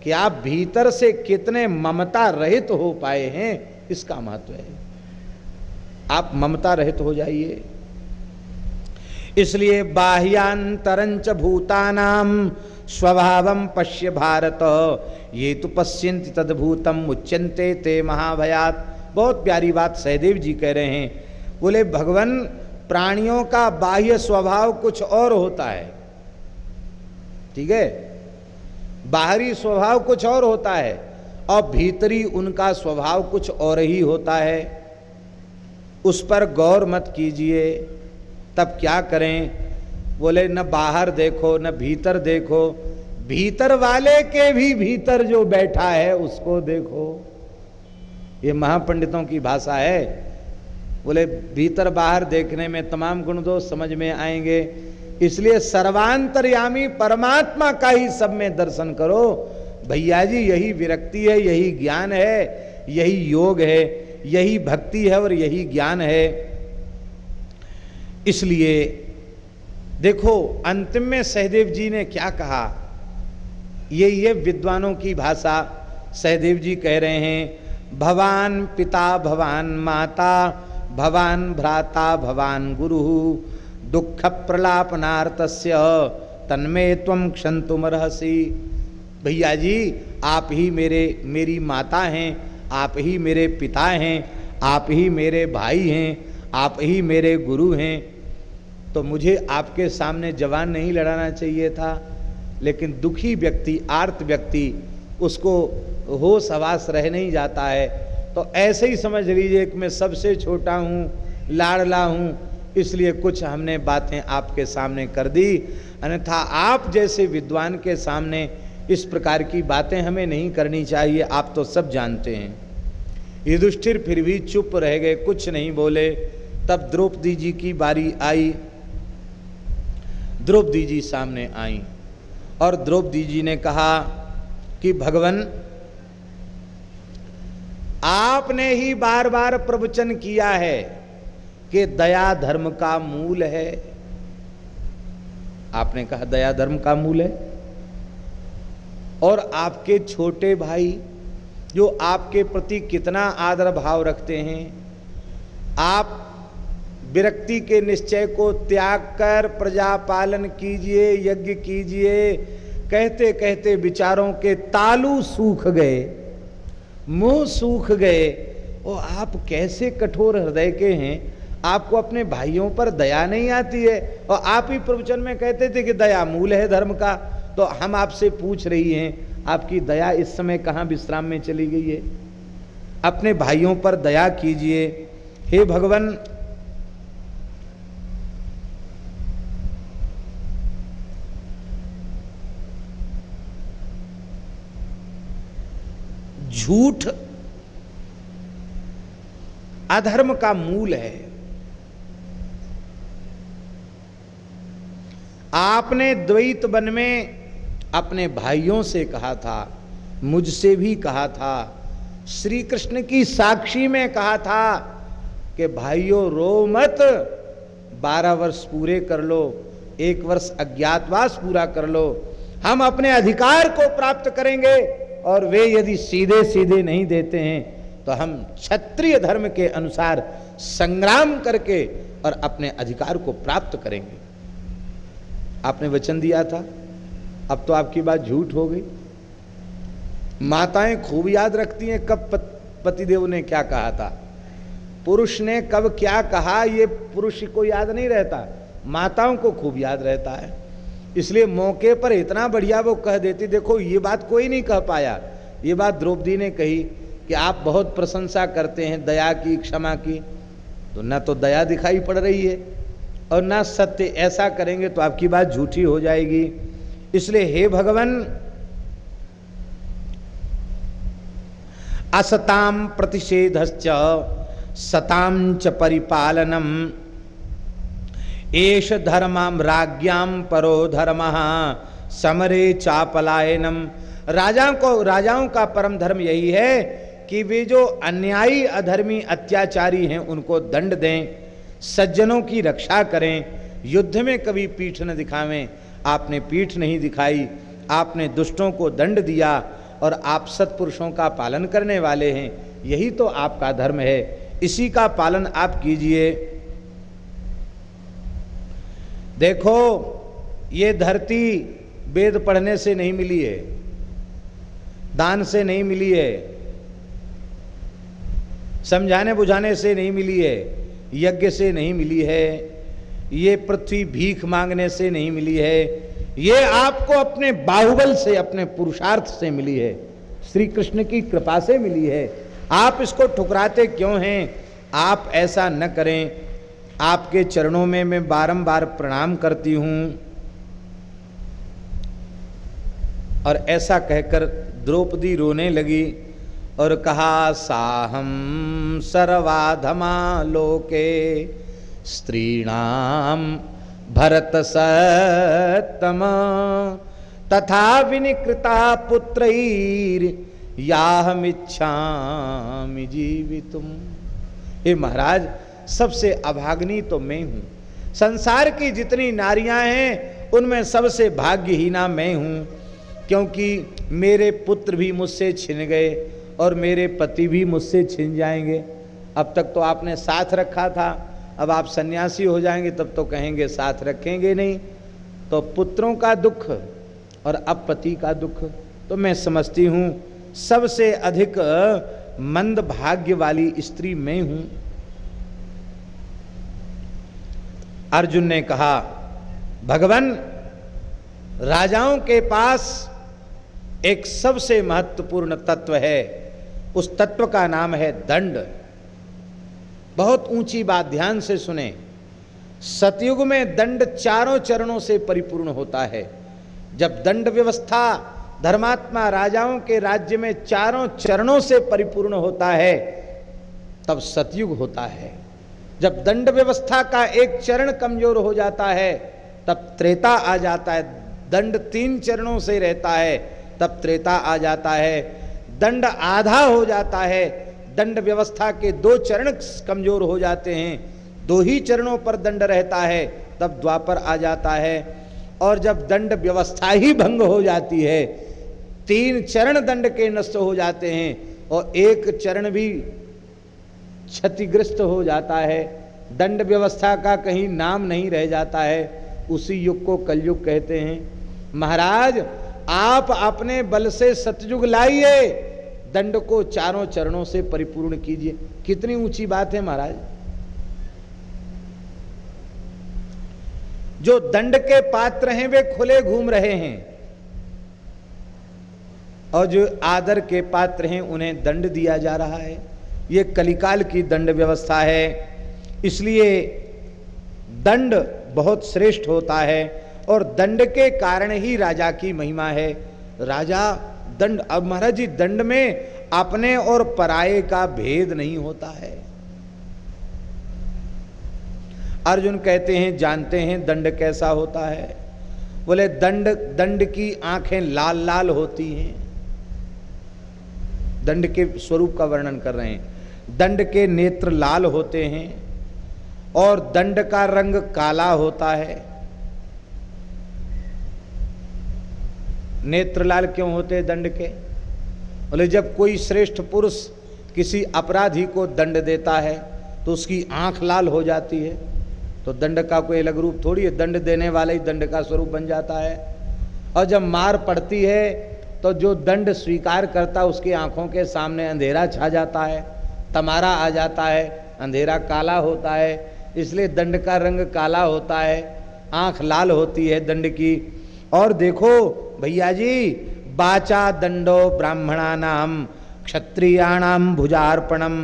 कि आप भीतर से कितने ममता रहित तो हो पाए हैं, इसका महत्व है। आप ममता रहित हो जाइए। इसलिए बाह्यांतरंच भूतानाम स्वभाव पश्य भारत। ये तो पश्यंति तदभूतम उच्यंते ते महाभयात। बहुत प्यारी बात सहदेव जी कह रहे हैं। बोले, भगवान, प्राणियों का बाह्य स्वभाव कुछ और होता है। ठीक है? बाहरी स्वभाव कुछ और होता है और भीतरी उनका स्वभाव कुछ और ही होता है। उस पर गौर मत कीजिए। तब क्या करें? बोले, न बाहर देखो, न भीतर देखो। भीतर वाले के भी भीतर जो बैठा है, उसको देखो। ये महापंडितों की भाषा है। बोले, भीतर बाहर देखने में तमाम गुण दोष समझ में आएँगे। इसलिए सर्वांतरयामी परमात्मा का ही सब में दर्शन करो। भैया जी, यही विरक्ति है, यही ज्ञान है, यही योग है, यही भक्ति है और यही ज्ञान है। इसलिए देखो, अंतिम में सहदेव जी ने क्या कहा? ये ये विद्वानों की भाषा सहदेव जी कह रहे हैं, भवान पिता, भवान माता, भवान भ्राता, भवान गुरु, दुख प्रलापनार्थ तन्मे तम क्षंतुम रहसी भैया जी, आप ही मेरे, मेरी माता हैं, आप ही मेरे पिता हैं, आप ही मेरे भाई हैं, आप ही मेरे गुरु हैं तो मुझे आपके सामने जवान नहीं लड़ाना चाहिए था, लेकिन दुखी व्यक्ति, आर्त व्यक्ति, उसको होश हवास रह नहीं जाता है। तो ऐसे ही समझ लीजिए कि मैं सबसे छोटा हूँ, लाड़ला हूँ, इसलिए कुछ हमने बातें आपके सामने कर दी। अन्यथा आप जैसे विद्वान के सामने इस प्रकार की बातें हमें नहीं करनी चाहिए, आप तो सब जानते हैं। युधिष्ठिर फिर भी चुप रह गए, कुछ नहीं बोले। तब द्रौपदी जी की बारी आई द्रौपदी जी सामने आई और द्रौपदी जी ने कहा कि भगवान, आपने ही बार बार प्रवचन किया है कि दया धर्म का मूल है। आपने कहा दया धर्म का मूल है? और आपके छोटे भाई जो आपके प्रति कितना आदर भाव रखते हैं, आप विरक्ति के निश्चय को त्याग कर प्रजा पालन कीजिए, यज्ञ कीजिए। कहते कहते विचारों के तालू सूख गए, मुँह सूख गए। और आप कैसे कठोर हृदय के हैं? आपको अपने भाइयों पर दया नहीं आती है? और आप ही प्रवचन में कहते थे कि दया मूल है धर्म का। तो हम आपसे पूछ रही हैं, आपकी दया इस समय कहाँ विश्राम में चली गई है? अपने भाइयों पर दया कीजिए। हे भगवान झूठ अधर्म का मूल है। आपने द्वैत वन में अपने भाइयों से कहा था, मुझसे भी कहा था श्री कृष्ण की साक्षी में कहा था कि भाइयों, रो मत, बारह वर्ष पूरे कर लो, एक वर्ष अज्ञातवास पूरा कर लो, हम अपने अधिकार को प्राप्त करेंगे। और वे यदि सीधे सीधे नहीं देते हैं तो हम क्षत्रिय धर्म के अनुसार संग्राम करके और अपने अधिकार को प्राप्त करेंगे। आपने वचन दिया था, अब तो आपकी बात झूठ हो गई। माताएँ खूब याद रखती हैं, कब पतिदेव ने क्या कहा था? पुरुष ने कब क्या कहा, ये पुरुष को याद नहीं रहता, माताओं को खूब याद रहता है। इसलिए मौके पर इतना बढ़िया वो कह देती, देखो, ये बात कोई नहीं कह पाया। ये बात द्रौपदी ने कही कि आप बहुत प्रशंसा करते हैं, दया की, क्षमा की। तो ना तो दया दिखाई पड़ रही है और ना सत्य ऐसा करेंगे तो आपकी बात झूठी हो जाएगी। इसलिए हे भगवान असताम प्रतिषेध सताम च परिपालनम। एष धर्माम राज्ञाम परो धर्म। समरे चापलायनम। राजाओं को, राजाओं का परम धर्म यही है कि वे जो अन्यायी अधर्मी अत्याचारी हैं, उनको दंड दें, सज्जनों की रक्षा करें, युद्ध में कभी पीठ न दिखावें। आपने पीठ नहीं दिखाई, आपने दुष्टों को दंड दिया और आप सत्पुरुषों का पालन करने वाले हैं। यही तो आपका धर्म है। इसी का पालन आप कीजिए। देखो, ये धरती वेद पढ़ने से नहीं मिली है, दान से नहीं मिली है, समझाने बुझाने से नहीं मिली है, यज्ञ से नहीं मिली है, ये पृथ्वी भीख मांगने से नहीं मिली है, ये आपको अपने बाहुबल से, अपने पुरुषार्थ से मिली है श्री कृष्ण की कृपा से मिली है। आप इसको ठुकराते क्यों हैं? आप ऐसा न करें। आपके चरणों में मैं बारंबार प्रणाम करती हूँ और ऐसा कहकर द्रौपदी रोने लगी और कहा, साहम सर्वाधमा लोके स्त्रीणाम भरत सतम तथा विनिकृता पुत्र याहमिच्छामि जीवितुम। हे महाराज सबसे अभाग्नि तो मैं हूँ। संसार की जितनी नारियाँ हैं, उनमें सबसे भाग्यहीना मैं हूँ। क्योंकि मेरे पुत्र भी मुझसे छिन गए और मेरे पति भी मुझसे छिन जाएँगे। अब तक तो आपने साथ रखा था। अब आप सन्यासी हो जाएँगे, तब तो कहेंगे साथ रखेंगे नहीं। तो पुत्रों का दुख और अब पति का दुख तो मैं समझती हूँ, सबसे अधिक मंद भाग्य वाली स्त्री मैं हूँ। अर्जुन ने कहा, भगवान, राजाओं के पास एक सबसे महत्वपूर्ण तत्व है। उस तत्व का नाम है दंड। बहुत ऊँची बात ध्यान से सुने। सतयुग में दंड चारों चरणों से परिपूर्ण होता है। जब दंड व्यवस्था धर्मात्मा राजाओं के राज्य में चारों चरणों से परिपूर्ण होता है, तब सतयुग होता है। जब दंड व्यवस्था का एक चरण कमज़ोर हो जाता है, तब त्रेता आ जाता है। दंड तीन चरणों से रहता है, तब त्रेता आ जाता है। दंड आधा हो जाता है, दंड व्यवस्था के दो चरण कमज़ोर हो जाते हैं। दो ही चरणों पर दंड रहता है, तब द्वापर आ जाता है। और जब दंड व्यवस्था ही भंग हो जाती है, तीन चरण दंड के नष्ट हो जाते हैं और एक चरण भी क्षतिग्रस्त हो जाता है, दंड व्यवस्था का कहीं नाम नहीं रह जाता है, उसी युग को कलयुग कहते हैं। महाराज, आप अपने बल से सतयुग लाइए, दंड को चारों चरणों से परिपूर्ण कीजिए। कितनी ऊँची बात है महाराज। जो दंड के पात्र हैं, वे खुले घूम रहे हैं। और जो आदर के पात्र हैं, उन्हें दंड दिया जा रहा है। ये कलिकाल की दंड व्यवस्था है। इसलिए दंड बहुत श्रेष्ठ होता है और दंड के कारण ही राजा की महिमा है। राजा दंड, अब महाराज जी, दंड में अपने और पराये का भेद नहीं होता है। अर्जुन कहते हैं, जानते हैं दंड कैसा होता है। बोले, दंड दंड की आँखें लाल लाल होती हैं। दंड के स्वरूप का वर्णन कर रहे हैं। दंड के नेत्र लाल होते हैं और दंड का रंग काला होता है। नेत्र लाल क्यों होते हैं दंड के? बोले, जब कोई श्रेष्ठ पुरुष किसी अपराधी को दंड देता है तो उसकी आँख लाल हो जाती है। तो दंड का कोई अलग रूप थोड़ी है, दंड देने वाला ही दंड का स्वरूप बन जाता है। और जब मार पड़ती है तो जो दंड स्वीकार करता उसकी आँखों के सामने अंधेरा छा जाता है। तमारा आ जाता है, अंधेरा काला होता है, इसलिए दंड का रंग काला होता है, आँख लाल होती है दंड की। और देखो भैया जी, बाचा दंडो ब्राह्मणा नाम क्षत्रियाणाम भुजार्पणम,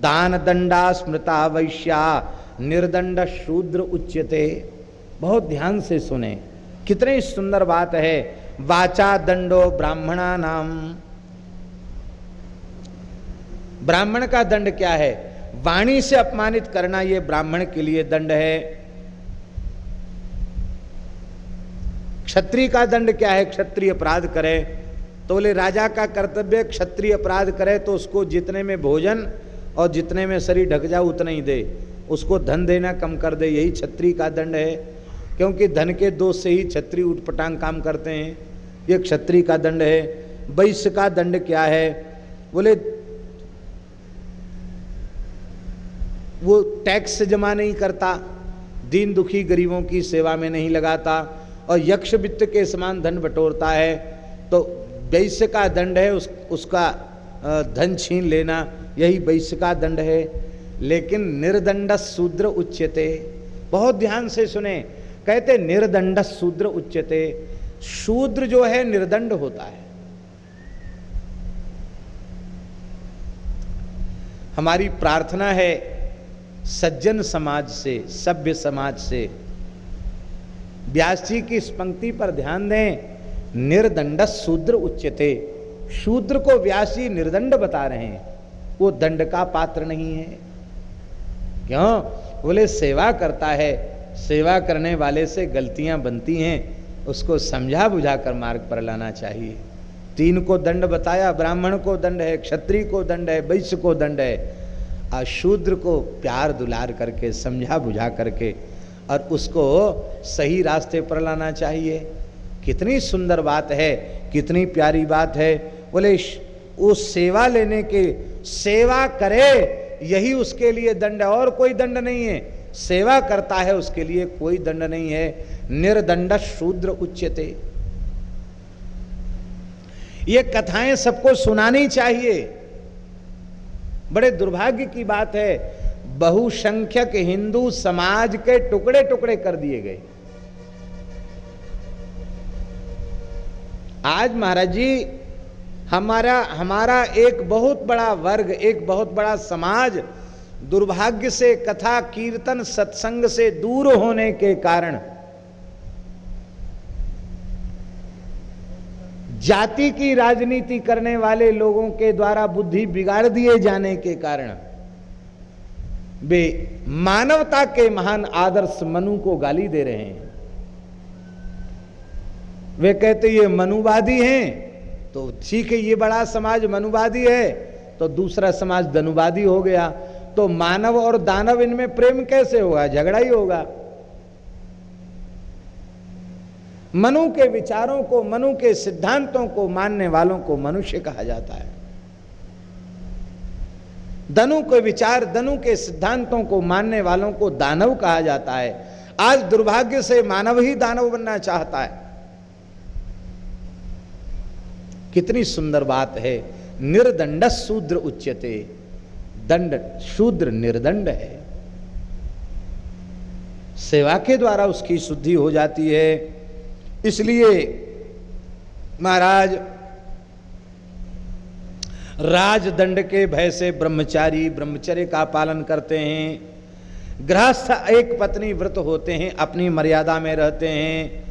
दान दंडा स्मृता वैश्या, निर्दंड शूद्र उच्यते। बहुत ध्यान से सुने, कितनी सुंदर बात है वाचा दंडो ब्राह्मणा नाम ब्राह्मण का दंड क्या है? वाणी से अपमानित करना यह ब्राह्मण के लिए दंड है। क्षत्रिय का दंड क्या है? क्षत्रिय अपराध करे। तो बोले राजा का कर्तव्य, क्षत्रिय अपराध करे तो उसको जितने में भोजन और जितने में शरीर ढक जाओ, उतना ही दे। उसको धन देना कम कर दे, यही क्षत्रिय का दंड है। क्योंकि धन के दोष से ही क्षत्रिय उठपटांग काम करते हैं। ये क्षत्रिय का दंड है। वैश्य का दंड क्या है? बोले वो टैक्स जमा नहीं करता, दीन दुखी गरीबों की सेवा में नहीं लगाता और यक्ष वित्त के समान धन बटोरता है तो वैश्य का दंड है उस, उसका धन छीन लेना, यही वैश्य का दंड है। लेकिन निर्दंड शूद्र उच्चते बहुत ध्यान से सुने, कहते निर्दंड शूद्र उच्चते शूद्र जो है निर्दंड होता है। हमारी प्रार्थना है सज्जन समाज से, सभ्य समाज से। व्यास जी की इस पंक्ति पर ध्यान दें, निर्दंड शूद्र उच्चते। शूद्र को व्यास निर्दंड बता रहे हैं। वो दंड का पात्र नहीं है। क्यों? बोले, सेवा करता है। सेवा करने वाले से गलतियाँ बनती हैं। उसको समझा बुझा कर मार्ग पर लाना चाहिए। तीन को दंड बताया, ब्राह्मण को दंड है, क्षत्रिय को दंड है, वैश्य को दंड है। और शूद्र को प्यार दुलार करके, समझा बुझा करके और उसको सही रास्ते पर लाना चाहिए। कितनी सुंदर बात है, कितनी प्यारी बात है। बोले वो सेवा लेने के, सेवा करे, यही उसके लिए दंड है। और कोई दंड नहीं है। सेवा करता है, उसके लिए कोई दंड नहीं है। निर्दंड शूद्र उच्चते ये कथाएँ सबको सुनानी चाहिए। बड़े दुर्भाग्य की बात है, बहुसंख्यक हिंदू समाज के टुकड़े टुकड़े कर दिए गए। आज महाराज जी, हमारा हमारा एक बहुत बड़ा वर्ग, एक बहुत बड़ा समाज दुर्भाग्य से, कथा, कीर्तन, सत्संग से दूर होने के कारण जाति की राजनीति करने वाले लोगों के द्वारा बुद्धि बिगाड़ दिए जाने के कारण वे मानवता के महान आदर्श मनु को गाली दे रहे हैं। वे कहते ये मनुवादी हैं। तो ठीक है, ये बड़ा समाज मनुवादी है तो दूसरा समाज धनुवादी हो गया। तो मानव और दानव इनमें प्रेम कैसे होगा? झगड़ा ही होगा। मनु के विचारों को, मनु के सिद्धांतों को मानने वालों को मनुष्य कहा जाता है। दनु के विचार दनु के सिद्धांतों को मानने वालों को दानव कहा जाता है। आज दुर्भाग्य से मानव ही दानव बनना चाहता है। कितनी सुंदर बात है। निर्दंड शूद्र उच्चते दंड, शूद्र निर्दंड है। सेवा के द्वारा उसकी शुद्धि हो जाती है। इसलिए महाराज, राजदंड के भय से ब्रह्मचारी ब्रह्मचर्य का पालन करते हैं, गृहस्थ एक पत्नी व्रत होते हैं, अपनी मर्यादा में रहते हैं,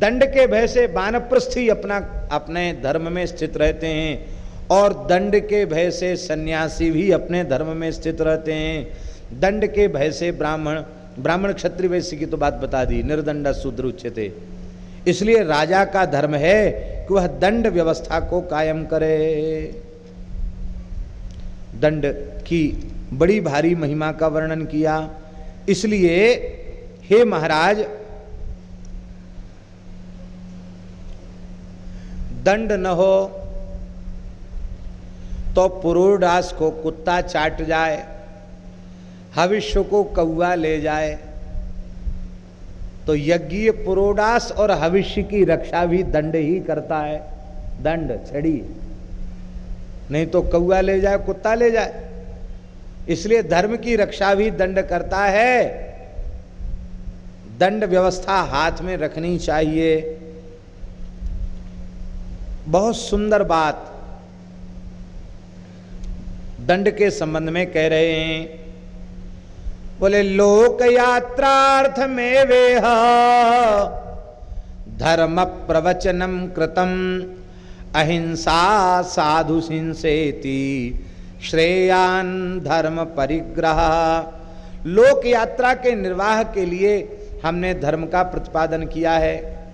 दंड के भय से बानप्रस्थी अपना, अपने धर्म में स्थित रहते हैं, और दंड के भय से सन्यासी भी अपने धर्म में स्थित रहते हैं। दंड के भय से ब्राह्मण ब्राह्मण क्षत्रिय वैश्य की तो बात बता दी, निर्दंड शूद्र उच्चते इसलिए राजा का धर्म है कि वह दंड व्यवस्था को कायम करे। दंड की बड़ी भारी महिमा का वर्णन किया। इसलिए हे महाराज, दंड न हो तो पुरोडास को कुत्ता चाट जाए, हविष्य को कौआ ले जाए। तो यज्ञ पुरोडास और भविष्य की रक्षा भी दंड ही करता है। दंड, छड़ी। नहीं तो कौआ ले जाए, कुत्ता ले जाए। इसलिए धर्म की रक्षा भी दंड करता है। दंड व्यवस्था हाथ में रखनी चाहिए। बहुत सुंदर बात दंड के संबंध में कह रहे हैं। बोले, लोक यात्रार्थ में वे धर्म प्रवचनम कृतम। अहिंसा साधु सिंसेति। श्रेयान धर्म परिग्रह। लोक यात्रा के निर्वाह के लिए हमने धर्म का प्रतिपादन किया है।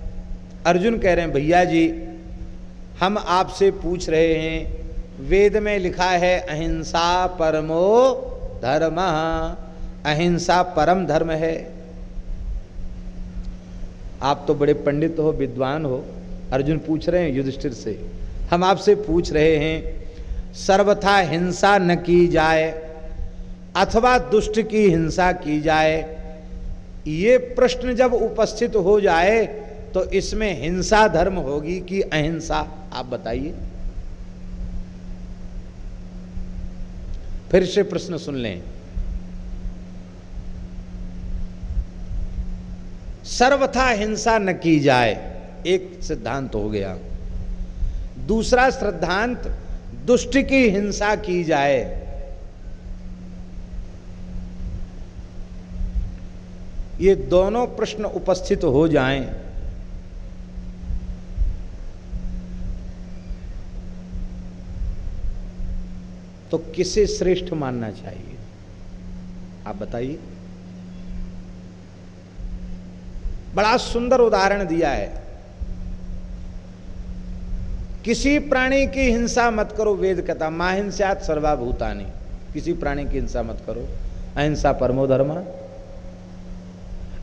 अर्जुन कह रहे हैं, भैया जी, हम आपसे पूछ रहे हैं, वेद में लिखा है, अहिंसा परमो धर्म। अहिंसा परम धर्म है। आप तो बड़े पंडित हो, विद्वान हो, अर्जुन पूछ रहे हैं युधिष्ठिर से। हम आपसे पूछ रहे हैं, सर्वथा हिंसा न की जाए, अथवा दुष्ट की हिंसा की जाए। ये प्रश्न जब उपस्थित हो जाए तो इसमें हिंसा धर्म होगी कि अहिंसा? आप बताइए। फिर से प्रश्न सुन लें। सर्वथा हिंसा न की जाए। एक सिद्धांत हो गया। दूसरा सिद्धांत, दुष्ट की हिंसा की जाए। ये दोनों प्रश्न उपस्थित हो जाएँ। तो किसे श्रेष्ठ मानना चाहिए? आप बताइए। बड़ा सुंदर उदाहरण दिया है। किसी प्राणी की हिंसा मत करो, वेद कथा माहिंसात सर्वाभूतानी। किसी प्राणी की हिंसा मत करो, अहिंसा परमो धर्मा।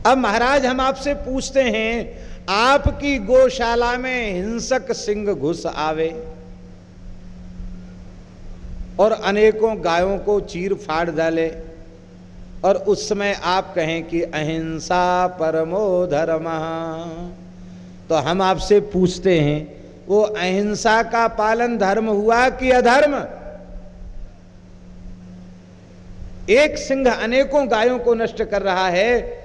अब महाराज, हम आपसे पूछते हैं, आपकी गौशाला में हिंसक सिंह घुस आवे और अनेकों गायों को चीर फाड़ डाले और उस समय आप कहें कि अहिंसा परमो धर्म। तो हम आपसे पूछते हैं, वो अहिंसा का पालन धर्म हुआ कि अधर्म? एक सिंह अनेकों गायों को नष्ट कर रहा है,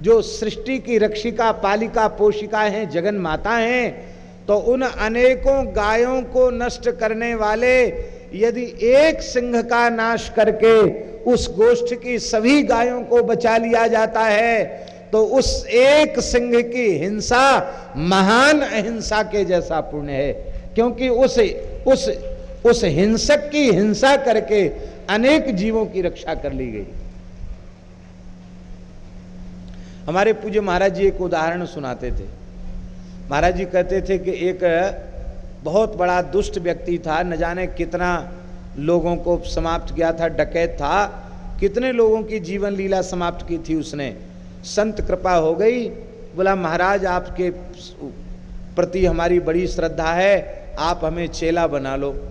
जो सृष्टि की रक्षिका, पालिका, पोषिका हैं, जगन माता हैं तो उन अनेकों गायों को नष्ट करने वाले यदि एक सिंह का नाश करके उस गोष्ठ की सभी गायों को बचा लिया जाता है तो उस एक सिंह की हिंसा महान अहिंसा के जैसा पुण्य है। क्योंकि उस उस उस हिंसक की हिंसा करके अनेक जीवों की रक्षा कर ली गई। हमारे पूज्य महाराज जी एक उदाहरण सुनाते थे। महाराज जी कहते थे कि एक बहुत बड़ा दुष्ट व्यक्ति था, न जाने कितना लोगों को समाप्त किया था, डकैत था। कितने लोगों की जीवन लीला समाप्त की थी उसने। संत कृपा हो गई। बोला, महाराज, आपके प्रति हमारी बड़ी श्रद्धा है, आप हमें चेला बना लो।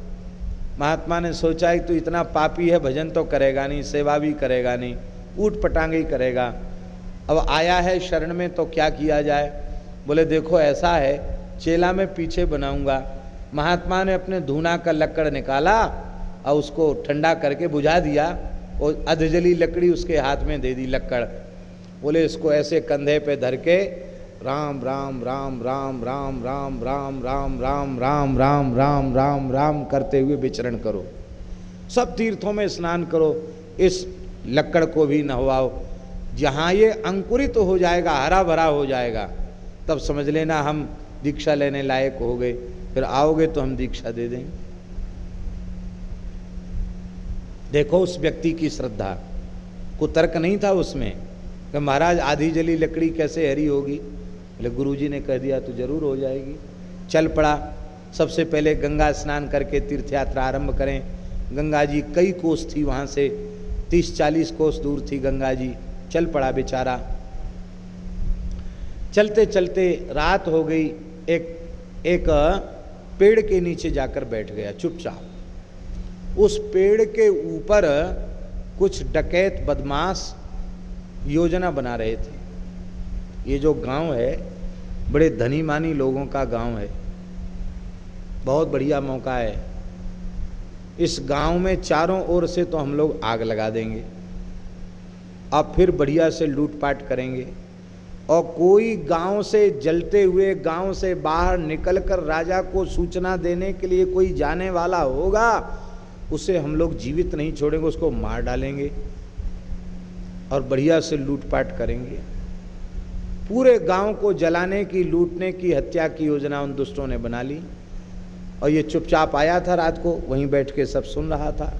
महात्मा ने सोचा कि तू इतना पापी है, भजन तो करेगा नहीं, सेवा भी करेगा नहीं, ऊट पटांगे ही करेगा। अब आया है शरण में तो क्या किया जाए? बोले, देखो, ऐसा है, चेला में पीछे बनाऊँगा। महात्मा ने अपने धूना का लकड़ निकाला और उसको ठंडा करके बुझा दिया और अधजली लकड़ी उसके हाथ में दे दी लकड़ बोले इसको ऐसे कंधे पे धर के राम राम राम राम राम राम राम राम राम राम राम राम राम राम करते हुए विचरण करो सब तीर्थों में स्नान करो इस लकड़ को भी नहवाओ जहाँ ये अंकुरित तो हो जाएगा हरा भरा हो जाएगा तब समझ लेना हम दीक्षा लेने लायक हो गए फिर आओगे तो हम दीक्षा दे देंगे। देखो उस व्यक्ति की श्रद्धा। को तर्क नहीं था उसमें कि महाराज, आधी जली लकड़ी कैसे हरी होगी? बोले गुरु जी ने कह दिया तो ज़रूर हो जाएगी। चल पड़ा। सबसे पहले गंगा स्नान करके तीर्थ यात्रा आरंभ करें। गंगा जी, कई कोस थी वहाँ से। तीस चालीस कोस दूर थी गंगा जी। चल पड़ा बेचारा। चलते चलते रात हो गई। एक एक पेड़ के नीचे जाकर बैठ गया, चुपचाप। उस पेड़ के ऊपर कुछ डकैत, बदमाश योजना बना रहे थे। ये जो गाँव है, बड़े धनी मानी लोगों का गाँव है। बहुत बढ़िया मौका है। इस गाँव में चारों ओर से तो हम लोग आग लगा देंगे। अब फिर बढ़िया से लूटपाट करेंगे। और कोई गाँव से जलते हुए, गाँव से बाहर निकलकर राजा को सूचना देने के लिए कोई जाने वाला होगा, उसे हम लोग जीवित नहीं छोड़ेंगे, उसको मार डालेंगे और बढ़िया से लूटपाट करेंगे। पूरे गाँव को जलाने की, लूटने की हत्या की योजना उन दुष्टों ने बना ली। और ये चुपचाप आया था रात को, वहीं बैठ के सब सुन रहा था।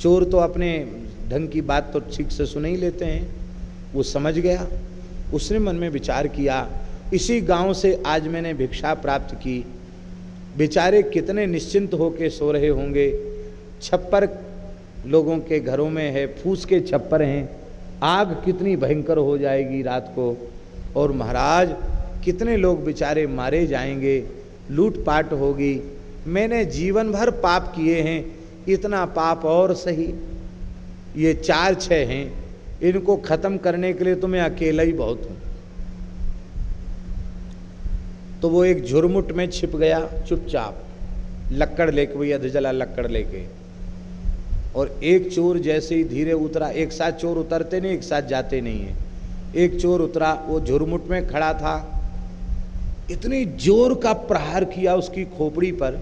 चोर तो अपने ढंग की बात तो ठीक से सुन ही लेते हैं, वो समझ गया। उसने मन में विचार किया, इसी गाँव से आज मैंने भिक्षा प्राप्त की। बेचारे कितने निश्चिंत होके सो रहे होंगे। छप्पर लोगों के घरों में है, फूस के छप्पर हैं। आग कितनी भयंकर हो जाएगी रात को। और महाराज, कितने लोग बेचारे मारे जाएँगे, लूटपाट होगी। मैंने जीवन भर पाप किए हैं, इतना पाप और सही। ये चार छः हैं। इनको खत्म करने के लिए तो मैं अकेला ही बहुत हूँ। तो वो एक झुरमुट में छिप गया, चुपचाप। लक्कड़ लेके वही अधजला लक्कड़ लेके। और एक चोर जैसे ही धीरे उतरा, एक साथ चोर उतरते नहीं, एक साथ जाते नहीं है। एक चोर उतरा, वो झुरमुट में खड़ा था। इतनी ज़ोर का प्रहार किया उसकी खोपड़ी पर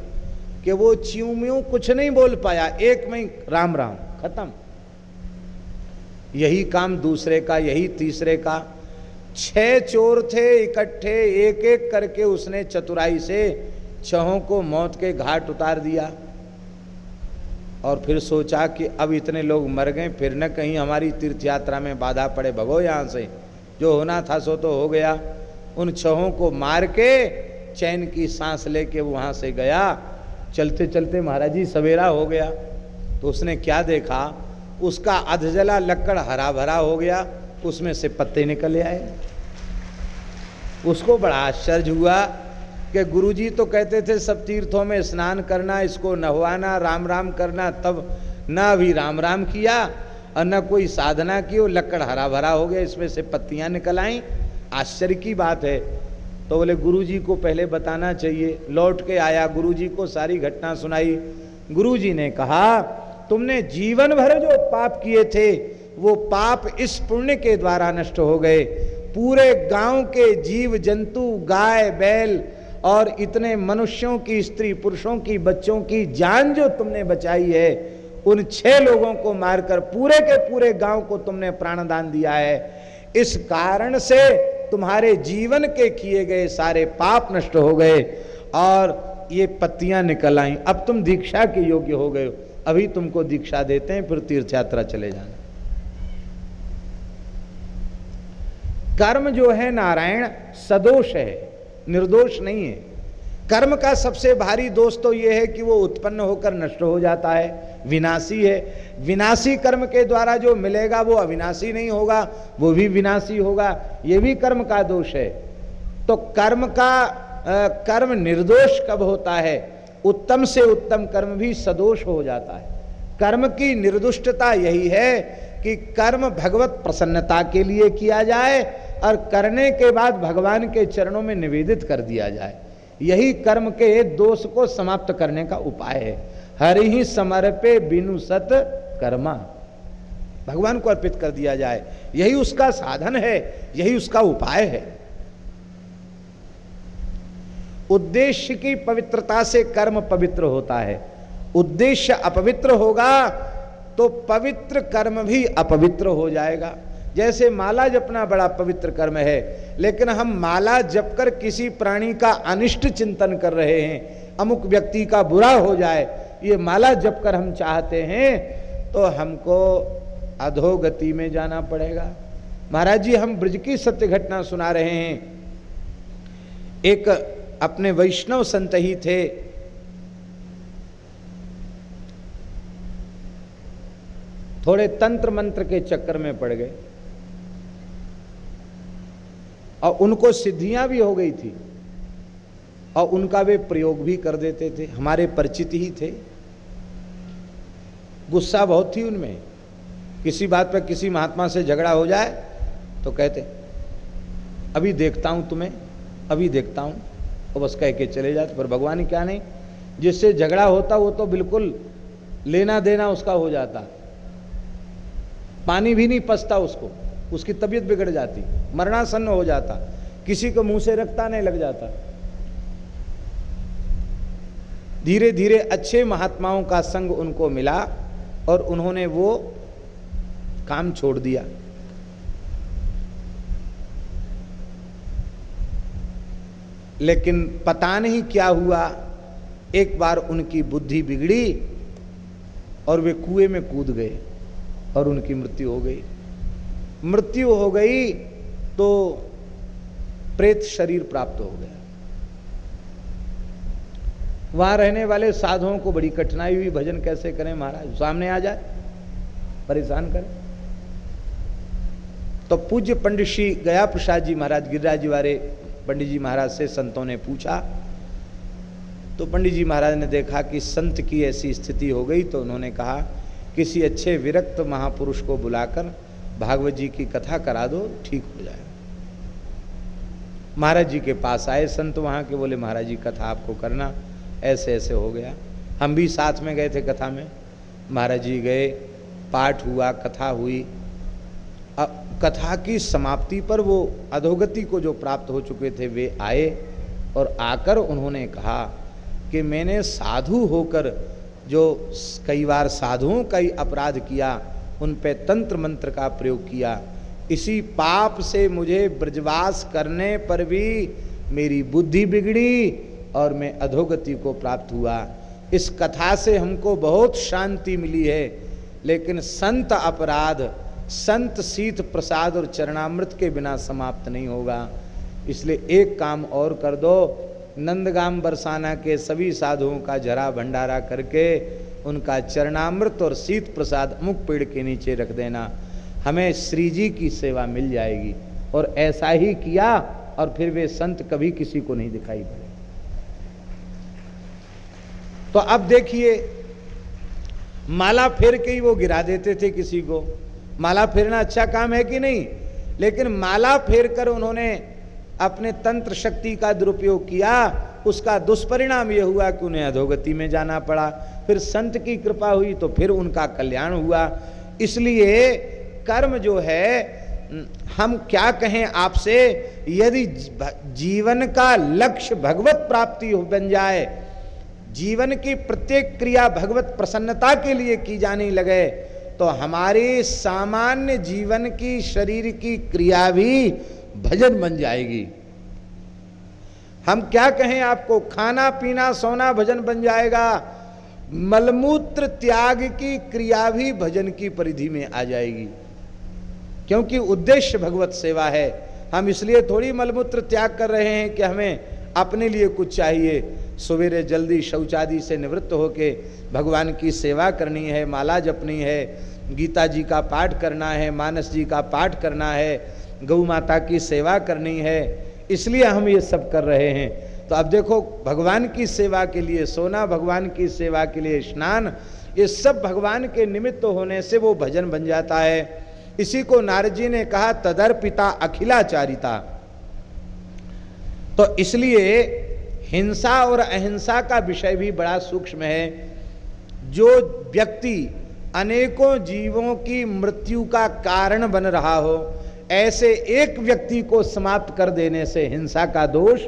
कि वो च्यूम्यू कुछ नहीं बोल पाया। एक में राम राम, खत्म। यही काम दूसरे का, यही तीसरे का। छह चोर थे इकट्ठे एक एक करके उसने चतुराई से छहों को मौत के घाट उतार दिया। और फिर सोचा कि अब इतने लोग मर गए, फिर न कहीं हमारी तीर्थ यात्रा में बाधा पड़े। भगो यहाँ से, जो होना था सो तो हो गया। उन छहों को मार के चैन की सांस लेके वहाँ से गया। चलते चलते महाराज जी सवेरा हो गया। तो उसने क्या देखा? उसका अधजला लक्कड़ हरा भरा हो गया, उसमें से पत्ते निकल आए। उसको बड़ा आश्चर्य हुआ कि गुरुजी तो कहते थे, सब तीर्थों में स्नान करना, इसको नहवाना राम राम करना, तब न अभी राम राम किया और न कोई साधना की, वो लक्कड़ हरा भरा हो गया, इसमें से पत्तियाँ निकल आई। आश्चर्य की बात है। तो बोले, गुरुजी को पहले बताना चाहिए। लौट के आया, गुरुजी को सारी घटना सुनाई। गुरुजी ने कहा तुमने जीवन भर जो पाप किए थे, वो पाप इस पुण्य के द्वारा नष्ट हो गए। पूरे गाँव के जीव, जंतु, गाय, बैल और इतने मनुष्यों की, स्त्री पुरुषों की, बच्चों की जान जो तुमने बचाई है, उन छह लोगों को मारकर पूरे के पूरे गाँव को तुमने प्राणदान दिया है। इस कारण से तुम्हारे जीवन के किए गए सारे पाप नष्ट हो गए और ये पत्तियाँ निकल आई। अब तुम दीक्षा के योग्य हो गए अभी तुमको दीक्षा देते हैं फिर तीर्थ यात्रा चले जाना। कर्म जो है नारायण सदोष है निर्दोष नहीं है। कर्म का सबसे भारी दोष तो यह है कि वो उत्पन्न होकर नष्ट हो जाता है विनाशी है। विनाशी कर्म के द्वारा जो मिलेगा वो अविनाशी नहीं होगा वो भी विनाशी होगा। ये भी कर्म का दोष है। तो कर्म का आ, कर्म निर्दोष कब होता है? उत्तम से उत्तम कर्म भी सदोष हो जाता है। कर्म की निर्दुष्टता यही है कि कर्म भगवत प्रसन्नता के लिए किया जाए और करने के बाद भगवान के चरणों में निवेदित कर दिया जाए। यही कर्म के दोष को समाप्त करने का उपाय है। हरि ही समर्पे बिनु सत कर्मा। भगवान को अर्पित कर दिया जाए। यही उसका साधन है, यही उसका उपाय है। उद्देश्य की पवित्रता से कर्म पवित्र होता है। उद्देश्य अपवित्र होगा तो पवित्र कर्म भी अपवित्र हो जाएगा। जैसे माला जपना बड़ा पवित्र कर्म है, लेकिन हम माला जपकर किसी प्राणी का अनिष्ट चिंतन कर रहे हैं, अमुक व्यक्ति का बुरा हो जाए, ये माला जपकर हम चाहते हैं तो हमको अधोगति में जाना पड़ेगा। महाराज जी, हम ब्रज की सत्य घटना सुना रहे हैं। एक अपने वैष्णव संत ही थे। थोड़े तंत्र मंत्र के चक्कर में पड़ गए। और उनको सिद्धियाँ भी हो गई थी। और उनका वे प्रयोग भी कर देते थे। हमारे परिचित ही थे। गुस्सा बहुत थी उनमें। किसी बात पर किसी महात्मा से झगड़ा हो जाए तो कहते, अभी देखता हूँ तुम्हें, अभी देखता हूँ। और बस कह के चले जाते, पर भगवान क्या नहीं, जिससे झगड़ा होता, वो तो बिल्कुल लेना देना उसका हो जाता। पानी भी नहीं पसता उसको, उसकी तबीयत बिगड़ जाती, मरणासन्न हो जाता, किसी को मुँह से रखता नहीं लग जाता। धीरे धीरे अच्छे महात्माओं का संग उनको मिला और उन्होंने वो काम छोड़ दिया। लेकिन पता नहीं क्या हुआ। एक बार उनकी बुद्धि बिगड़ी और वे कुएँ में कूद गए और उनकी मृत्यु हो गई। मृत्यु हो गई तो प्रेत शरीर प्राप्त हो गया। वहाँ रहने वाले साधुओं को बड़ी कठिनाई हुई, भजन कैसे करें महाराज? सामने आ जाए, परेशान करें। तो पूज्य पंडित श्री गया प्रसाद जी महाराज, गिरिराज वाले पंडित जी महाराज से संतों ने पूछा। तो पंडित जी महाराज ने देखा कि संत की ऐसी स्थिति हो गई तो उन्होंने कहा, किसी अच्छे विरक्त महापुरुष को बुलाकर भागवत जी की कथा करा दो, ठीक हो जाए। महाराज जी के पास आए संत वहाँ के, बोले, महाराज जी, कथा आपको करना। ऐसे ऐसे हो गया। हम भी साथ में गए थे कथा में। महाराज जी गए, पाठ हुआ, कथा हुई। कथा की समाप्ति पर वो अधोगति को जो प्राप्त हो चुके थे, वे आए और आकर उन्होंने कहा कि मैंने साधु होकर जो कई बार साधुओं का ही अपराध किया, उन पे तंत्र मंत्र का प्रयोग किया, इसी पाप से मुझे ब्रजवास करने पर भी मेरी बुद्धि बिगड़ी और मैं अधोगति को प्राप्त हुआ। इस कथा से हमको बहुत शांति मिली है, लेकिन संत अपराध संत शीत प्रसाद और चरणामृत के बिना समाप्त नहीं होगा। इसलिए एक काम और कर दो, नंदगाम बरसाना के सभी साधुओं का जरा भंडारा करके उनका चरणामृत और शीत प्रसाद मुख पेड़ के नीचे रख देना। हमें श्री जी की सेवा मिल जाएगी। और ऐसा ही किया और फिर वे संत कभी किसी को नहीं दिखाई पड़े। तो अब देखिए, माला फेर के ही वो गिरा देते थे किसी को। माला फेरना अच्छा काम है कि नहीं? लेकिन माला फेर कर उन्होंने अपने तंत्र शक्ति का दुरुपयोग किया, उसका दुष्परिणाम यह हुआ कि उन्हें अधोगति में जाना पड़ा। फिर संत की कृपा हुई तो फिर उनका कल्याण हुआ। इसलिए कर्म जो है, हम क्या कहें आपसे, यदि जीवन का लक्ष्य भगवत प्राप्ति हो बन जाए, जीवन की प्रत्येक क्रिया भगवत प्रसन्नता के लिए की जाने लगे तो हमारे सामान्य जीवन की, शरीर की क्रिया भी भजन बन जाएगी। हम क्या कहें आपको, खाना, पीना, सोना भजन बन जाएगा। मलमूत्र त्याग की क्रिया भी भजन की परिधि में आ जाएगी। क्योंकि उद्देश्य भगवत सेवा है। हम इसलिए थोड़ी मलमूत्र त्याग कर रहे हैं कि हमें अपने लिए कुछ चाहिए। सवेरे जल्दी शौचादि से निवृत्त होके भगवान की सेवा करनी है, माला जपनी है, गीता जी का पाठ करना है, मानस जी का पाठ करना है, गौ माता की सेवा करनी है, इसलिए हम ये सब कर रहे हैं। तो अब देखो, भगवान की सेवा के लिए, सोना भगवान की सेवा के लिए, स्नान, ये सब भगवान के निमित्त होने से वो भजन बन जाता है। इसी को नारद जी ने कहा तदर पिता अखिलाचारिता। तो इसलिए हिंसा और अहिंसा का विषय भी बड़ा सूक्ष्म है। जो व्यक्ति अनेकों जीवों की मृत्यु का कारण बन रहा हो, ऐसे एक व्यक्ति को समाप्त कर देने से हिंसा का दोष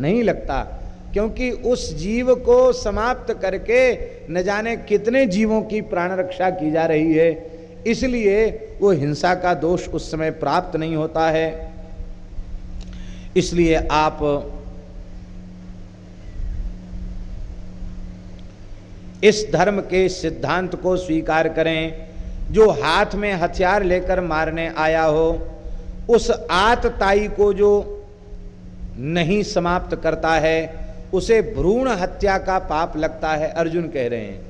नहीं लगता, क्योंकि उस जीव को समाप्त करके न जाने कितने जीवों की प्राण रक्षा की जा रही है। इसलिए वो हिंसा का दोष उस समय प्राप्त नहीं होता है। इसलिए आप इस धर्म के सिद्धांत को स्वीकार करें। जो हाथ में हथियार लेकर मारने आया हो, उस आतताई को जो नहीं समाप्त करता है, उसे भ्रूण हत्या का पाप लगता है, अर्जुन कह रहे हैं।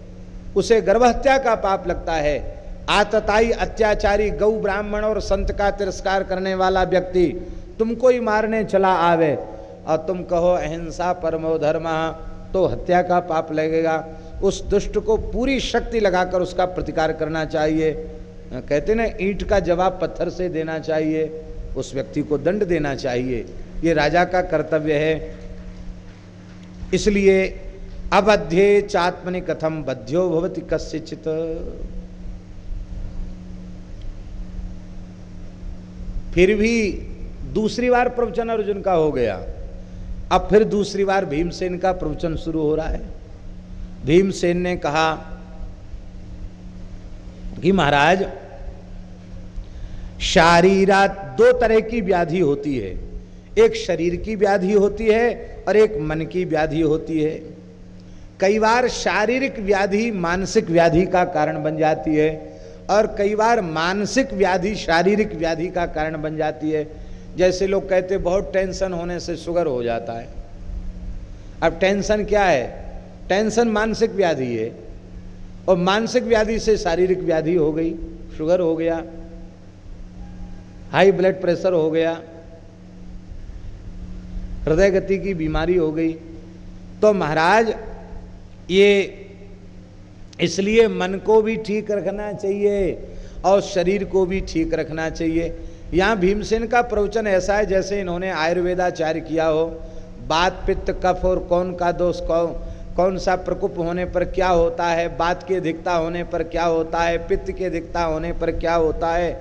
उसे गर्भ हत्या का पाप लगता है। आतताई अत्याचारी गौ ब्राह्मण और संत का तिरस्कार करने वाला व्यक्ति, तुमको ही मारने चला आवे। और तुम कहो, अहिंसा परमो धर्म तो हत्या का पाप लगेगा। उस दुष्ट को पूरी शक्ति लगाकर उसका प्रतिकार करना चाहिए। कहते ना, ईंट का जवाब पत्थर से देना चाहिए, उस व्यक्ति को दंड देना चाहिए। ये राजा का कर्तव्य है। इसलिए अबध्ये चात्मनि कथम बध्यो भवती कस्यचित। फिर भी दूसरी बार प्रवचन अर्जुन का हो गया। अब फिर दूसरी बार भीमसेन का प्रवचन शुरू हो रहा है। भीमसेन ने कहा कि महाराज शारीरा दो तरह की व्याधि होती है। एक शरीर की व्याधि होती है और एक मन की व्याधि होती है। कई बार शारीरिक व्याधि मानसिक व्याधि का कारण बन जाती है और कई बार मानसिक व्याधि शारीरिक व्याधि का कारण बन जाती है। जैसे लोग कहते बहुत टेंशन होने से शुगर हो जाता है। अब टेंशन क्या है? टेंशन मानसिक व्याधि है। और मानसिक व्याधि से शारीरिक व्याधि हो गई, शुगर हो गया, हाई ब्लड प्रेशर हो गया, हृदय गति की बीमारी हो गई। तो महाराज, ये इसलिए मन को भी ठीक रखना चाहिए और शरीर को भी ठीक रखना चाहिए। यहाँ भीमसेन का प्रवचन ऐसा है जैसे इन्होंने आयुर्वेदाचार्य किया हो, बात पित्त कफ और कौन का दोष कौन? कौन सा प्रकोप होने पर क्या होता है, बात की अधिकता होने पर क्या होता है, पित्त की अधिकता होने पर क्या होता है,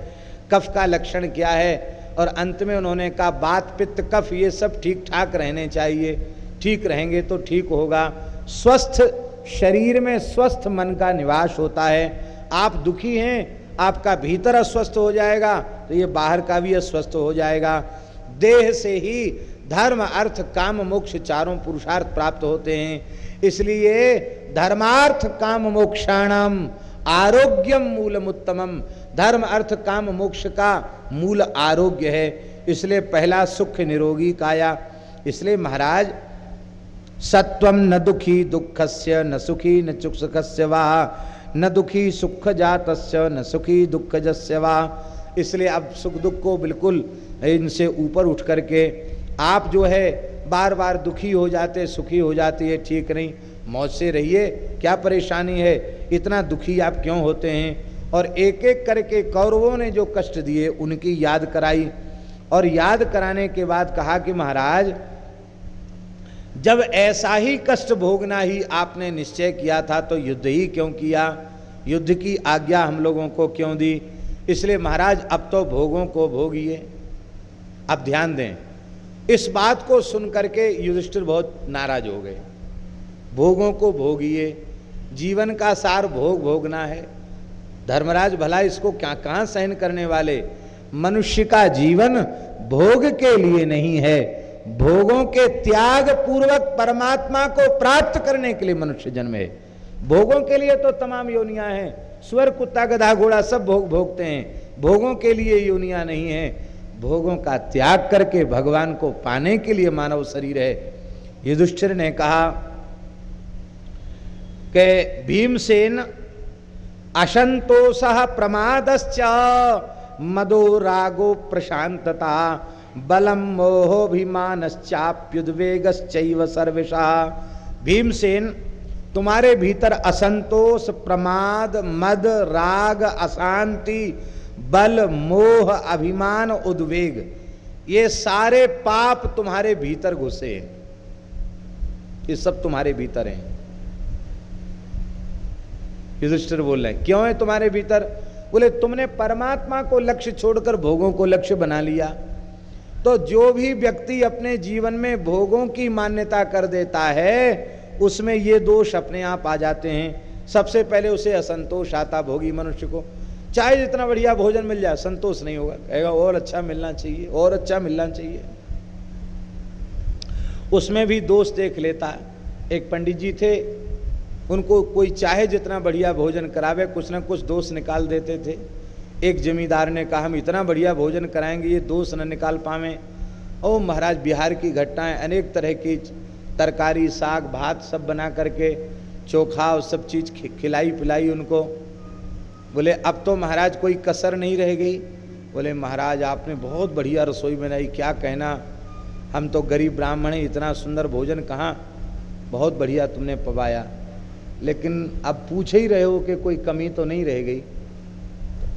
कफ का लक्षण क्या है? और अंत में उन्होंने कहा, बात, पित्त, कफ, ये सब ठीक ठाक रहने चाहिए। ठीक रहेंगे तो ठीक होगा। स्वस्थ शरीर में स्वस्थ मन का निवास होता है। आप दुखी हैं, आपका भीतर अस्वस्थ हो जाएगा तो ये बाहर का भी अस्वस्थ हो जाएगा। देह से ही धर्म, अर्थ, काम, मोक्ष चारों पुरुषार्थ प्राप्त होते हैं। इसलिए धर्मार्थ, काम, मोक्षाणम, आरोग्यम मूलम उत्तमम। धर्म, अर्थ, काम, मोक्ष का मूल आरोग्य है। इसलिए पहला सुख निरोगी काया। इसलिए महाराज, सत्व न दुखी दुखस्य, न सुखी न चुख सुखस्य वाह न दुखी सुख जात न सुखी दुख जस्य वाह इसलिए अब सुख दुख को बिल्कुल इनसे ऊपर उठ करके आप जो है बार बार दुखी हो जाते, सुखी हो जाती है ठीक नहीं। मौज से रहिए, क्या परेशानी है? इतना दुखी आप क्यों होते हैं? और एक एक करके कौरवों ने जो कष्ट दिए, उनकी याद कराई। और याद कराने के बाद कहा कि महाराज, जब ऐसा ही कष्ट भोगना ही आपने निश्चय किया था तो युद्ध ही क्यों किया? युद्ध की आज्ञा हम लोगों को क्यों दी? इसलिए महाराज, अब तो भोगों को भोगिए। अब ध्यान दें इस बात को सुन करके युधिष्ठिर बहुत नाराज़ हो गए। भोगों को भोगिए, जीवन का सार भोग भोगना है। धर्मराज भला इसको क्या कहाँ सहन करने वाले? मनुष्य का जीवन भोग के लिए नहीं है। भोगों के त्याग पूर्वक परमात्मा को प्राप्त करने के लिए मनुष्य जन्म है। भोगों के लिए तो तमाम योनिया हैं। स्वर, कुत्ता, गधा, घोड़ा सब भोग भोगते हैं। भोगों के लिए योनिया नहीं है। भोगों का त्याग करके भगवान को पाने के लिए मानव शरीर है। युधिष्ठिर ने कहा कि भीमसेन असंतोष प्रमादश्च मदो रागो प्रशांतता बलम मोहोभिमानश्चाप्युद्वेगश्चैव सर्विशा भीमसेन, तुम्हारे भीतर असंतोष, प्रमाद, मद, राग, अशांति बल, मोह, अभिमान, उद्वेग, ये सारे पाप तुम्हारे भीतर घुसे हैं। ये सब तुम्हारे भीतर हैं। युधिष्ठिर बोल रहे हैं, क्यों है तुम्हारे भीतर? बोले, तुमने परमात्मा को लक्ष्य छोड़कर भोगों को लक्ष्य बना लिया। तो जो भी व्यक्ति अपने जीवन में भोगों की मान्यता कर देता है, उसमें ये दोष अपने आप आ जाते हैं। सबसे पहले उसे असंतोष आता भोगी मनुष्य को। चाहे जितना बढ़िया भोजन मिल जाए, संतोष नहीं होगा। कहेगा, और अच्छा मिलना चाहिए, और अच्छा मिलना चाहिए। उसमें भी दोष देख लेता एक पंडित जी थे, उनको कोई चाहे जितना बढ़िया भोजन करावे, कुछ ना कुछ दोष निकाल देते थे। एक जमींदार ने कहा, हम इतना बढ़िया भोजन कराएँगे, ये दोष न निकाल पावे। ओ महाराज, बिहार की घटनाएँ, अनेक तरह की तरकारी, साग, भात सब बना करके, चोखा और सब चीज़ खिलाई पिलाई उनको। बोले, अब तो महाराज कोई कसर नहीं रह गई। बोले, महाराज, आपने बहुत बढ़िया रसोई बनाई, क्या कहना? हम तो गरीब ब्राह्मण हैं, इतना सुंदर भोजन कहाँ? बहुत बढ़िया तुमने पवाया। लेकिन अब पूछ ही रहे हो कि कोई कमी तो नहीं रह गई?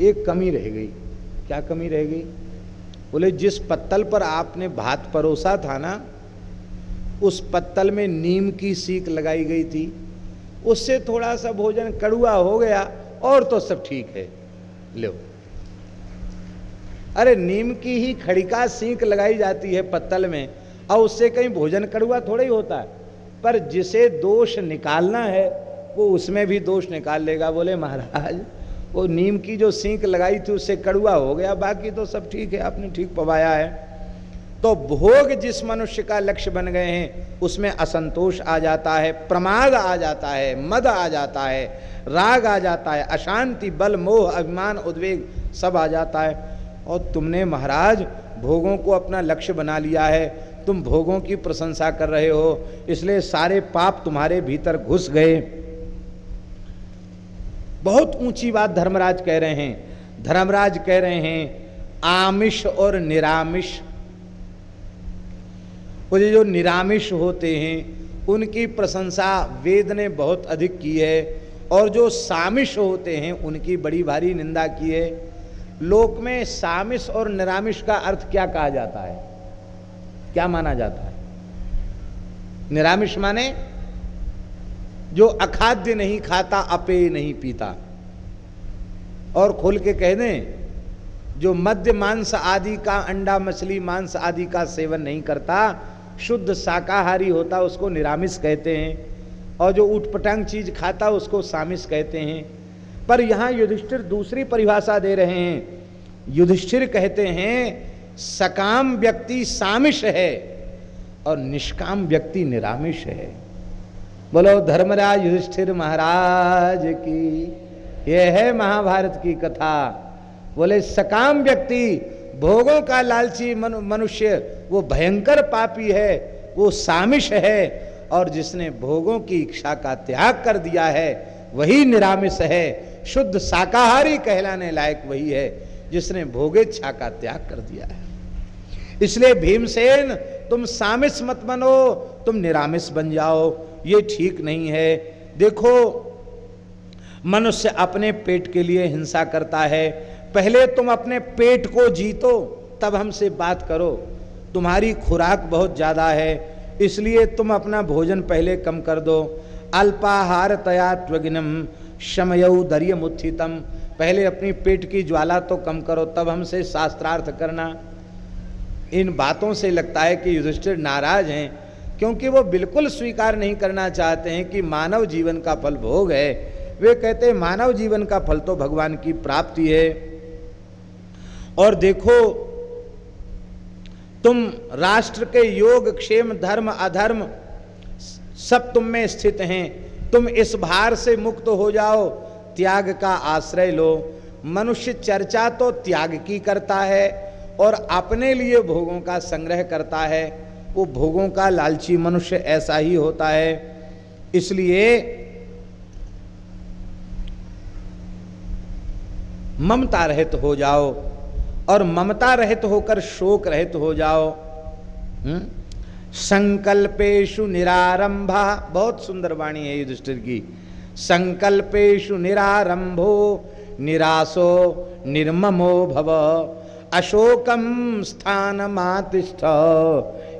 एक कमी रह गई। क्या कमी रह गई? बोले, जिस पत्तल पर आपने भात परोसा था ना, उस पत्तल में नीम की सीख लगाई गई थी। उससे थोड़ा सा भोजन कड़ुआ हो गया। और तो सब ठीक है। लो। अरे नीम की ही खड़िका सीख लगाई जाती है पत्तल में, और उससे कहीं भोजन कड़ुआ थोड़ा ही होता है। पर जिसे दोष निकालना है, वो उसमें भी दोष निकाल लेगा। बोले, महाराज, वो नीम की जो सीख लगाई थी, उससे कड़ुआ हो गया, बाकी तो सब ठीक है, आपने ठीक पवाया है। तो भोग जिस मनुष्य का लक्ष्य बन गए हैं, उसमें असंतोष आ जाता है, प्रमाद आ जाता है, मद आ जाता है, राग आ जाता है, अशांति, बल, मोह, अभिमान, उद्वेग सब आ जाता है। और तुमने महाराज, भोगों को अपना लक्ष्य बना लिया है। तुम भोगों की प्रशंसा कर रहे हो, इसलिए सारे पाप तुम्हारे भीतर घुस गए। बहुत ऊँची बात धर्मराज कह रहे हैं। धर्मराज कह रहे हैं, आमिष और निरामिष वो जो निरामिष होते हैं, उनकी प्रशंसा वेद ने बहुत अधिक की है और जो सामिश होते हैं, उनकी बड़ी भारी निंदा की है। लोक में सामिश और निरामिष का अर्थ क्या कहा जाता है? क्या माना जाता है? निरामिष माने जो अखाद्य नहीं खाता, अपेय नहीं पीता। और खोल के कह दें, जो मध्य मांस आदि का, अंडा, मछली मांस आदि का सेवन नहीं करता शुद्ध शाकाहारी होता उसको निरामिष कहते हैं, और जो उठपटांग चीज़ खाता उसको सामिस कहते हैं। पर यहाँ युधिष्ठिर दूसरी परिभाषा दे रहे हैं। युधिष्ठिर कहते हैं, सकाम व्यक्ति सामिश है और निष्काम व्यक्ति निरामिष है। बोलो, धर्मराज युधिष्ठिर महाराज की, यह है महाभारत की कथा। बोले, सकाम व्यक्ति भोगों का लालची मनुष्य वो भयंकर पापी है, वो सामिश है, और जिसने भोगों की इच्छा का त्याग कर दिया है, वही निरामिष है, शुद्ध शाकाहारी कहलाने लायक वही है, जिसने भोगेच्छा का त्याग कर दिया है। इसलिए भीमसेन, तुम सामिस मत बनो, तुम निरामिष बन जाओ, ये ठीक नहीं है। देखो, मनुष्य अपने पेट के लिए हिंसा करता है पहले तुम अपने पेट को जीतो, तब हमसे बात करो। तुम्हारी खुराक बहुत ज़्यादा है, इसलिए तुम अपना भोजन पहले कम कर दो। अल्पाहार तया त्वगिनम शमयऊ दरियमुत्थितम। पहले अपनी पेट की ज्वाला तो कम करो, तब हमसे शास्त्रार्थ करना। इन बातों से लगता है कि युधिष्ठिर नाराज़ हैं, क्योंकि वो बिल्कुल स्वीकार नहीं करना चाहते हैं कि मानव जीवन का फल भोग है। वे कहते हैं, मानव जीवन का फल तो भगवान की प्राप्ति है। और देखो, तुम राष्ट्र के योग, क्षेम, धर्म, अधर्म सब तुम में स्थित हैं। तुम इस भार से मुक्त हो जाओ, त्याग का आश्रय लो। मनुष्य चर्चा तो त्याग की करता है और अपने लिए भोगों का संग्रह करता है। वो भोगों का लालची मनुष्य ऐसा ही होता है। इसलिए ममता रहित हो जाओ। और ममता रहित होकर शोक रहित हो जाओ। हम्म? संकल्पेशु निरारंभा। बहुत सुंदर वाणी है युधिष्ठिर की। संकल्पेशु निरारंभो निराशो निर्ममो भव। अशोकम स्थान मातिष्ठ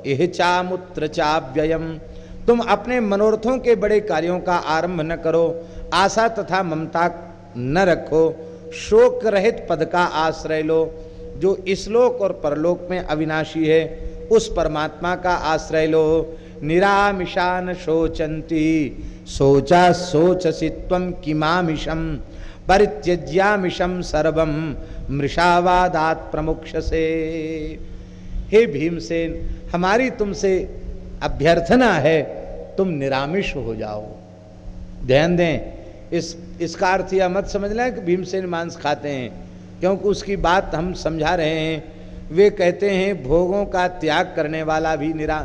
यह चामुत्र चाव्ययम तुम अपने मनोरथों के बड़े कार्यों का आरंभ न करो। आशा तथा ममता न रखो। शोक रहित पद का आश्रय लो। जो इस्लोक और परलोक में अविनाशी है, उस परमात्मा का आश्रय लो। निरामिशान शोचंती सोचा सोचसी तम किमामिशम परित्यज्यामिशम सर्वम, मृषावादात प्रमुख से हे भीमसेन, हमारी तुमसे अभ्यर्थना है, तुम निरामिष हो जाओ। ध्यान दें, इस, इसका अर्थ यह मत समझ लें कि भीमसेन मांस खाते हैं। क्योंकि उसकी बात हम समझा रहे हैं। वे कहते हैं, भोगों का त्याग करने वाला भी निरा,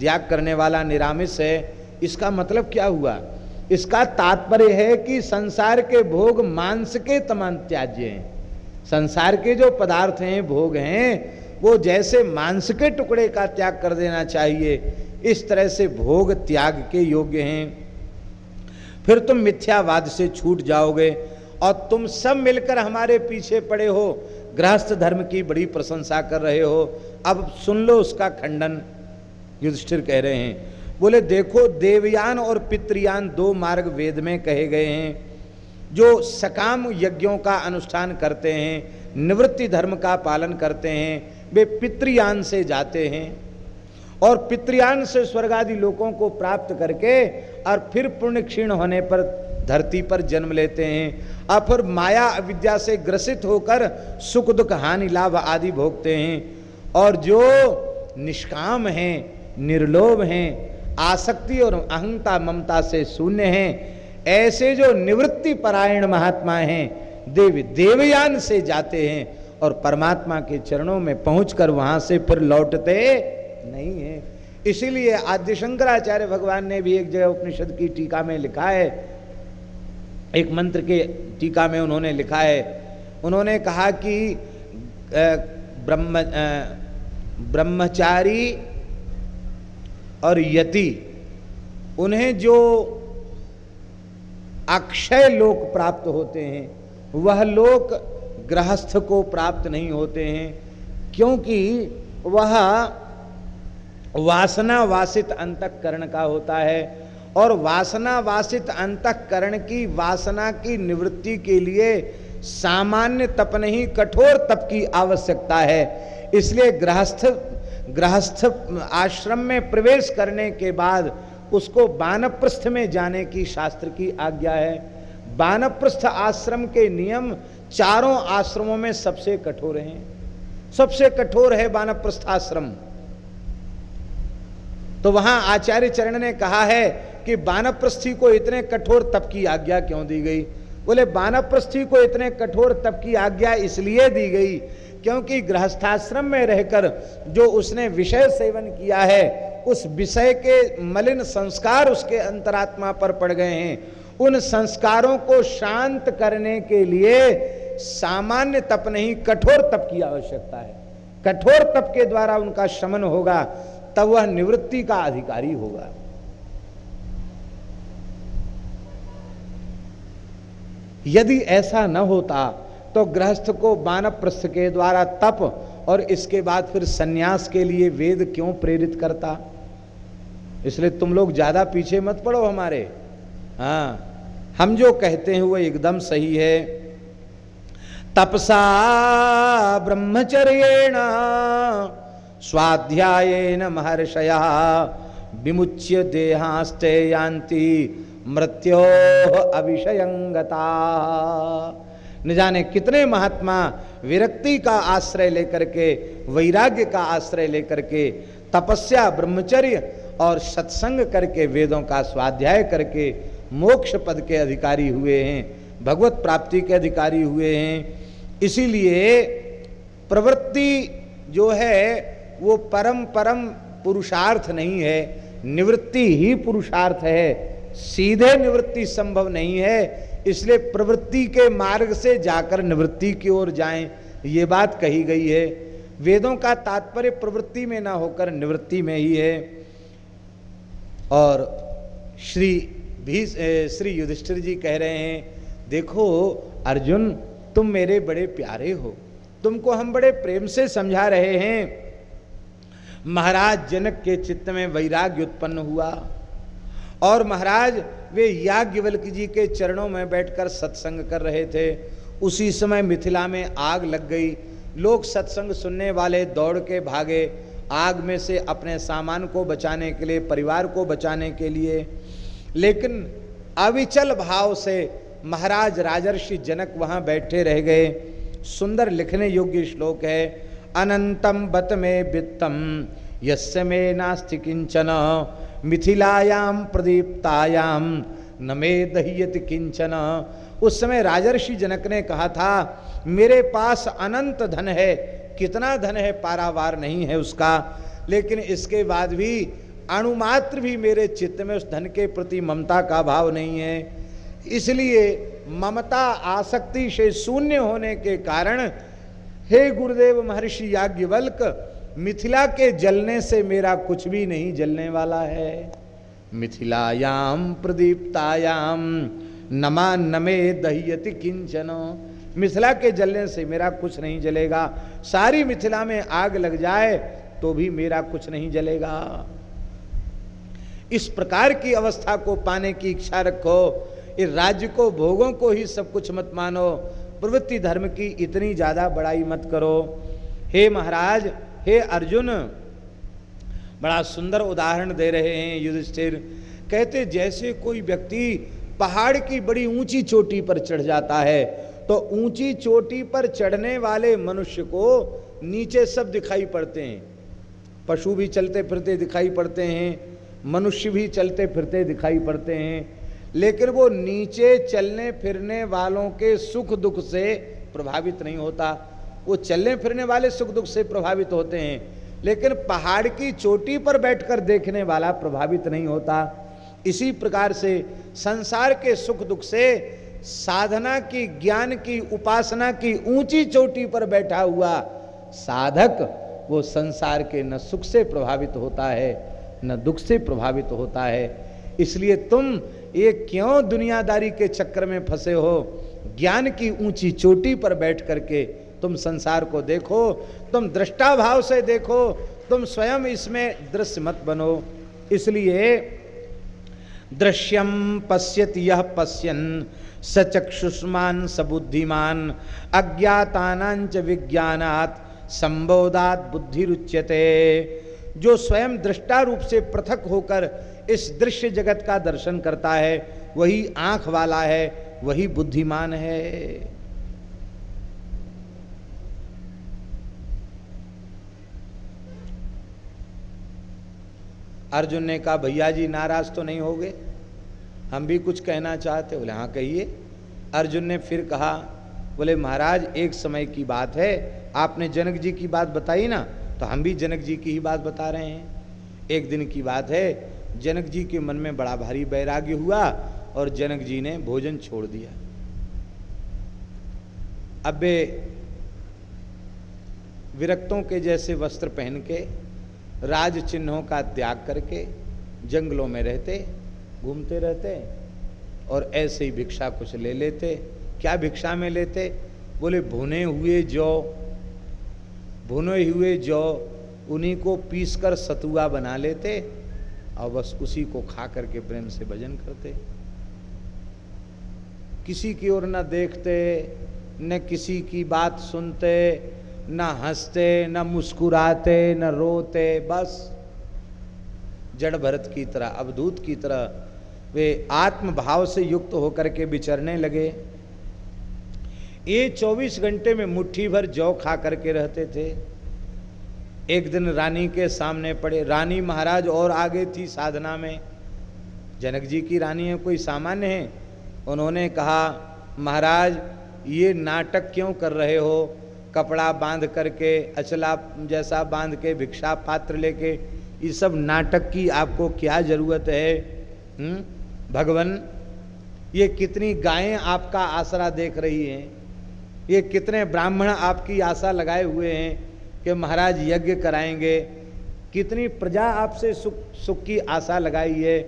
त्याग करने वाला निरामिष है। इसका मतलब क्या हुआ? इसका तात्पर्य है कि संसार के भोग मांस के तमाम त्याज्य हैं। संसार के जो पदार्थ हैं, भोग हैं, वो जैसे मांस के टुकड़े का त्याग कर देना चाहिए। इस तरह से भोग त्याग के योग्य हैं। फिर तुम मिथ्यावाद से छूट जाओगे। और तुम सब मिलकर हमारे पीछे पड़े हो। गृहस्थ धर्म की बड़ी प्रशंसा कर रहे हो। अब सुन लो उसका खंडन, युधिष्ठिर कह रहे हैं। बोले, देखो, देवयान और पितृयान दो मार्ग वेद में कहे गए हैं। जो सकाम यज्ञों का अनुष्ठान करते हैं, निवृत्ति धर्म का पालन करते हैं, वे पितृयान से जाते हैं और पितृयान से स्वर्ग आदि लोगों को प्राप्त करके और फिर पुण्य क्षीण होने पर धरती पर जन्म लेते हैं। और फिर माया विद्या से ग्रसित होकर सुख दुख हानि लाभ आदि भोगते हैं। और जो निष्काम हैं, निर्लोभ हैं, आसक्ति और अहंता ममता से शून्य हैं, ऐसे जो निवृत्ति परायण महात्मा हैं, देव देवयान से जाते हैं और परमात्मा के चरणों में पहुंचकर वहाँ से फिर लौटते नहीं है। इसीलिए आद्य शंकराचार्य भगवान ने भी एक जगह उपनिषद की टीका में लिखा है, एक मंत्र के टीका में उन्होंने लिखा है। उन्होंने कहा कि ब्रह्म ब्रह्मचारी और यति, उन्हें जो अक्षय लोक प्राप्त होते हैं, वह लोक गृहस्थ को प्राप्त नहीं होते हैं, क्योंकि वह वासना वासित अंतकरण का होता है। और वासना वासित अंतकरण की, वासना की निवृत्ति के लिए सामान्य तप नहीं, कठोर तप की आवश्यकता है। इसलिए गृहस्थ गृहस्थ आश्रम में प्रवेश करने के बाद उसको बानप्रस्थ में जाने की शास्त्र की आज्ञा है। बानप्रस्थ आश्रम के नियम चारों आश्रमों में सबसे कठोर हैं। सबसे कठोर है बानप्रस्थ आश्रम। तो वहाँ आचार्य चरण ने कहा है कि बानप्रस्थी को इतने कठोर तप की आज्ञा क्यों दी गई? बोले, बानप्रस्थी को इतने कठोर तप की आज्ञा इसलिए दी गई क्योंकि गृहस्थाश्रम में रहकर जो उसने विषय सेवन किया है, उस विषय के मलिन संस्कार उसके अंतरात्मा पर पड़ गए हैं। उन संस्कारों को शांत करने के लिए सामान्य तप नहीं, कठोर तप की आवश्यकता है। कठोर तप के द्वारा उनका शमन होगा। तब वह निवृत्ति का अधिकारी होगा। यदि ऐसा न होता तो गृहस्थ को बानप्रस्थ के द्वारा तप और इसके बाद फिर सन्यास के लिए वेद क्यों प्रेरित करता? इसलिए तुम लोग ज़्यादा पीछे मत पड़ो हमारे। हाँ हम जो कहते हैं वो एकदम सही है। तपसा ब्रह्मचर्येण स्वाध्यायन महर्षया विमुच्य देहास्ते यान्ति मृत्यो अविषयंगता न जाने कितने महात्मा विरक्ति का आश्रय लेकर के, वैराग्य का आश्रय लेकर के, तपस्या, ब्रह्मचर्य और सत्संग करके, वेदों का स्वाध्याय करके मोक्ष पद के अधिकारी हुए हैं, भगवत प्राप्ति के अधिकारी हुए हैं। इसीलिए प्रवृत्ति जो है वो परम परम पुरुषार्थ नहीं है, निवृत्ति ही पुरुषार्थ है, सीधे निवृत्ति संभव नहीं है, इसलिए प्रवृत्ति के मार्ग से जाकर निवृत्ति की ओर जाएँ, ये बात कही गई है। वेदों का तात्पर्य प्रवृत्ति में ना होकर निवृत्ति में ही है। और श्री भी श्री युधिष्ठिर जी कह रहे हैं, देखो अर्जुन, तुम मेरे बड़े प्यारे हो, तुमको हम बड़े प्रेम से समझा रहे हैं महाराज जनक के चित्त में वैराग्य उत्पन्न हुआ। और महाराज, वे याज्ञवल्क जी के चरणों में बैठकर सत्संग कर रहे थे। उसी समय मिथिला में आग लग गई। लोग सत्संग सुनने वाले दौड़ के भागे। आग में से अपने सामान को बचाने के लिए, परिवार को बचाने के लिए। लेकिन अविचल भाव से महाराज राजर्षि जनक वहाँ बैठे रह गए। सुंदर लिखने योग्य श्लोक है। अनंतम बत में वित्तम यस्य में नास्ति किंचन मिथिलायाम प्रदीप्तायाम न मे दह्यत किंचन उस समय राजर्षि जनक ने कहा था, मेरे पास अनंत धन है, कितना धन है? पारावार नहीं है उसका। लेकिन इसके बाद भी अणुमात्र भी मेरे चित्त में उस धन के प्रति ममता का भाव नहीं है। इसलिए ममता आसक्ति से शून्य होने के कारण हे गुरुदेव महर्षि याज्ञवल्क, मिथिला के जलने से मेरा कुछ भी नहीं जलने वाला है। मिथिलायाम प्रदीप्तायाम नमा नमे दह्यति किंचन। मिथिला के जलने से मेरा कुछ नहीं जलेगा। सारी मिथिला में आग लग जाए तो भी मेरा कुछ नहीं जलेगा। इस प्रकार की अवस्था को पाने की इच्छा रखो। इस राज्य को, भोगों को ही सब कुछ मत मानो। प्रवृत्ति धर्म की इतनी ज़्यादा बड़ाई मत करो। हे महाराज, हे अर्जुन, बड़ा सुंदर उदाहरण दे रहे हैं युधिष्ठिर। कहते, जैसे कोई व्यक्ति पहाड़ की बड़ी ऊँची चोटी पर चढ़ जाता है तो ऊँची चोटी पर चढ़ने वाले मनुष्य को नीचे सब दिखाई पड़ते हैं। पशु भी चलते फिरते दिखाई पड़ते हैं, मनुष्य भी चलते फिरते दिखाई पड़ते हैं। लेकिन वो नीचे चलने फिरने वालों के सुख दुख से प्रभावित नहीं होता। वो चलने फिरने वाले सुख दुख से प्रभावित होते हैं, लेकिन पहाड़ की चोटी पर बैठकर देखने वाला प्रभावित नहीं होता। इसी प्रकार से संसार के सुख दुख से साधना की, ज्ञान की, उपासना की ऊँची चोटी पर बैठा हुआ साधक वो संसार के न सुख से प्रभावित होता है, न दुख से प्रभावित होता है। इसलिए तुम ये क्यों दुनियादारी के चक्कर में फंसे हो? ज्ञान की ऊँची चोटी पर बैठ करके तुम संसार को देखो, तुम दृष्टा भाव से देखो, तुम स्वयं इसमें दृश्य मत बनो। इसलिए दृश्यम पश्यत यह पश्यन सचक्षुष्मान सबुद्धिमान अज्ञातानांच विज्ञानात संबोधात बुद्धि रुच्यते जो स्वयं दृष्टा रूप से पृथक होकर इस दृश्य जगत का दर्शन करता है, वही आँख वाला है, वही बुद्धिमान है। अर्जुन ने कहा, भैया जी, नाराज़ तो नहीं हो गए? हम भी कुछ कहना चाहते बोले हाँ कहिए। अर्जुन ने फिर कहा, बोले, महाराज, एक समय की बात है। आपने जनक जी की बात बताई ना तो हम भी जनक जी की ही बात बता रहे हैं। एक दिन की बात है जनक जी के मन में बड़ा भारी वैराग्य हुआ और जनक जी ने भोजन छोड़ दिया। अब वे विरक्तों के जैसे वस्त्र पहन के, राज चिन्हों का त्याग करके जंगलों में रहते, घूमते रहते और ऐसे ही भिक्षा कुछ ले लेते। क्या भिक्षा में लेते? बोले, भुने हुए जौ, भुने हुए जौ, उन्हीं को पीसकर सतुआ बना लेते और बस उसी को खा करके प्रेम से भजन करते। किसी की ओर न देखते, न किसी की बात सुनते, न हँसते, न मुस्कुराते, न रोते, बस। जड़ भरत की तरह, अवधूत की तरह वे आत्म भाव से युक्त होकर के विचरने लगे। ये 24 घंटे में मुट्ठी भर जौ खा करके रहते थे। एक दिन रानी के सामने पड़े। रानी महाराज और आगे थी साधना में। जनक जी की रानी है, कोई सामान्य है? उन्होंने कहा, महाराज, ये नाटक क्यों कर रहे हो? कपड़ा बाँध करके, अचला जैसा बाँध के, भिक्षा पात्र लेके, ये सब नाटक की आपको क्या ज़रूरत है? हुँ? हम्म? भगवान, ये कितनी गायें आपका आसरा देख रही हैं? ये कितने ब्राह्मण आपकी आशा लगाए हुए हैं? कि महाराज यज्ञ कराएँगे। कितनी प्रजा आपसे सुख सुख की आशा लगाई है।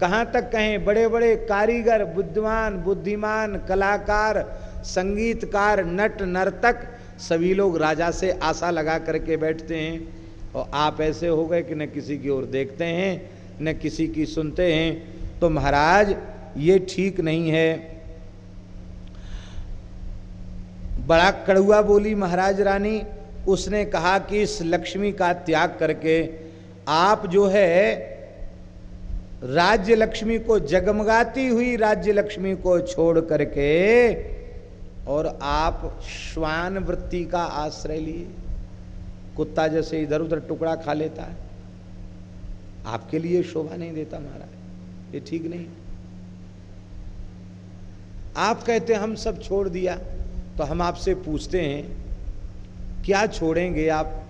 कहाँ तक कहें बड़े बड़े कारीगर, बुद्धिमान बुद्धिमान, कलाकार, संगीतकार, नट, नर्तक, सभी लोग राजा से आशा लगा करके बैठते हैं। और आप ऐसे हो गए कि न किसी की ओर देखते हैं, न किसी की सुनते हैं। तो महाराज, ये ठीक नहीं है। बड़ा कड़ुआ बोली महाराज रानी उसने कहा कि इस लक्ष्मी का त्याग करके आप जो है राज्य लक्ष्मी को जगमगाती हुई राज्य लक्ष्मी को छोड़ करके और आप श्वान वृत्ति का आश्रय लिए। कुत्ता जैसे इधर उधर टुकड़ा खा लेता है। आपके लिए शोभा नहीं देता महाराज, ये ठीक नहीं। आप कहते हम सब छोड़ दिया। तो हम आपसे पूछते हैं क्या छोड़ेंगे आप?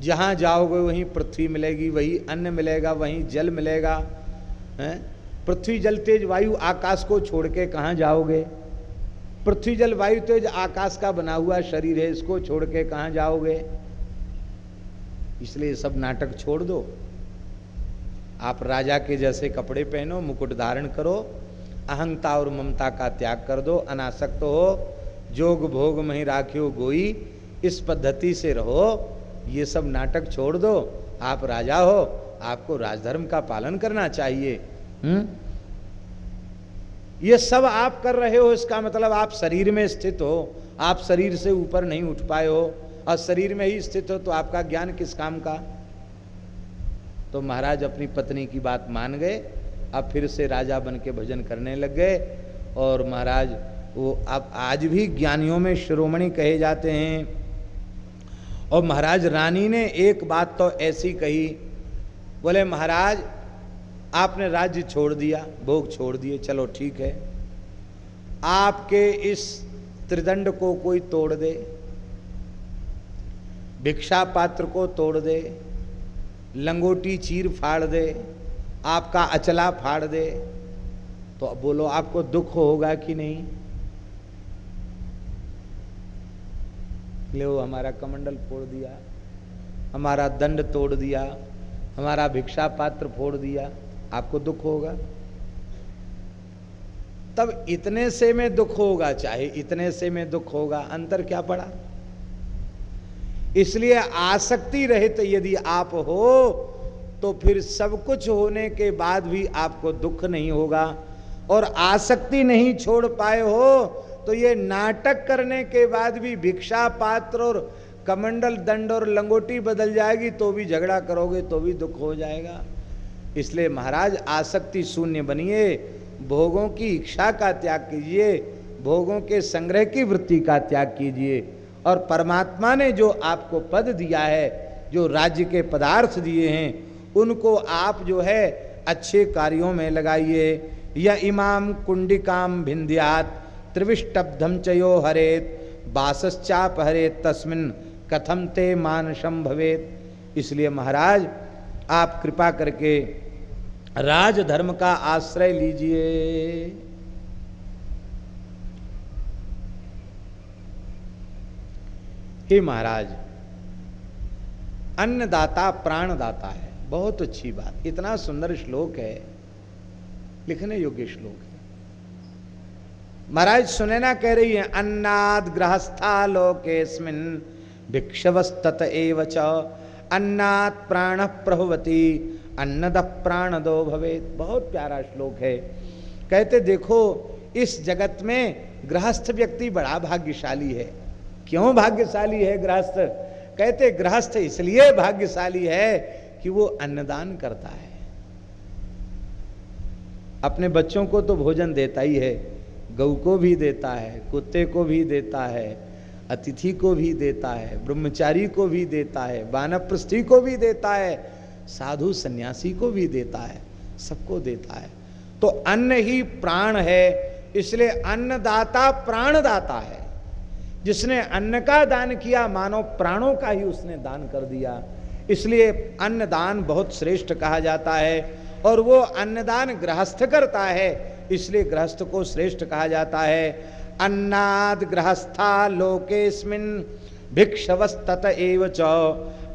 जहाँ जाओगे वहीं पृथ्वी मिलेगी, वही अन्न मिलेगा, वहीं जल मिलेगा, हैं? पृथ्वी जल तेज वायु आकाश को छोड़ के कहाँ जाओगे? पृथ्वी जल वायु तेज आकाश का बना हुआ शरीर है, इसको छोड़ के कहाँ जाओगे? इसलिए सब नाटक छोड़ दो। आप राजा के जैसे कपड़े पहनो, मुकुट धारण करो, अहंता और ममता का त्याग कर दो, अनासक्त हो जोग भोग में राखियो गोई, इस पद्धति से रहो, ये सब नाटक छोड़ दो, आप राजा हो, आपको राजधर्म का पालन करना चाहिए हम्म? ये सब आप कर रहे हो, इसका मतलब आप शरीर में स्थित हो, आप शरीर से ऊपर नहीं उठ पाए हो, और शरीर में ही स्थित हो तो आपका ज्ञान किस काम का? तो महाराज अपनी पत्नी की बात मान गए, अब फिर से राजा बन के भजन करने लग गए, और महाराज वो अब आज भी ज्ञानियों में शिरोमणि कहे जाते हैं। और महाराज रानी ने एक बात तो ऐसी कही, बोले, महाराज, आपने राज्य छोड़ दिया, भोग छोड़ दिए, चलो ठीक है। आपके इस त्रिदंड को कोई तोड़ दे, भिक्षा पात्र को तोड़ दे, लंगोटी चीर फाड़ दे, आपका अचला फाड़ दे। तो बोलो, आपको दुख होगा कि नहीं? ले, हमारा कमंडल फोड़ दिया, हमारा दंड तोड़ दिया, हमारा भिक्षा पात्र फोड़ दिया, आपको दुख होगा? तब इतने से में दुख होगा, चाहे इतने से में दुख होगा, अंतर क्या पड़ा? इसलिए आसक्ति रहित यदि आप हो तो फिर सब कुछ होने के बाद भी आपको दुख नहीं होगा, और आसक्ति नहीं छोड़ पाए हो तो ये नाटक करने के बाद भी भिक्षा पात्र और कमंडल दंड और लंगोटी बदल जाएगी तो भी झगड़ा करोगे तो भी दुख हो जाएगा। इसलिए महाराज, आसक्ति शून्य बनिए, भोगों की इच्छा का त्याग कीजिए, भोगों के संग्रह की वृत्ति का त्याग कीजिए। और परमात्मा ने जो आपको पद दिया है, जो राज्य के पदार्थ दिए हैं, उनको आप जो है अच्छे कार्यों में लगाइए। या इमाम कुंडिकाम भिंध्यात त्रिविष्टब्धम चयो हरेत। बासश्चाप हरेत तस्मिन कथम ते मानसम भवेत। इसलिए महाराज, आप कृपा करके राजधर्म का आश्रय लीजिए। हे महाराज, अन्नदाता प्राणदाता है। बहुत अच्छी बात। इतना सुंदर श्लोक है। लिखने योग्य श्लोक है। महाराज सुने ना कह रही है, अन्नाद गृहस्था लोकेस्मिन भिक्षवस्तत एव च। अन्नात प्राण प्रभवती, अन्नद प्राण दो भवे बहुत प्यारा श्लोक है। कहते, देखो, इस जगत में गृहस्थ व्यक्ति बड़ा भाग्यशाली है। क्यों भाग्यशाली है गृहस्थ? कहते, गृहस्थ इसलिए भाग्यशाली है कि वो अन्नदान करता है। अपने बच्चों को तो भोजन देता ही है। गऊ को भी देता है, कुत्ते को भी देता है, अतिथि को भी देता है, ब्रह्मचारी को भी देता है बानप्रस्थी को भी देता है, साधु सन्यासी को भी देता है, सबको देता है। तो अन्न ही प्राण है, इसलिए अन्नदाता प्राणदाता है। जिसने अन्न का दान किया, मानो प्राणों का ही उसने दान कर दिया। इसलिए अन्नदान बहुत श्रेष्ठ कहा जाता है, और वो अन्नदान गृहस्थ करता है। इसलिए गृहस्थ को श्रेष्ठ कहा जाता है। अन्नाद गृहस्था लोकेस्मिन भिक्षवस्तत एव च।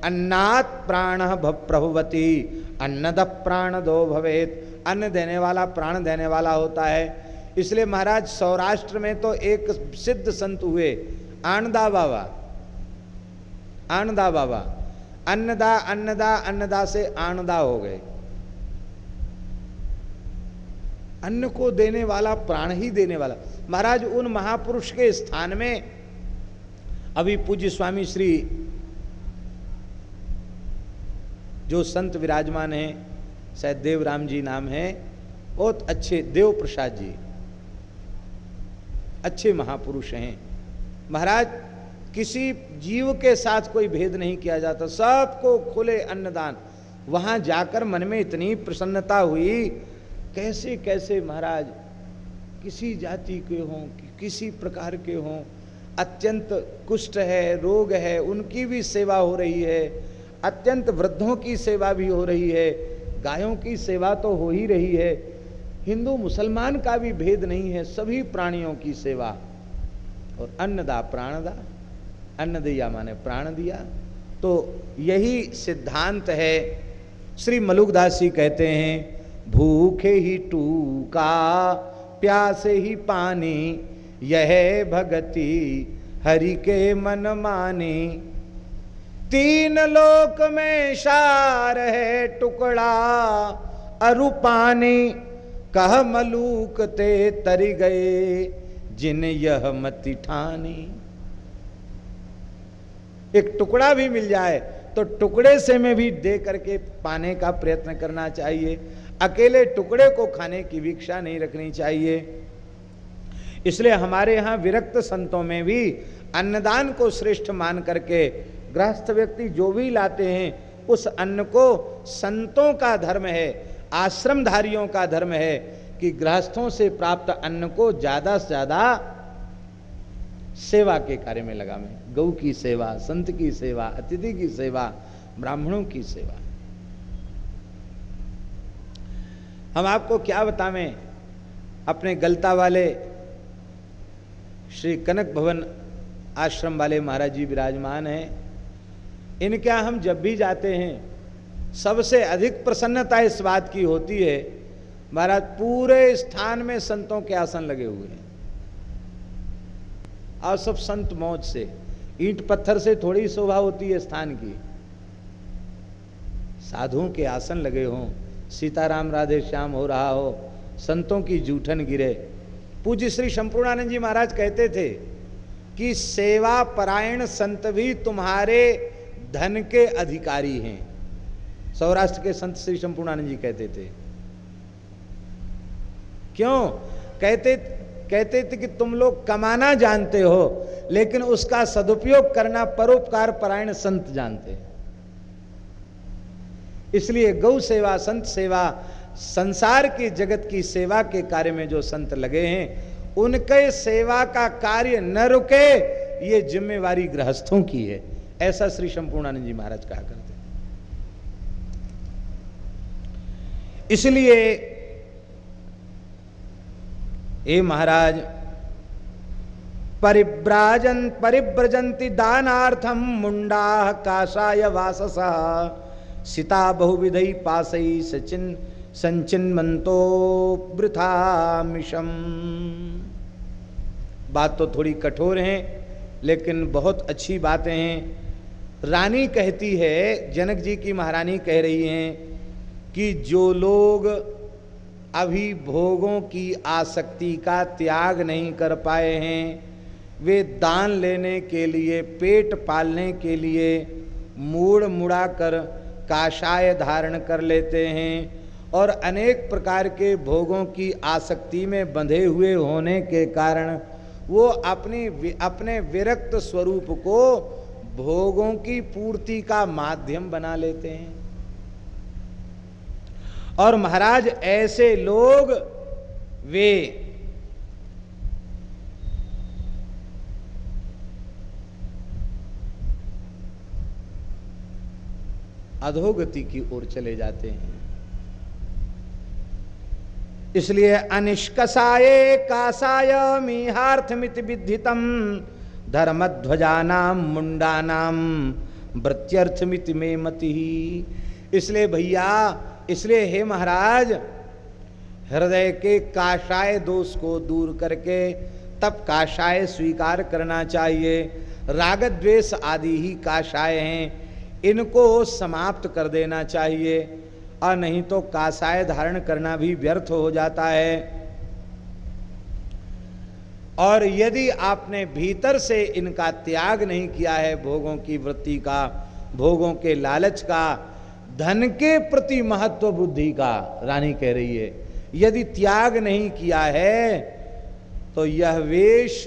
अन्नात प्राण प्रभुवती। अन्नद प्राण दो भवेत। अन्न देने वाला प्राण देने वाला होता है। इसलिए महाराज, सौराष्ट्र में तो एक सिद्ध संत हुए। आनदा बाबा। आनदा बाबा। अन्नदा अन्नदा अन्नदा से आनदा हो गए। अन्न को देने वाला, प्राण ही देने वाला। महाराज, उन महापुरुष के स्थान में अभी पूज्य स्वामी श्री जो संत विराजमान हैं, शायद देवराम जी नाम है, बहुत अच्छे देव प्रसाद जी, अच्छे महापुरुष हैं। महाराज, किसी जीव के साथ कोई भेद नहीं किया जाता, सबको खुले अन्नदान। वहाँ जाकर मन में इतनी प्रसन्नता हुई कैसे कैसे महाराज किसी जाति के हों किसी प्रकार के हों, अत्यंत कुष्ठ है, रोग है, उनकी भी सेवा हो रही है, अत्यंत वृद्धों की सेवा भी हो रही है, गायों की सेवा तो हो ही रही है, हिंदू मुसलमान का भी भेद नहीं है, सभी प्राणियों की सेवा। और अन्नदा प्राणदा अन्न दिया माने प्राण दिया। तो यही सिद्धांत है, श्री मलुकदास जी कहते हैं भूखे ही टूका, प्यासे ही पानी, यह भगति हरि के मन मानी। तीन लोक में शार है टुकड़ा, अरुपानी, कह मलूक ते तरी गए, जिन यह मति ठानी। एक टुकड़ा भी मिल जाए तो टुकड़े से में भी दे करके पाने का प्रयत्न करना चाहिए। अकेले टुकड़े को खाने की वीक्षा नहीं रखनी चाहिए। इसलिए हमारे यहाँ विरक्त संतों में भी अन्नदान को श्रेष्ठ मान करके गृहस्थ व्यक्ति जो भी लाते हैं, उस अन्न को संतों का धर्म है, आश्रमधारियों का धर्म है कि गृहस्थों से प्राप्त अन्न को ज़्यादा से ज़्यादा सेवा के कार्य में लगा गौ की सेवा, संत की सेवा, अतिथि की सेवा, ब्राह्मणों की सेवा। हम आपको क्या बतावें? अपने गलता वाले श्री कनक भवन आश्रम वाले महाराज जी विराजमान हैं। इनके यहाँ हम जब भी जाते हैं, सबसे अधिक प्रसन्नता इस बात की होती है, महाराज पूरे स्थान में संतों के आसन लगे हुए हैं। और सब संत मौज से, ईंट पत्थर से थोड़ी शोभा होती है स्थान की। साधुओं के आसन लगे हों सीताराम, राधे श्याम हो रहा हो, संतों की जूठन गिरे। पूज्य श्री संपूर्णानंद जी महाराज कहते थे कि सेवा परायण संत भी तुम्हारे धन के अधिकारी हैं। सौराष्ट्र के संत श्री संपूर्णानंद जी कहते थे। क्यों? कहते कहते थे कि तुम लोग कमाना जानते हो, लेकिन उसका सदुपयोग करना परोपकार परायण संत जानते इसलिए गौ सेवा, संत सेवा, संसार की जगत की सेवा के कार्य में जो संत लगे हैं, उनके सेवा का कार्य न रुके, ये जिम्मेवारी गृहस्थों की है। ऐसा श्री संपूर्णानंद जी महाराज कहा करते इसलिए, ए महाराज परिव्राजन परिव्रजंती दानार्थम मुंडा काशाय वासस। सीता बहुविधि पासई सचिन संचिन्मंतो वृथा मिशम बात तो थोड़ी कठोर है, लेकिन बहुत अच्छी बातें हैं। रानी कहती है, जनक जी की महारानी कह रही हैं कि जो लोग अभी भोगों की आसक्ति का त्याग नहीं कर पाए हैं, वे दान लेने के लिए, पेट पालने के लिए, मूड़ मुड़ा कर काशाय धारण कर लेते हैं और अनेक प्रकार के भोगों की आसक्ति में बंधे हुए होने के कारण वो अपनी अपने विरक्त स्वरूप को भोगों की पूर्ति का माध्यम बना लेते हैं। और महाराज, ऐसे लोग वे अधोगति की ओर चले जाते हैं। इसलिए अनिष्कसाय कासाय मीहार्थमित विद्धितम, धर्मध्वजानाम मुंडानाम वृत्यर्थमित में मति। इसलिए भैया, इसलिए हे महाराज, हृदय के काशाय दोष को दूर करके तब काशाय स्वीकार करना चाहिए। राग द्वेष आदि ही काशाय हैं। इनको समाप्त कर देना चाहिए। और नहीं तो कासाय धारण करना भी व्यर्थ हो जाता है। और यदि आपने भीतर से इनका त्याग नहीं किया है, भोगों की वृत्ति का, भोगों के लालच का, धन के प्रति महत्व बुद्धि का, रानी कह रही है, यदि त्याग नहीं किया है तो यह वेश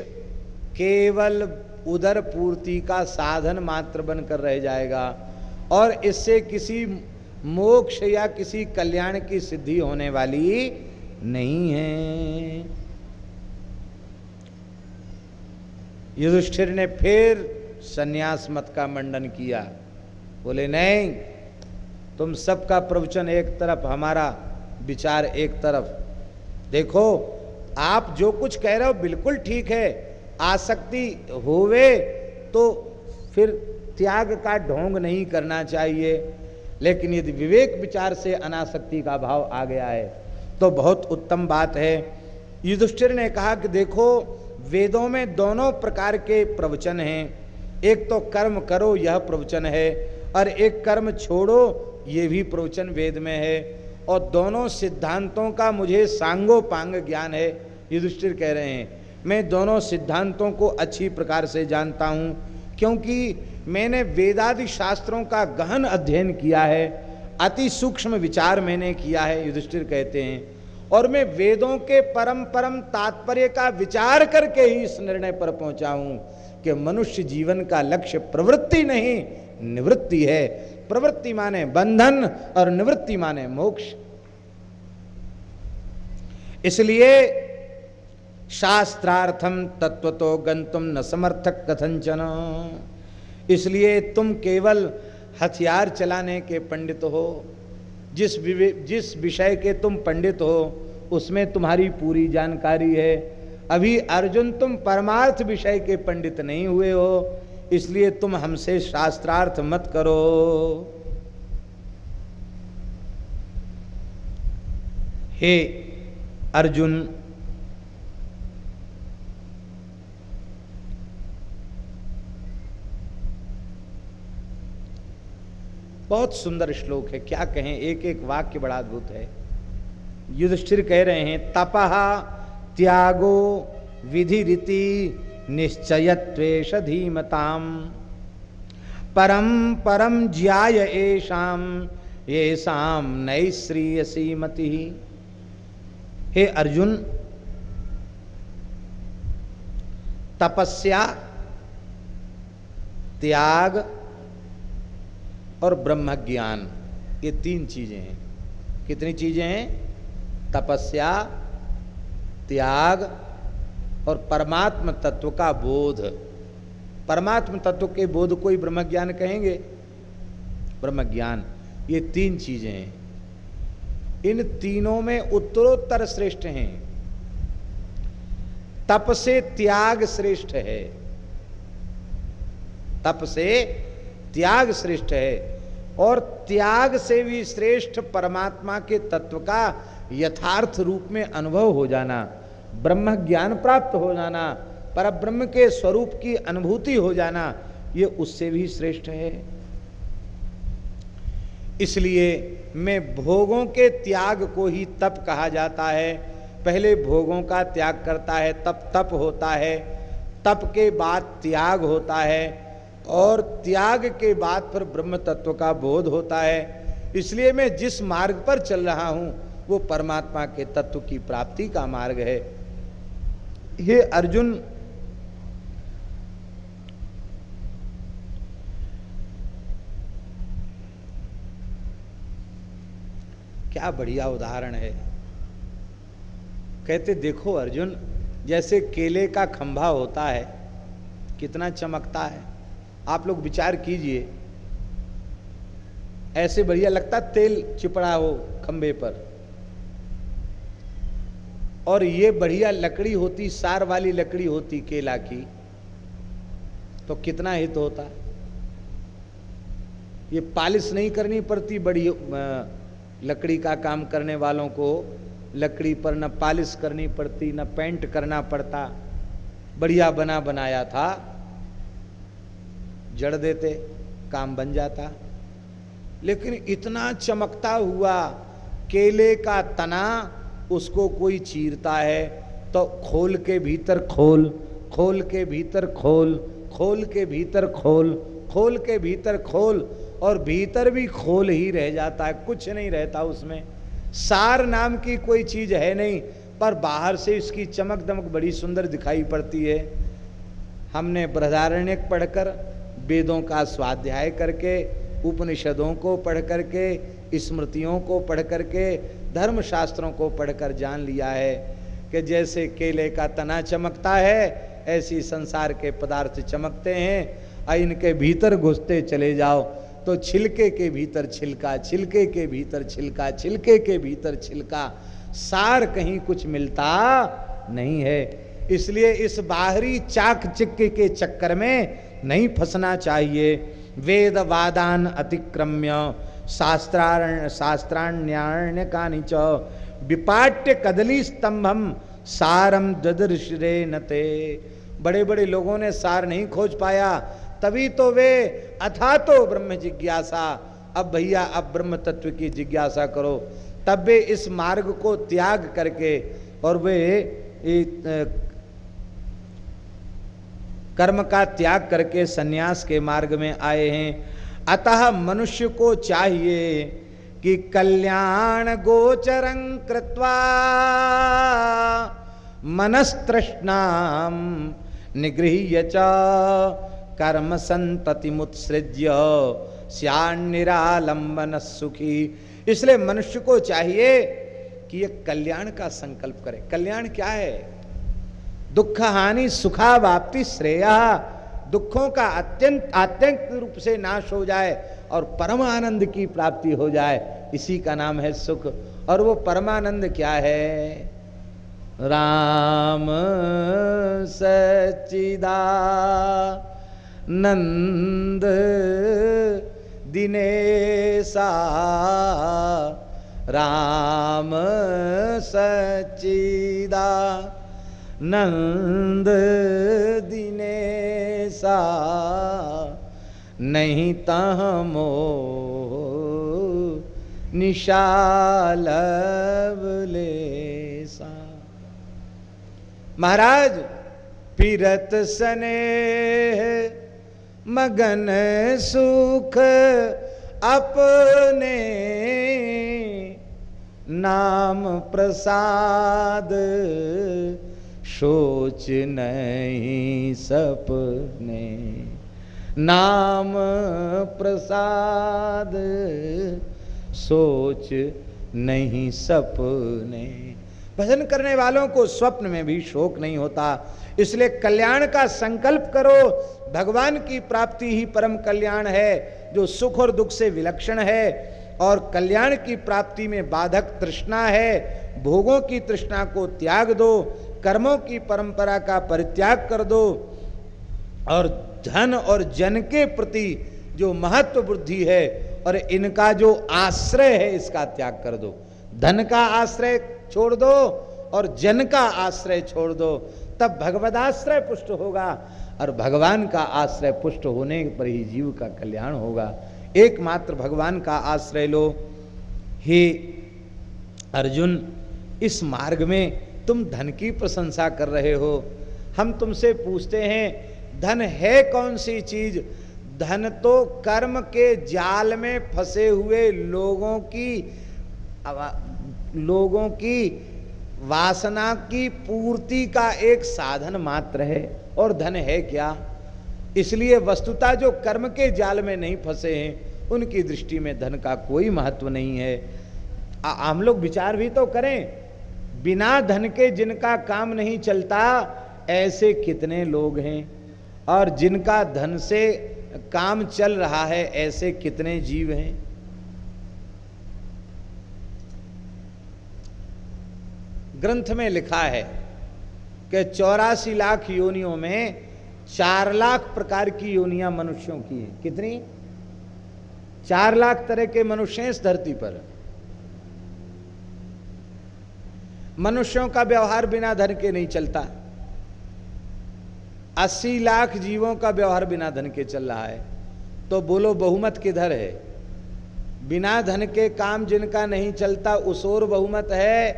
केवल उदर पूर्ति का साधन मात्र बनकर रह जाएगा। और इससे किसी मोक्ष या किसी कल्याण की सिद्धि होने वाली नहीं है। युधिष्ठिर ने फिर संन्यास मत का मंडन किया। बोले, नहीं, तुम सबका प्रवचन एक तरफ़, हमारा विचार एक तरफ़। देखो, आप जो कुछ कह रहे हो बिल्कुल ठीक है। आसक्ति होवे तो फिर त्याग का ढोंग नहीं करना चाहिए। लेकिन यदि विवेक विचार से अनासक्ति का भाव आ गया है तो बहुत उत्तम बात है। युधिष्ठिर ने कहा कि देखो, वेदों में दोनों प्रकार के प्रवचन हैं। एक तो कर्म करो, यह प्रवचन है, और एक कर्म छोड़ो, ये भी प्रवचन वेद में है। और दोनों सिद्धांतों का मुझे सांगो पांग ज्ञान है, युधिष्ठिर कह रहे हैं। मैं दोनों सिद्धांतों को अच्छी प्रकार से जानता हूँ, क्योंकि मैंने वेदादि शास्त्रों का गहन अध्ययन किया है, अति सूक्ष्म विचार मैंने किया है, युधिष्ठिर कहते हैं। और मैं वेदों के परम परम तात्पर्य का विचार करके ही इस निर्णय पर पहुँचा हूँ कि मनुष्य जीवन का लक्ष्य प्रवृत्ति नहीं, निवृत्ति है। प्रवृत्ति माने बंधन और निवृत्ति माने मोक्ष। इसलिए शास्त्रार्थम तत्व तो गंतुम न समर्थक कथंचन इसलिए तुम केवल हथियार चलाने के पंडित हो। जिस जिस विषय के तुम पंडित हो, उसमें तुम्हारी पूरी जानकारी है। अभी अर्जुन तुम परमार्थ विषय के पंडित नहीं हुए हो, इसलिए तुम हमसे शास्त्रार्थ मत करो। हे अर्जुन बहुत सुंदर श्लोक है, क्या कहें एक एक वाक्य बड़ा अद्भुत है। युधिष्ठिर कह रहे हैं तपहा त्यागो विधि रीति निश्चयत्वेश धीमताम परम परम ज्याय एशाम ये शाम नई श्रीयसी मति हे अर्जुन, तपस्या, त्याग और ब्रह्म ज्ञान ये तीन चीज़ें हैं। कितनी चीज़ें हैं? तपस्या, त्याग और परमात्म तत्व का बोध। परमात्म तत्व के बोध को ही ब्रह्म ज्ञान कहेंगे। ब्रह्म ज्ञान ये तीन चीज़ें हैं। इन तीनों में उत्तरोत्तर श्रेष्ठ हैं। तप से त्याग श्रेष्ठ है। तप से त्याग श्रेष्ठ है। और त्याग से भी श्रेष्ठ परमात्मा के तत्व का यथार्थ रूप में अनुभव हो जाना, ब्रह्म ज्ञान प्राप्त हो जाना पर ब्रह्म के स्वरूप की अनुभूति हो जाना, ये उससे भी श्रेष्ठ है। इसलिए मैं भोगों के त्याग को ही तप कहा जाता है। पहले भोगों का त्याग करता है, तप तप होता है, तप के बाद त्याग होता है। और त्याग के बाद पर ब्रह्म तत्व का बोध होता है। इसलिए मैं जिस मार्ग पर चल रहा हूँ, वो परमात्मा के तत्व की प्राप्ति का मार्ग है। ये अर्जुन, क्या बढ़िया उदाहरण है। कहते, देखो अर्जुन, जैसे केले का खंभा होता है, कितना चमकता है। आप लोग विचार कीजिए। ऐसे बढ़िया लगता तेल चिपड़ा हो खंभे पर। और ये बढ़िया लकड़ी होती, सार वाली लकड़ी होती केला की तो कितना हित होता। ये पालिश नहीं करनी पड़ती बड़ी लकड़ी का काम करने वालों को। लकड़ी पर न पालिश करनी पड़ती, न पेंट करना पड़ता। बढ़िया बना बनाया था। जड़ देते, काम बन जाता। लेकिन इतना चमकता हुआ केले का तना, उसको कोई चीरता है तो खोल के भीतर खोल खोल के भीतर खोल खोल के भीतर खोल खोल के भीतर खोल, और भीतर भी खोल ही रह जाता है, कुछ नहीं रहता उसमें। सार नाम की कोई चीज़ है नहीं, पर बाहर से इसकी चमक दमक बड़ी सुंदर दिखाई पड़ती है। हमने बृहदारण्य पढ़कर वेदों का स्वाध्याय करके, उपनिषदों को पढ़ करके, स्मृतियों को पढ़ करके धर्म शास्त्रों को पढ़कर जान लिया है कि जैसे केले का तना चमकता है, ऐसी संसार के पदार्थ चमकते हैं और इनके भीतर घुसते चले जाओ तो छिलके के भीतर छिलका, छिलके के भीतर छिलका, छिलके के भीतर छिलका, सार कहीं कुछ मिलता नहीं है। इसलिए इस बाहरी चाक चिक्के के चक्कर में नहीं फंसना चाहिए। वेद वादान अतिक्रम्य शास्त्रारण्य शास्त्राण्यारण्य का च। विपाट्य कदली स्तंभम सारम ददृश्रे नते। बड़े बड़े लोगों ने सार नहीं खोज पाया। तभी तो वे अथा तो ब्रह्म जिज्ञासा। अब भैया, अब ब्रह्म तत्व की जिज्ञासा करो। तब वे इस मार्ग को त्याग करके और वे कर्म का त्याग करके सन्यास के मार्ग में आए हैं। अतः मनुष्य को चाहिए कि कल्याण गोचरं कृत्वा मनस्तृष्णाम निगृह्य च। कर्म संतति मुत्सृज्य श्यानिरालंबन सुखी। इसलिए मनुष्य को चाहिए कि ये कल्याण का संकल्प करे। कल्याण क्या है? दुख हानि सुखा वाप्ति श्रेया। दुखों का अत्यंत अत्यंत रूप से नाश हो जाए और परमानंद की प्राप्ति हो जाए, इसी का नाम है सुख। और वो परमानंद क्या है? राम सचिदा नंद दिनेशा। राम सचिदा नंद दिने सा नहीं तह मोह निशालवलेसा महाराज, पीरत सने मगन सुख अपने नाम प्रसाद सोच नहीं सपने। नाम प्रसाद सोच नहीं सपने। भजन करने वालों को स्वप्न में भी शोक नहीं होता। इसलिए कल्याण का संकल्प करो। भगवान की प्राप्ति ही परम कल्याण है, जो सुख और दुख से विलक्षण है। और कल्याण की प्राप्ति में बाधक तृष्णा है। भोगों की तृष्णा को त्याग दो। कर्मों की परंपरा का परित्याग कर दो और धन और जन के प्रति जो महत्व बुद्धि है और इनका जो आश्रय है, इसका त्याग कर दो। धन का आश्रय छोड़ दो और जन का आश्रय छोड़ दो। तब भगवत आश्रय पुष्ट होगा और भगवान का आश्रय पुष्ट होने पर ही जीव का कल्याण होगा। एकमात्र भगवान का आश्रय लो। हे अर्जुन, इस मार्ग में तुम धन की प्रशंसा कर रहे हो। हम तुमसे पूछते हैं, धन है कौन सी चीज़? धन तो कर्म के जाल में फंसे हुए लोगों की लोगों की वासना की पूर्ति का एक साधन मात्र है। और धन है क्या? इसलिए वस्तुता जो कर्म के जाल में नहीं फंसे हैं, उनकी दृष्टि में धन का कोई महत्व नहीं है। हम लोग विचार भी तो करें। बिना धन के जिनका काम नहीं चलता, ऐसे कितने लोग हैं? और जिनका धन से काम चल रहा है, ऐसे कितने जीव हैं? ग्रंथ में लिखा है कि चौरासी लाख योनियों में चार लाख प्रकार की योनियाँ मनुष्यों की हैं। कितनी? चार लाख तरह के मनुष्य इस धरती पर। मनुष्यों का व्यवहार बिना धन के नहीं चलता। अस्सी लाख जीवों का व्यवहार बिना धन के चल रहा है। तो बोलो, बहुमत किधर है? बिना धन के काम जिनका नहीं चलता, उस और बहुमत है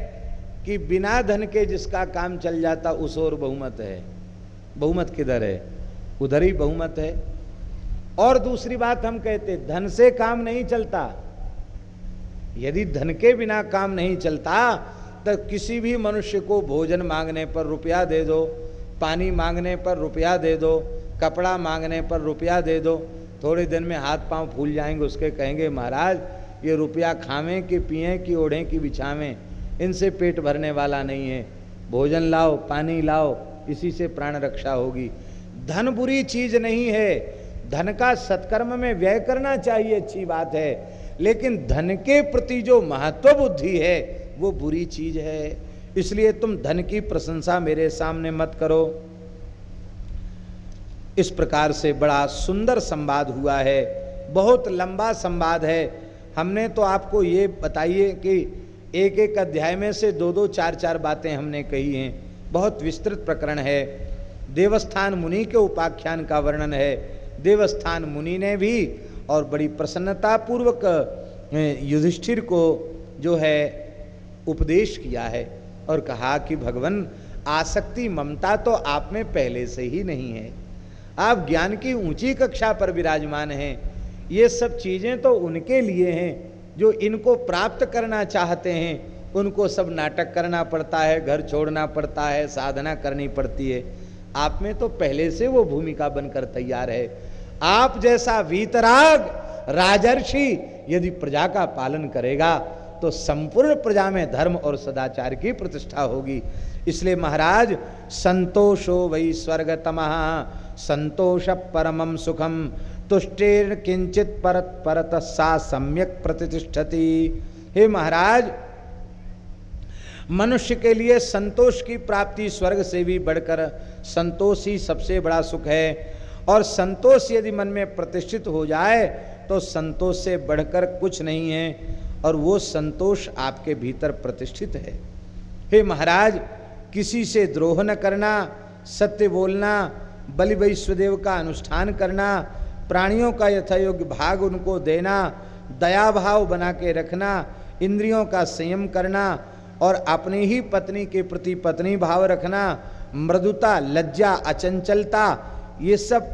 कि बिना धन के जिसका काम चल जाता, उस और बहुमत है? बहुमत किधर है? उधर ही बहुमत है। और दूसरी बात हम कहते, धन से काम नहीं चलता। यदि धन के बिना काम नहीं चलता तो किसी भी मनुष्य को भोजन मांगने पर रुपया दे दो, पानी मांगने पर रुपया दे दो, कपड़ा मांगने पर रुपया दे दो, थोड़े दिन में हाथ पाँव फूल जाएँगे, उसके कहेंगे, महाराज, ये रुपया खावें कि पिए कि ओढ़ें कि बिछावें? इनसे पेट भरने वाला नहीं है। भोजन लाओ, पानी लाओ, इसी से प्राण रक्षा होगी। धन बुरी चीज़ नहीं है। धन का सत्कर्म में व्यय करना चाहिए, अच्छी बात है। लेकिन धन के प्रति जो महत्व बुद्धि है वो बुरी चीज़ है, इसलिए तुम धन की प्रशंसा मेरे सामने मत करो। इस प्रकार से बड़ा सुंदर संवाद हुआ है, बहुत लंबा संवाद है। हमने तो आपको ये बताइए कि एक एक अध्याय में से दो दो चार चार बातें हमने कही हैं। बहुत विस्तृत प्रकरण है। देवस्थान मुनि के उपाख्यान का वर्णन है। देवस्थान मुनि ने भी और बड़ी प्रसन्नता पूर्वक युधिष्ठिर को जो है उपदेश किया है और कहा कि भगवान, आसक्ति, ममता तो आप में पहले से ही नहीं है। आप ज्ञान की ऊँची कक्षा पर विराजमान हैं। ये सब चीज़ें तो उनके लिए हैं, जो इनको प्राप्त करना चाहते हैं। उनको सब नाटक करना पड़ता है, घर छोड़ना पड़ता है, साधना करनी पड़ती है। आप में तो पहले से वो भूमिका बनकर तैयार है। आप जैसा वीतराग, राजर्षि, यदि प्रजा का पालन करेगा तो संपूर्ण प्रजा में धर्म और सदाचार की प्रतिष्ठा होगी। इसलिए महाराज, संतोषो वही स्वर्गतम, संतोष परमम सुखम तुष्टेर किंचित परत परत सा सम्यक प्रतिष्ठति। हे महाराज, मनुष्य के लिए संतोष की प्राप्ति स्वर्ग से भी बढ़कर संतोष ही सबसे बड़ा सुख है। और संतोष यदि मन में प्रतिष्ठित हो जाए तो संतोष से बढ़कर कुछ नहीं है। और वो संतोष आपके भीतर प्रतिष्ठित है। हे महाराज, किसी से द्रोह न करना, सत्य बोलना, बलि वैश्वदेव का अनुष्ठान करना, प्राणियों का यथायोग्य भाग उनको देना दया भाव बना के रखना, इंद्रियों का संयम करना और अपनी ही पत्नी के प्रति पत्नी भाव रखना, मृदुता, लज्जा, अचंचलता, ये सब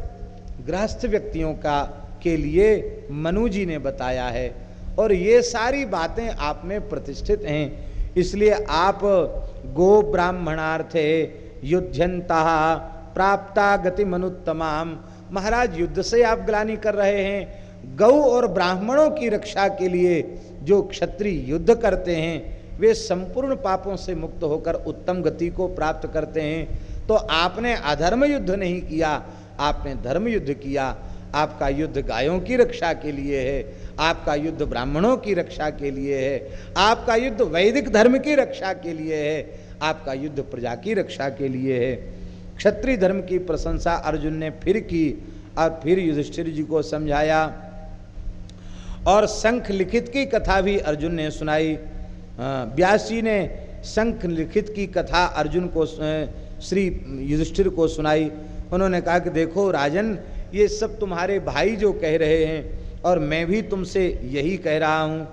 गृहस्थ व्यक्तियों का के लिए मनु जी ने बताया है। और ये सारी बातें आप में प्रतिष्ठित हैं। इसलिए आप गो ब्राह्मणार्थे युद्धंता प्राप्ता गति मनुत्तमाम महाराज, युद्ध से आप ग्लानी कर रहे हैं। गौ और ब्राह्मणों की रक्षा के लिए जो क्षत्रिय युद्ध करते हैं, वे संपूर्ण पापों से मुक्त होकर उत्तम गति को प्राप्त करते हैं। तो आपने अधर्म युद्ध नहीं किया, आपने धर्म युद्ध किया। आपका युद्ध गायों की रक्षा के लिए है। आपका युद्ध ब्राह्मणों की रक्षा के लिए है, आपका युद्ध वैदिक धर्म की रक्षा के लिए है, आपका युद्ध प्रजा की रक्षा के लिए है। क्षत्रिय धर्म की प्रशंसा अर्जुन ने फिर की और फिर युधिष्ठिर जी को समझाया। और शंख लिखित की कथा भी अर्जुन ने सुनाई। व्यास जी ने शंख लिखित की कथा अर्जुन को श्री युधिष्ठिर को सुनाई। उन्होंने कहा कि देखो राजन, ये सब तुम्हारे भाई जो कह रहे हैं और मैं भी तुमसे यही कह रहा हूँ।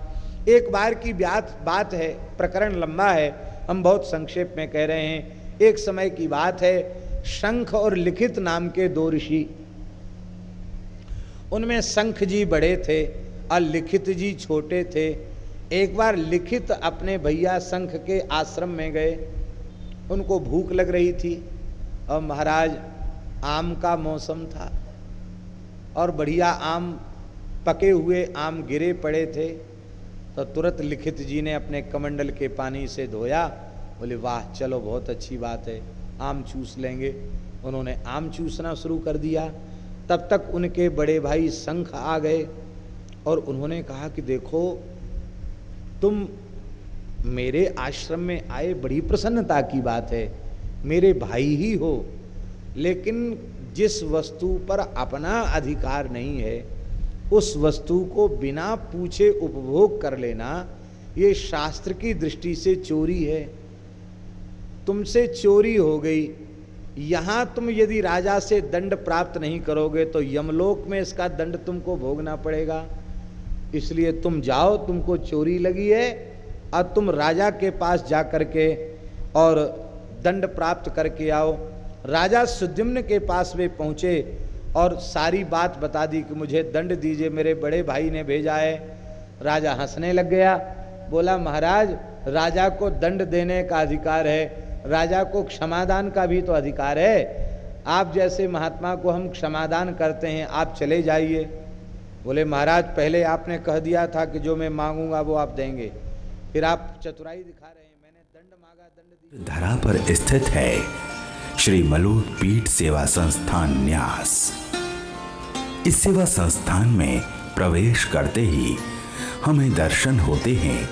एक बार की बात बात है, प्रकरण लंबा है, हम बहुत संक्षेप में कह रहे हैं। एक समय की बात है, शंख और लिखित नाम के दो ऋषि। उनमें शंख जी बड़े थे और लिखित जी छोटे थे। एक बार लिखित अपने भैया शंख के आश्रम में गए। उनको भूख लग रही थी। और महाराज, आम का मौसम था और बढ़िया आम पके हुए आम गिरे पड़े थे तो तुरंत लिखित जी ने अपने कमंडल के पानी से धोया। बोले, वाह, चलो, बहुत अच्छी बात है, आम चूस लेंगे। उन्होंने आम चूसना शुरू कर दिया। तब तक उनके बड़े भाई शंख आ गए और उन्होंने कहा कि, देखो, तुम मेरे आश्रम में आए, बड़ी प्रसन्नता की बात है, मेरे भाई ही हो, लेकिन जिस वस्तु पर अपना अधिकार नहीं है उस वस्तु को बिना पूछे उपभोग कर लेना, ये शास्त्र की दृष्टि से चोरी है। तुमसे चोरी हो गई। यहाँ तुम यदि राजा से दंड प्राप्त नहीं करोगे तो यमलोक में इसका दंड तुमको भोगना पड़ेगा। इसलिए तुम जाओ, तुमको चोरी लगी है और तुम राजा के पास जा करके और दंड प्राप्त करके आओ। राजा सुद्युम्न के पास वे पहुँचे और सारी बात बता दी कि मुझे दंड दीजिए, मेरे बड़े भाई ने भेजा है। राजा हंसने लग गया। बोला, महाराज, राजा को दंड देने का अधिकार है। राजा को क्षमादान का भी तो अधिकार है। आप जैसे महात्मा को हम क्षमादान करते हैं, आप चले जाइए। बोले, महाराज, पहले आपने कह दिया था कि जो मैं मांगूँगा, वो आप देंगे। फिर आप चतुराई दिखा रहे हैं। मैंने दंड मांगा, दंड धरा पर स्थित है श्री मलूट पीठ सेवा संस्थान न्यास। इस सेवा संस्थान में प्रवेश करते ही हमें दर्शन होते हैं।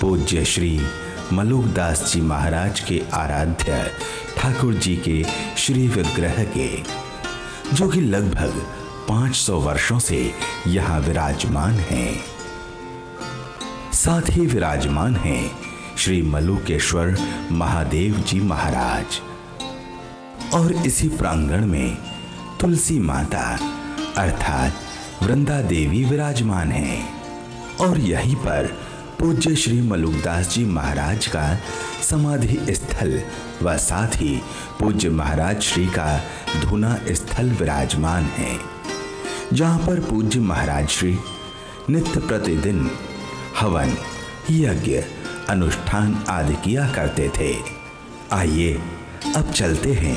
पूज्य श्री मलुक दास जी महाराज के आराध्य ठाकुर जी के श्री विग्रह के, जो कि लगभग 500 वर्षों से यहाँ विराजमान हैं। साथ ही विराजमान हैं श्री मलुकेश्वर महादेव जी महाराज। और इसी प्रांगण में तुलसी माता अर्थात वृंदा देवी विराजमान है। और यहीं पर पूज्य श्री मलुकदास जी महाराज का समाधि स्थल व साथ ही पूज्य महाराज श्री का धुना स्थल विराजमान है, जहाँ पर पूज्य महाराज श्री नित्य प्रतिदिन हवन, यज्ञ, अनुष्ठान आदि किया करते थे। आइए, अब चलते हैं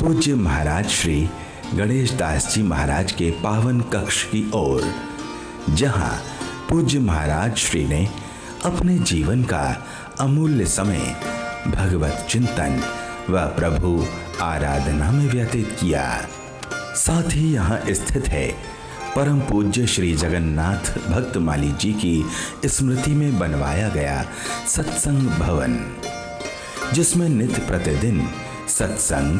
पूज्य महाराज श्री गणेश दास जी महाराज के पावन कक्ष की ओर, जहाँ पूज्य महाराज श्री ने अपने जीवन का अमूल्य समय, भगवत चिंतन व प्रभु आराधना में व्यतीत किया। साथ ही यहाँ स्थित है परम पूज्य श्री जगन्नाथ भक्तमाली जी की स्मृति में बनवाया गया सत्संग भवन, जिसमें नित्य प्रतिदिन सत्संग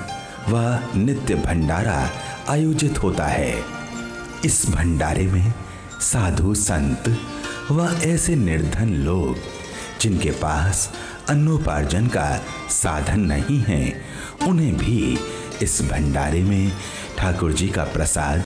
व नित्य भंडारा आयोजित होता है। इस भंडारे में साधु संत व ऐसे निर्धन लोग, जिनके पास अन्नोपार्जन का साधन नहीं है, उन्हें भी इस भंडारे में ठाकुर जी का प्रसाद